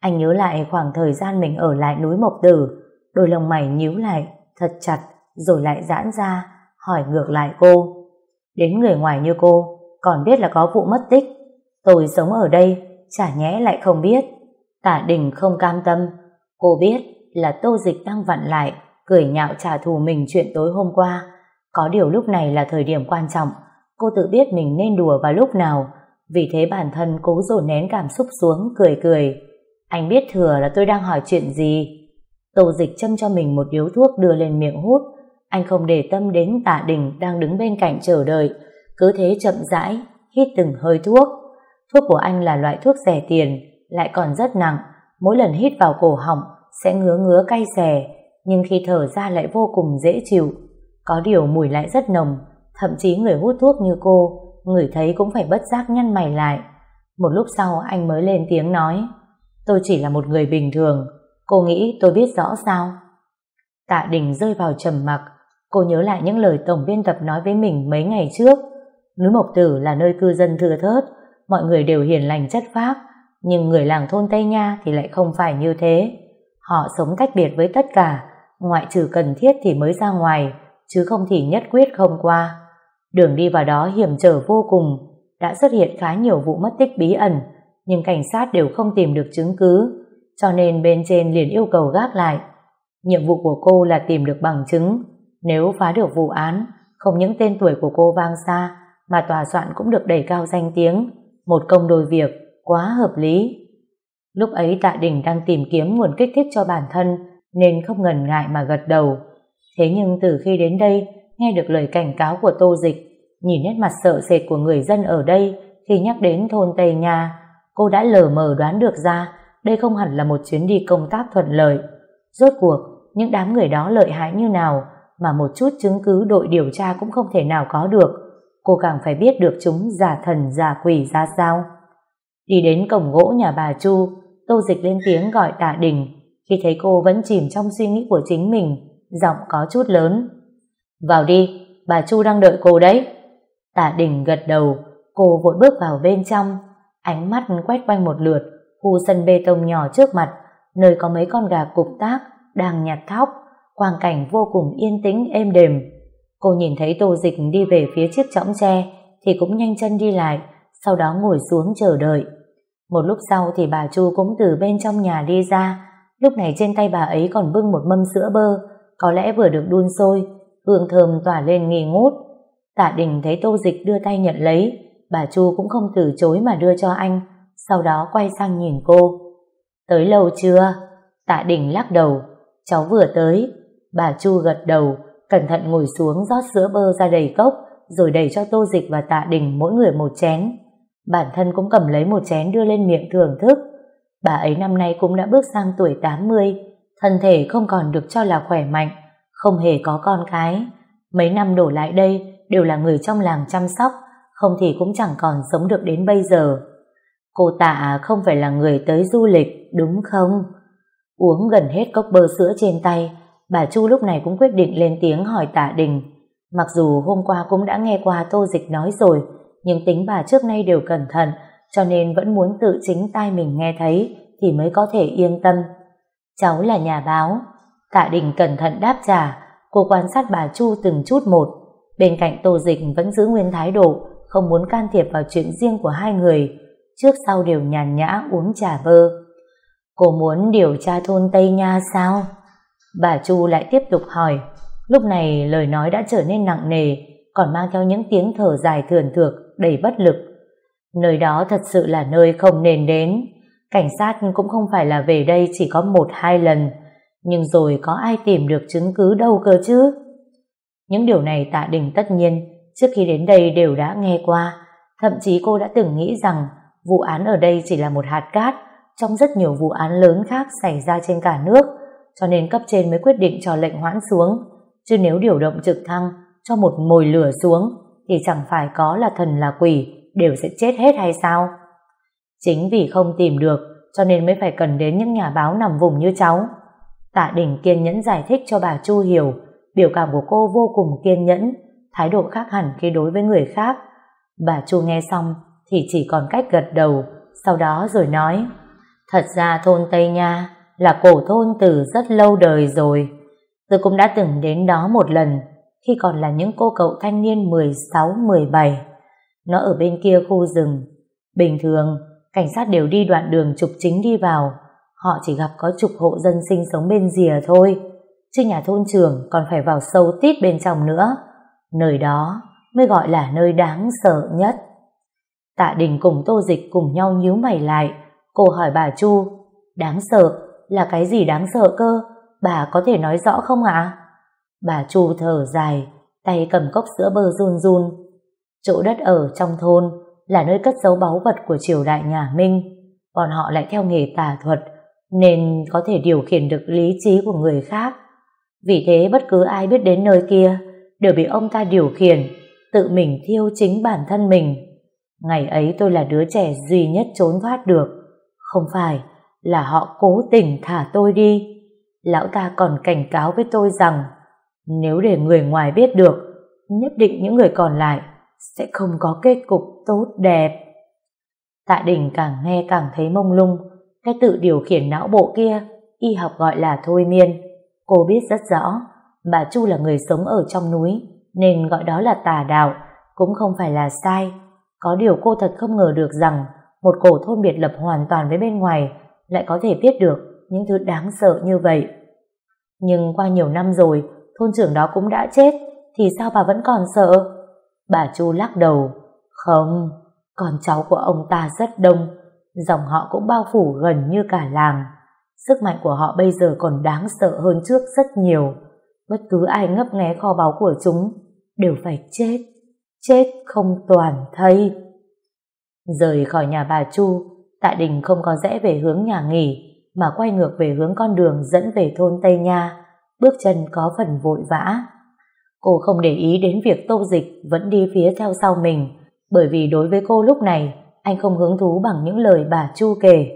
Anh nhớ lại khoảng thời gian mình ở lại núi Mộc Tử, đôi lông mày nhíu lại, thật chặt, rồi lại giãn ra, hỏi ngược lại cô. Đến người ngoài như cô, còn biết là có vụ mất tích. Tôi sống ở đây, chả nhẽ lại không biết. Tả đình không cam tâm, Cô biết là tô dịch đang vặn lại, cười nhạo trả thù mình chuyện tối hôm qua. Có điều lúc này là thời điểm quan trọng, cô tự biết mình nên đùa vào lúc nào, vì thế bản thân cố dồn nén cảm xúc xuống, cười cười. Anh biết thừa là tôi đang hỏi chuyện gì. Tô dịch châm cho mình một điếu thuốc đưa lên miệng hút, anh không để tâm đến tạ đình đang đứng bên cạnh chờ đợi, cứ thế chậm rãi, hít từng hơi thuốc. Thuốc của anh là loại thuốc rẻ tiền, lại còn rất nặng, mỗi lần hít vào cổ họng sẽ ngứa ngứa cay xè, nhưng khi thở ra lại vô cùng dễ chịu. Có điều mùi lại rất nồng, thậm chí người hút thuốc như cô, người thấy cũng phải bất giác nhăn mày lại. Một lúc sau anh mới lên tiếng nói, tôi chỉ là một người bình thường, cô nghĩ tôi biết rõ sao? Tạ Đình rơi vào trầm mặc, cô nhớ lại những lời tổng biên tập nói với mình mấy ngày trước. Núi Mộc Tử là nơi cư dân thừa thớt, mọi người đều hiền lành chất phác, nhưng người làng thôn Tây Nha thì lại không phải như thế. Họ sống tách biệt với tất cả, ngoại trừ cần thiết thì mới ra ngoài, chứ không thì nhất quyết không qua. Đường đi vào đó hiểm trở vô cùng, đã xuất hiện khá nhiều vụ mất tích bí ẩn, nhưng cảnh sát đều không tìm được chứng cứ, cho nên bên trên liền yêu cầu gác lại. Nhiệm vụ của cô là tìm được bằng chứng, nếu phá được vụ án, không những tên tuổi của cô vang xa, mà tòa soạn cũng được đẩy cao danh tiếng, một công đôi việc, quá hợp lý. Lúc ấy Tạ Đình đang tìm kiếm nguồn kích thích cho bản thân, nên không ngần ngại mà gật đầu. Thế nhưng từ khi đến đây, nghe được lời cảnh cáo của Tô Dịch, nhìn nét mặt sợ sệt của người dân ở đây khi nhắc đến thôn Tây Nha, cô đã lờ mờ đoán được ra đây không hẳn là một chuyến đi công tác thuận lợi. Rốt cuộc, những đám người đó lợi hại như nào mà một chút chứng cứ đội điều tra cũng không thể nào có được. Cô càng phải biết được chúng giả thần giả quỷ ra sao. Đi đến cổng gỗ nhà bà Chu, Tô Dịch lên tiếng gọi Tạ Đình. Khi thấy cô vẫn chìm trong suy nghĩ của chính mình, giọng có chút lớn. Vào đi, bà Chu đang đợi cô đấy. Tạ Đình gật đầu, cô vội bước vào bên trong, ánh mắt quét quanh một lượt, khu sân bê tông nhỏ trước mặt, nơi có mấy con gà cục tác đang nhặt thóc, quang cảnh vô cùng yên tĩnh êm đềm. Cô nhìn thấy Tô Dịch đi về phía chiếc chõng tre thì cũng nhanh chân đi lại, sau đó ngồi xuống chờ đợi. Một lúc sau thì bà Chu cũng từ bên trong nhà đi ra, lúc này trên tay bà ấy còn bưng một mâm sữa bơ, có lẽ vừa được đun sôi, hương thơm tỏa lên nghi ngút. Tạ Đình thấy Tô Dịch đưa tay nhận lấy, bà Chu cũng không từ chối mà đưa cho anh, sau đó quay sang nhìn cô. Tới lâu chưa? Tạ Đình lắc đầu, cháu vừa tới. Bà Chu gật đầu, cẩn thận ngồi xuống rót sữa bơ ra đầy cốc, rồi đẩy cho Tô Dịch và Tạ Đình mỗi người một chén. Bản thân cũng cầm lấy một chén đưa lên miệng thưởng thức. Bà ấy năm nay cũng đã bước sang tuổi 80, thân thể không còn được cho là khỏe mạnh, không hề có con cái. Mấy năm đổ lại đây đều là người trong làng chăm sóc, không thì cũng chẳng còn sống được đến bây giờ. Cô tạ không phải là người tới du lịch, đúng không? Uống gần hết cốc bơ sữa trên tay, bà Chu lúc này cũng quyết định lên tiếng hỏi tạ đình. Mặc dù hôm qua cũng đã nghe qua tô dịch nói rồi, nhưng tính bà trước nay đều cẩn thận, cho nên vẫn muốn tự chính tai mình nghe thấy thì mới có thể yên tâm. Cháu là nhà báo. Tạ Đình cẩn thận đáp trả, cô quan sát bà Chu từng chút một. Bên cạnh Tô Dịch vẫn giữ nguyên thái độ, không muốn can thiệp vào chuyện riêng của hai người, trước sau đều nhàn nhã uống trà bơ. Cô muốn điều tra thôn Tây Nha sao? Bà Chu lại tiếp tục hỏi. Lúc này lời nói đã trở nên nặng nề, còn mang theo những tiếng thở dài thườn thượt, đầy bất lực. Nơi đó thật sự là nơi không nên đến. Cảnh sát cũng không phải là về đây chỉ có một hai lần, nhưng rồi có ai tìm được chứng cứ đâu cơ chứ? Những điều này tạ đình tất nhiên, trước khi đến đây đều đã nghe qua, thậm chí cô đã từng nghĩ rằng vụ án ở đây chỉ là một hạt cát trong rất nhiều vụ án lớn khác xảy ra trên cả nước, cho nên cấp trên mới quyết định cho lệnh hoãn xuống. Chứ nếu điều động trực thăng cho một mồi lửa xuống, thì chẳng phải có là thần là quỷ, đều sẽ chết hết hay sao? Chính vì không tìm được, cho nên mới phải cần đến những nhà báo nằm vùng như cháu. Tạ Đình kiên nhẫn giải thích cho bà Chu hiểu, biểu cảm của cô vô cùng kiên nhẫn, thái độ khác hẳn khi đối với người khác. Bà Chu nghe xong thì chỉ còn cách gật đầu, sau đó rồi nói, thật ra thôn Tây Nha là cổ thôn từ rất lâu đời rồi. Tôi cũng đã từng đến đó một lần, khi còn là những cô cậu thanh niên 16-17. Nó ở bên kia khu rừng. Bình thường, cảnh sát đều đi đoạn đường trục chính đi vào. Họ chỉ gặp có chục hộ dân sinh sống bên rìa thôi. Chứ nhà thôn trường còn phải vào sâu tít bên trong nữa. Nơi đó mới gọi là nơi đáng sợ nhất. Tạ Đình cùng Tô Dịch cùng nhau nhíu mày lại. Cô hỏi bà Chu, đáng sợ là cái gì đáng sợ cơ? Bà có thể nói rõ không ạ? Bà Chu thở dài, tay cầm cốc sữa bơ run run. Chỗ đất ở trong thôn là nơi cất giấu báu vật của triều đại nhà Minh. Bọn họ lại theo nghề tà thuật, nên có thể điều khiển được lý trí của người khác. Vì thế bất cứ ai biết đến nơi kia đều bị ông ta điều khiển, tự mình thiêu chính bản thân mình. Ngày ấy tôi là đứa trẻ duy nhất trốn thoát được. Không phải là họ cố tình thả tôi đi. Lão ta còn cảnh cáo với tôi rằng nếu để người ngoài biết được, nhất định những người còn lại sẽ không có kết cục tốt đẹp. Tạ Đình càng nghe càng thấy mông lung, cái tự điều khiển não bộ kia, y học gọi là thôi miên. Cô biết rất rõ, bà Chu là người sống ở trong núi, nên gọi đó là tà đạo, cũng không phải là sai. Có điều cô thật không ngờ được rằng một cổ thôn biệt lập hoàn toàn với bên ngoài lại có thể biết được những thứ đáng sợ như vậy. Nhưng qua nhiều năm rồi, thôn trưởng đó cũng đã chết, thì sao bà vẫn còn sợ? Bà Chu lắc đầu, không, con cháu của ông ta rất đông, dòng họ cũng bao phủ gần như cả làng. Sức mạnh của họ bây giờ còn đáng sợ hơn trước rất nhiều. Bất cứ ai ngấp nghé kho báu của chúng đều phải chết, chết không toàn thây. Rời khỏi nhà bà Chu, Tạ Đình không có rẽ về hướng nhà nghỉ, mà quay ngược về hướng con đường dẫn về thôn Tây Nha, bước chân có phần vội vã. Cô không để ý đến việc tô dịch vẫn đi phía theo sau mình, bởi vì đối với cô lúc này, anh không hứng thú bằng những lời bà Chu kể.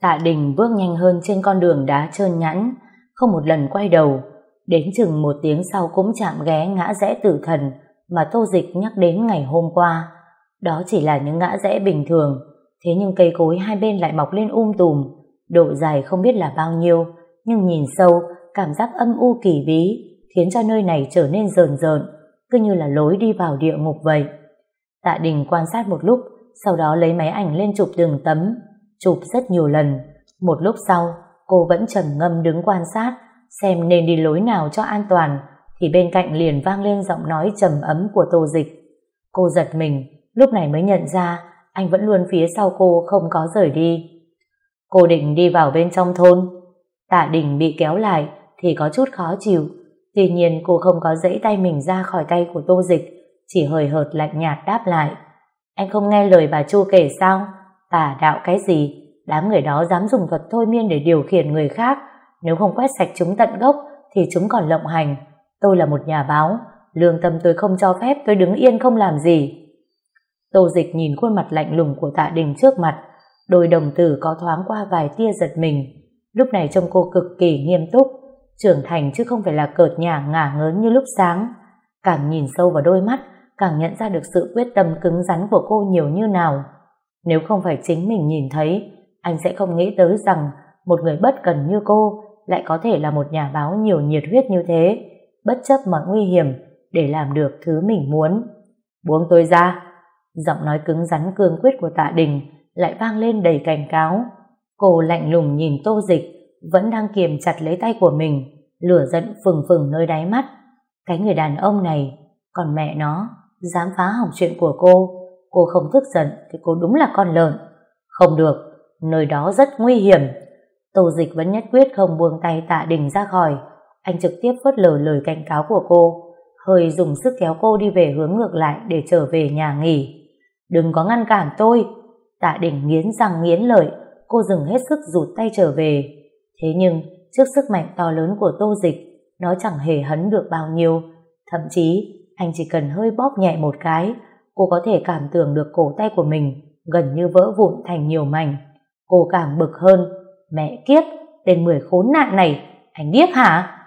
Tạ Đình bước nhanh hơn trên con đường đá trơn nhẵn, không một lần quay đầu. Đến chừng một tiếng sau cũng chạm ghé ngã rẽ tử thần mà Tô Dịch nhắc đến ngày hôm qua. Đó chỉ là những ngã rẽ bình thường, thế nhưng cây cối hai bên lại mọc lên um tùm, độ dài không biết là bao nhiêu, nhưng nhìn sâu, cảm giác âm u kỳ bí, khiến cho nơi này trở nên rờn rợn, cứ như là lối đi vào địa ngục vậy. Tạ Đình quan sát một lúc, sau đó lấy máy ảnh lên chụp từng tấm, chụp rất nhiều lần. Một lúc sau, cô vẫn trầm ngâm đứng quan sát, xem nên đi lối nào cho an toàn, thì bên cạnh liền vang lên giọng nói trầm ấm của Tô Dịch. Cô giật mình, lúc này mới nhận ra anh vẫn luôn phía sau cô không có rời đi. Cô định đi vào bên trong thôn. Tạ Đình bị kéo lại thì có chút khó chịu. Tuy nhiên cô không có dãy tay mình ra khỏi tay của Tô Dịch, chỉ hời hợt lạnh nhạt đáp lại. Anh không nghe lời bà Chu kể sao? Tà đạo cái gì? Đám người đó dám dùng thuật thôi miên để điều khiển người khác. Nếu không quét sạch chúng tận gốc thì chúng còn lộng hành. Tôi là một nhà báo, lương tâm tôi không cho phép tôi đứng yên không làm gì. Tô dịch nhìn khuôn mặt lạnh lùng của tạ đình trước mặt, đôi đồng tử có thoáng qua vài tia giật mình. Lúc này trông cô cực kỳ nghiêm túc, trưởng thành chứ không phải là cợt nhả ngả ngớn như lúc sáng. Càng nhìn sâu vào đôi mắt, càng nhận ra được sự quyết tâm cứng rắn của cô nhiều như nào. Nếu không phải chính mình nhìn thấy, anh sẽ không nghĩ tới rằng một người bất cần như cô lại có thể là một nhà báo nhiều nhiệt huyết như thế, bất chấp mọi nguy hiểm để làm được thứ mình muốn. Buông tôi ra, giọng nói cứng rắn cương quyết của tạ đình lại vang lên đầy cảnh cáo. Cô lạnh lùng nhìn tô dịch, vẫn đang kiềm chặt lấy tay của mình, lửa giận phừng phừng nơi đáy mắt. Cái người đàn ông này, còn mẹ nó, dám phá hỏng chuyện của cô. Cô không tức giận thì cô đúng là con lợn. Không được, nơi đó rất nguy hiểm. Tô dịch vẫn nhất quyết không buông tay tạ đình ra khỏi. Anh trực tiếp phớt lờ lời cảnh cáo của cô, hơi dùng sức kéo cô đi về hướng ngược lại để trở về nhà nghỉ. Đừng có ngăn cản tôi. Tạ đình nghiến răng nghiến lợi, cô dừng hết sức rụt tay trở về. Thế nhưng, trước sức mạnh to lớn của tô dịch, nó chẳng hề hấn được bao nhiêu. Thậm chí, anh chỉ cần hơi bóp nhẹ một cái, cô có thể cảm tưởng được cổ tay của mình gần như vỡ vụn thành nhiều mảnh. Cô càng bực hơn, mẹ kiếp, tên mười khốn nạn này, anh điếc hả?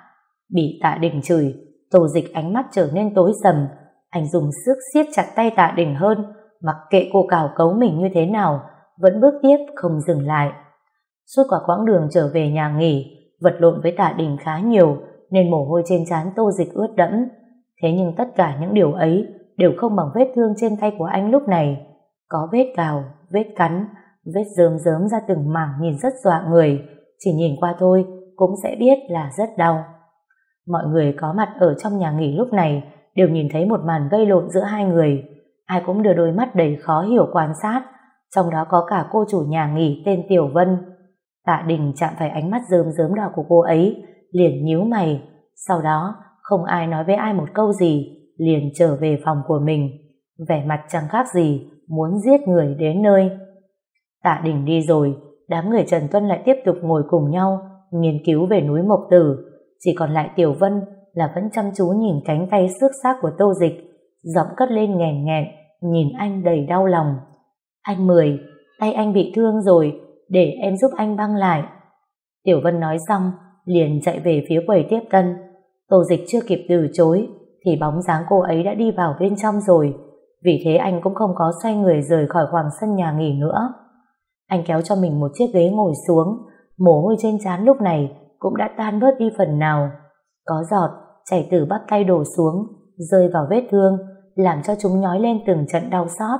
Bị tạ đình chửi, tô dịch ánh mắt trở nên tối sầm, anh dùng sức siết chặt tay tạ đình hơn, mặc kệ cô cào cấu mình như thế nào, vẫn bước tiếp không dừng lại. Suốt cả quãng đường trở về nhà nghỉ, vật lộn với tạ đình khá nhiều, nên mồ hôi trên trán tô dịch ướt đẫm. Thế nhưng tất cả những điều ấy đều không bằng vết thương trên tay của anh lúc này. Có vết cào, vết cắn, vết rớm rớm ra từng mảng nhìn rất dọa người. Chỉ nhìn qua thôi cũng sẽ biết là rất đau. Mọi người có mặt ở trong nhà nghỉ lúc này đều nhìn thấy một màn gây lộn giữa hai người. Ai cũng đưa đôi mắt đầy khó hiểu quan sát, trong đó có cả cô chủ nhà nghỉ tên Tiểu Vân. Tạ Đình chạm phải ánh mắt rơm rớm đỏ của cô ấy, liền nhíu mày, sau đó không ai nói với ai một câu gì, liền trở về phòng của mình, vẻ mặt chẳng khác gì, muốn giết người đến nơi. Tạ Đình đi rồi, đám người Trần Tuân lại tiếp tục ngồi cùng nhau, nghiên cứu về núi Mộc Tử, chỉ còn lại Tiểu Vân là vẫn chăm chú nhìn cánh tay xước xác của Tô Dịch, giọng cất lên nghèn nghẹn, nhìn anh đầy đau lòng. Anh Mười, tay anh bị thương rồi, để em giúp anh băng lại. Tiểu Vân nói xong, liền chạy về phía quầy tiếp tân. Tô Dịch chưa kịp từ chối, thì bóng dáng cô ấy đã đi vào bên trong rồi. Vì thế anh cũng không có xoay người rời khỏi khoảng sân nhà nghỉ nữa. Anh kéo cho mình một chiếc ghế ngồi xuống, mồ hôi trên trán lúc này cũng đã tan bớt đi phần nào. Có giọt, chảy từ bắp tay đổ xuống, rơi vào vết thương, làm cho chúng nhói lên từng trận đau xót.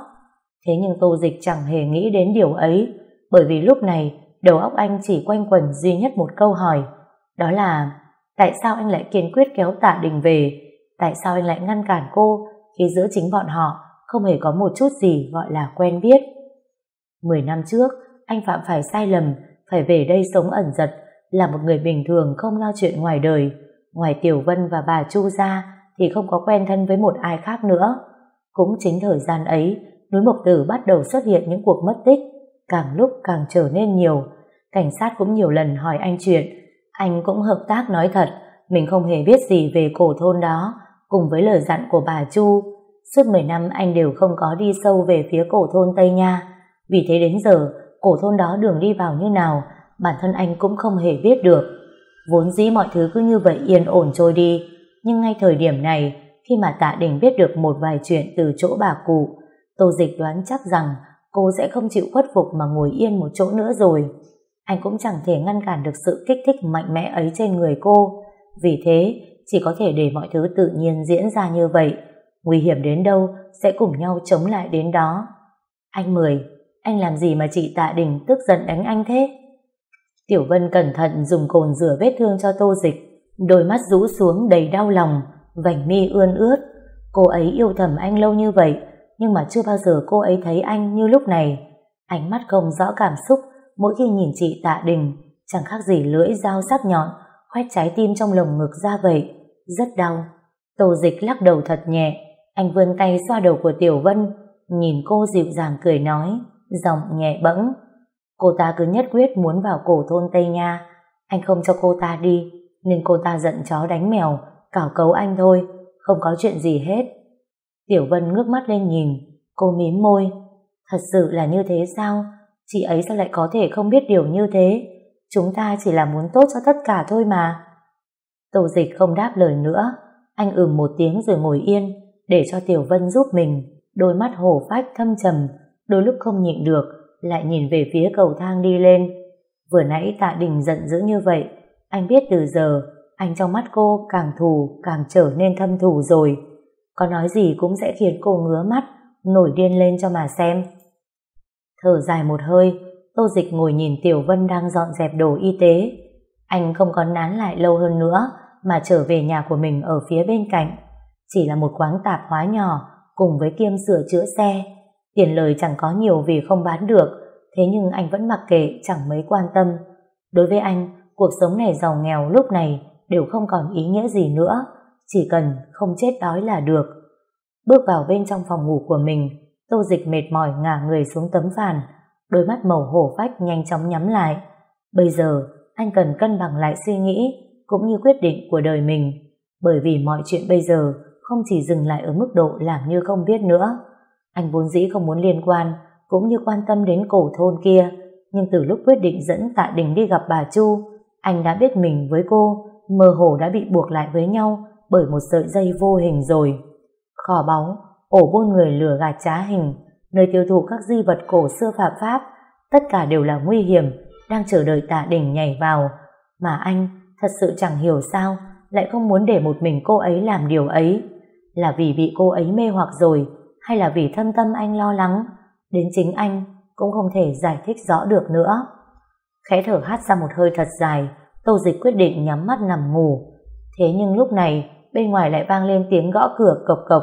Thế nhưng Tô Dịch chẳng hề nghĩ đến điều ấy, bởi vì lúc này đầu óc anh chỉ quanh quẩn duy nhất một câu hỏi, đó là tại sao anh lại kiên quyết kéo tạ đình về, tại sao anh lại ngăn cản cô khi giữa chính bọn họ không hề có một chút gì gọi là quen biết. Mười năm trước, anh phạm phải sai lầm, phải về đây sống ẩn giật, là một người bình thường không lo chuyện ngoài đời. Ngoài Tiểu Vân và bà Chu ra, thì không có quen thân với một ai khác nữa. Cũng chính thời gian ấy, núi Mộc Tử bắt đầu xuất hiện những cuộc mất tích, càng lúc càng trở nên nhiều. Cảnh sát cũng nhiều lần hỏi anh chuyện, anh cũng hợp tác nói thật, mình không hề biết gì về cổ thôn đó, cùng với lời dặn của bà Chu. Suốt 10 năm anh đều không có đi sâu về phía cổ thôn Tây Nha, vì thế đến giờ, cổ thôn đó đường đi vào như nào, bản thân anh cũng không hề biết được. Vốn dĩ mọi thứ cứ như vậy yên ổn trôi đi, nhưng ngay thời điểm này, khi mà Tạ Đình biết được một vài chuyện từ chỗ bà cụ, Tô Dịch đoán chắc rằng cô sẽ không chịu khuất phục mà ngồi yên một chỗ nữa rồi. Anh cũng chẳng thể ngăn cản được sự kích thích mạnh mẽ ấy trên người cô, vì thế chỉ có thể để mọi thứ tự nhiên diễn ra như vậy. Nguy hiểm đến đâu sẽ cùng nhau chống lại đến đó. Anh Mười, anh làm gì mà chị Tạ Đình tức giận đánh anh thế? Tiểu Vân cẩn thận dùng cồn rửa vết thương cho Tô Dịch, đôi mắt rũ xuống đầy đau lòng, vành mi ươn ướt. Cô ấy yêu thầm anh lâu như vậy, nhưng mà chưa bao giờ cô ấy thấy anh như lúc này. Ánh mắt không rõ cảm xúc, mỗi khi nhìn chị Tạ Đình, chẳng khác gì lưỡi dao sắc nhọn, khoét trái tim trong lồng ngực ra vậy, rất đau. Tô Dịch lắc đầu thật nhẹ, anh vươn tay xoa đầu của Tiểu Vân, nhìn cô dịu dàng cười nói, giọng nhẹ bẫng. Cô ta cứ nhất quyết muốn vào cổ thôn Tây Nha, anh không cho cô ta đi, nên cô ta giận chó đánh mèo, cào cấu anh thôi, không có chuyện gì hết. Tiểu Vân ngước mắt lên nhìn, cô mím môi. Thật sự là như thế sao? Chị ấy sao lại có thể không biết điều như thế? Chúng ta chỉ là muốn tốt cho tất cả thôi mà. Tô dịch không đáp lời nữa, anh ừm một tiếng rồi ngồi yên, để cho Tiểu Vân giúp mình, đôi mắt hổ phách thâm trầm, đôi lúc không nhịn được, lại nhìn về phía cầu thang đi lên. Vừa nãy tạ đình giận dữ như vậy, anh biết từ giờ, anh trong mắt cô càng thù, càng trở nên thâm thù rồi. Có nói gì cũng sẽ khiến cô ngứa mắt, nổi điên lên cho mà xem. Thở dài một hơi, Tô Dịch ngồi nhìn Tiểu Vân đang dọn dẹp đồ y tế. Anh không còn nán lại lâu hơn nữa, mà trở về nhà của mình ở phía bên cạnh. Chỉ là một quán tạp hóa nhỏ, cùng với kiêm sửa chữa xe. Tiền lời chẳng có nhiều vì không bán được, thế nhưng anh vẫn mặc kệ chẳng mấy quan tâm. Đối với anh, cuộc sống này giàu nghèo lúc này đều không còn ý nghĩa gì nữa, chỉ cần không chết đói là được. Bước vào bên trong phòng ngủ của mình, Tô Dịch mệt mỏi ngả người xuống tấm phản, đôi mắt màu hổ phách nhanh chóng nhắm lại. Bây giờ, anh cần cân bằng lại suy nghĩ, cũng như quyết định của đời mình, bởi vì mọi chuyện bây giờ không chỉ dừng lại ở mức độ làm như không biết nữa. Anh vốn dĩ không muốn liên quan, cũng như quan tâm đến cổ thôn kia, nhưng từ lúc quyết định dẫn Tạ Đình đi gặp bà Chu, anh đã biết mình với cô mơ hồ đã bị buộc lại với nhau bởi một sợi dây vô hình rồi. Kho báu, ổ buôn người lừa gạt trá hình, nơi tiêu thụ các di vật cổ xưa phạm pháp, tất cả đều là nguy hiểm, đang chờ đợi tạ đỉnh nhảy vào. Mà anh thật sự chẳng hiểu sao lại không muốn để một mình cô ấy làm điều ấy. Là vì bị cô ấy mê hoặc rồi, hay là vì thâm tâm anh lo lắng, đến chính anh cũng không thể giải thích rõ được nữa. Khẽ thở hát ra một hơi thật dài, Tô Dịch quyết định nhắm mắt nằm ngủ. Thế nhưng lúc này, bên ngoài lại vang lên tiếng gõ cửa cộc cộc,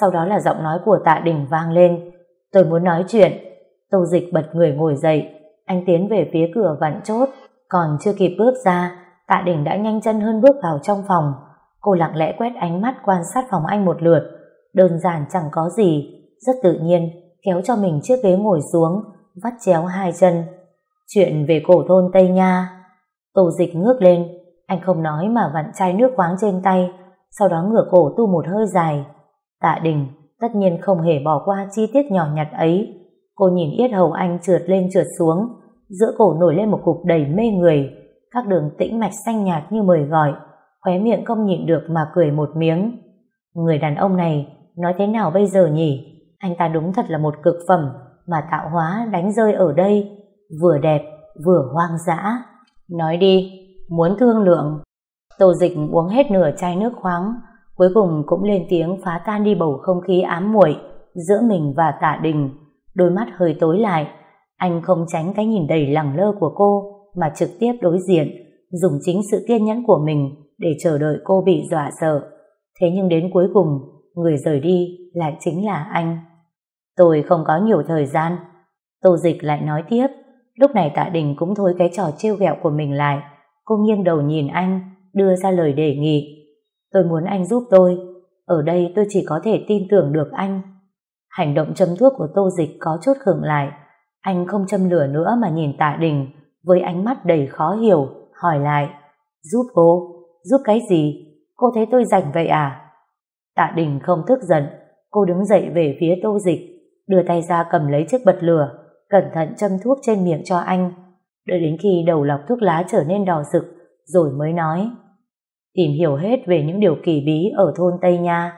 sau đó là giọng nói của tạ đình vang lên. Tôi muốn nói chuyện. Tô Dịch bật người ngồi dậy, anh tiến về phía cửa vặn chốt, còn chưa kịp bước ra, tạ đình đã nhanh chân hơn bước vào trong phòng. Cô lặng lẽ quét ánh mắt quan sát phòng anh một lượt, đơn giản chẳng có gì, rất tự nhiên, kéo cho mình chiếc ghế ngồi xuống, vắt chéo hai chân. Chuyện về cổ thôn Tây Nha. Tô dịch ngước lên, anh không nói mà vặn chai nước khoáng trên tay, sau đó ngửa cổ tu một hơi dài. Tạ Đình tất nhiên không hề bỏ qua chi tiết nhỏ nhặt ấy. Cô nhìn yết hầu anh trượt lên trượt xuống, giữa cổ nổi lên một cục đầy mê người, các đường tĩnh mạch xanh nhạt như mời gọi, khóe miệng không nhịn được mà cười một miếng. Người đàn ông này nói thế nào bây giờ nhỉ? Anh ta đúng thật là một cực phẩm mà tạo hóa đánh rơi ở đây, vừa đẹp vừa hoang dã. Nói đi, muốn thương lượng. Tô dịch uống hết nửa chai nước khoáng, cuối cùng cũng lên tiếng phá tan đi bầu không khí ám muội giữa mình và tạ đình. Đôi mắt hơi tối lại, anh không tránh cái nhìn đầy lẳng lơ của cô mà trực tiếp đối diện, dùng chính sự kiên nhẫn của mình để chờ đợi cô bị dọa sợ. Thế nhưng đến cuối cùng, người rời đi lại chính là anh. Tôi không có nhiều thời gian. Tô dịch lại nói tiếp, lúc này tạ đình cũng thôi cái trò trêu ghẹo của mình lại. Cô nghiêng đầu nhìn anh, đưa ra lời đề nghị. Tôi muốn anh giúp tôi. Ở đây tôi chỉ có thể tin tưởng được anh. Hành động châm thuốc của tô dịch có chút khựng lại. Anh không châm lửa nữa mà nhìn tạ đình với ánh mắt đầy khó hiểu, hỏi lại. Giúp cô? Giúp cái gì? Cô thấy tôi rảnh vậy à? Tạ đình không tức giận. Cô đứng dậy về phía tô dịch, đưa tay ra cầm lấy chiếc bật lửa, cẩn thận châm thuốc trên miệng cho anh. Đợi đến khi đầu lọc thuốc lá trở nên đỏ rực, rồi mới nói. Tìm hiểu hết về những điều kỳ bí ở thôn Tây Nha.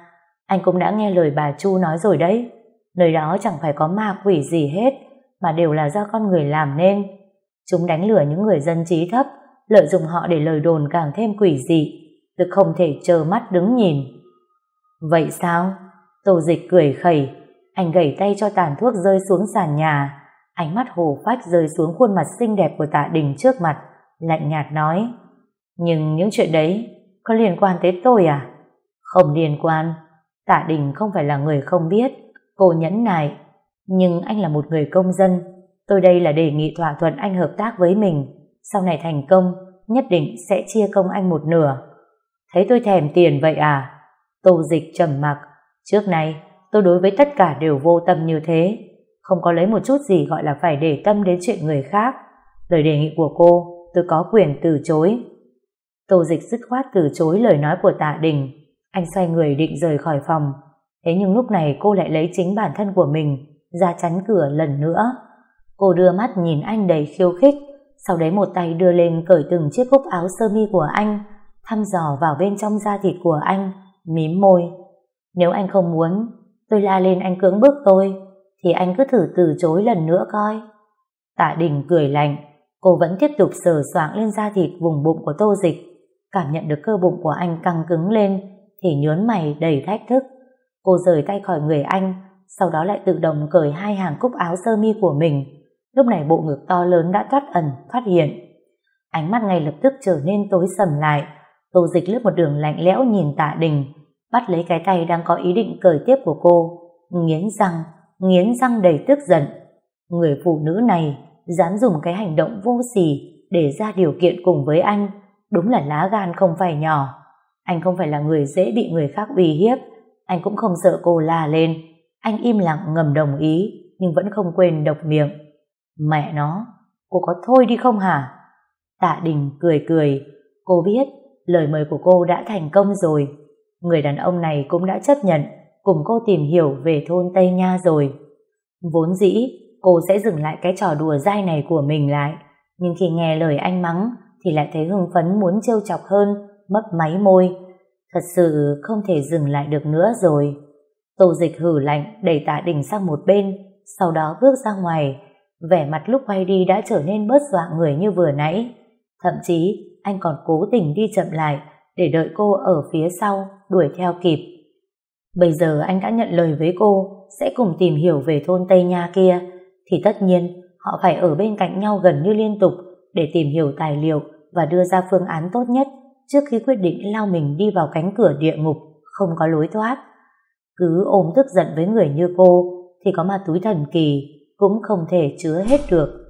Anh cũng đã nghe lời bà Chu nói rồi đấy. Nơi đó chẳng phải có ma quỷ gì hết, mà đều là do con người làm nên. Chúng đánh lừa những người dân trí thấp, lợi dụng họ để lời đồn càng thêm quỷ dị. Tôi không thể chờ mắt đứng nhìn. Vậy sao? Tô dịch cười khẩy, anh gẩy tay cho tàn thuốc rơi xuống sàn nhà. Ánh mắt hồ phách rơi xuống khuôn mặt xinh đẹp của tạ đình trước mặt, lạnh nhạt nói. Nhưng những chuyện đấy có liên quan tới tôi à? Không liên quan. Tạ đình không phải là người không biết. Cô nhẫn nại. Nhưng anh là một người công dân. Tôi đây là đề nghị thỏa thuận anh hợp tác với mình. Sau này thành công, nhất định sẽ chia công anh một nửa. Thấy tôi thèm tiền vậy à? Tô dịch trầm mặc. Trước nay, tôi đối với tất cả đều vô tâm như thế. Không có lấy một chút gì gọi là phải để tâm đến chuyện người khác. Lời đề nghị của cô, tôi có quyền từ chối. Tô dịch dứt khoát từ chối lời nói của tạ đình. Anh xoay người định rời khỏi phòng. Thế nhưng lúc này cô lại lấy chính bản thân của mình ra chắn cửa lần nữa. Cô đưa mắt nhìn anh đầy khiêu khích, sau đấy một tay đưa lên cởi từng chiếc cúc áo sơ mi của anh, thăm dò vào bên trong da thịt của anh, mím môi. Nếu anh không muốn, tôi la lên anh cưỡng bức tôi, thì anh cứ thử từ chối lần nữa coi. Tạ Đình cười lạnh, cô vẫn tiếp tục sờ soạng lên da thịt vùng bụng của tô dịch, cảm nhận được cơ bụng của anh căng cứng lên, thì nhớn mày đầy thách thức. Cô rời tay khỏi người anh, sau đó lại tự động cởi hai hàng cúc áo sơ mi của mình. Lúc này bộ ngực to lớn đã thoát ẩn, phát hiện. Ánh mắt ngay lập tức trở nên tối sầm lại, Tô dịch lướt một đường lạnh lẽo nhìn tạ đình, bắt lấy cái tay đang có ý định cởi tiếp của cô, nghiến răng, nghiến răng đầy tức giận. Người phụ nữ này dám dùng cái hành động vô sỉ để ra điều kiện cùng với anh, đúng là lá gan không phải nhỏ. Anh không phải là người dễ bị người khác uy hiếp, anh cũng không sợ cô la lên. Anh im lặng ngầm đồng ý, nhưng vẫn không quên độc miệng. Mẹ nó, cô có thôi đi không hả? Tạ Đình cười cười, cô biết lời mời của cô đã thành công rồi. Người đàn ông này cũng đã chấp nhận cùng cô tìm hiểu về thôn Tây Nha rồi. Vốn dĩ, cô sẽ dừng lại cái trò đùa dai này của mình lại. Nhưng khi nghe lời anh mắng, thì lại thấy hưng phấn muốn trêu chọc hơn, mấp máy môi. Thật sự không thể dừng lại được nữa rồi. Tô dịch hử lạnh đẩy tạ đình sang một bên, sau đó bước ra ngoài. Vẻ mặt lúc quay đi đã trở nên bớt dọa người như vừa nãy. Thậm chí, anh còn cố tình đi chậm lại để đợi cô ở phía sau đuổi theo kịp. Bây giờ anh đã nhận lời với cô, sẽ cùng tìm hiểu về thôn Tây Nha kia thì tất nhiên, họ phải ở bên cạnh nhau gần như liên tục để tìm hiểu tài liệu và đưa ra phương án tốt nhất trước khi quyết định lao mình đi vào cánh cửa địa ngục, không có lối thoát. Cứ ôm tức giận với người như cô, thì có ma túi thần kỳ cũng không thể chứa hết được.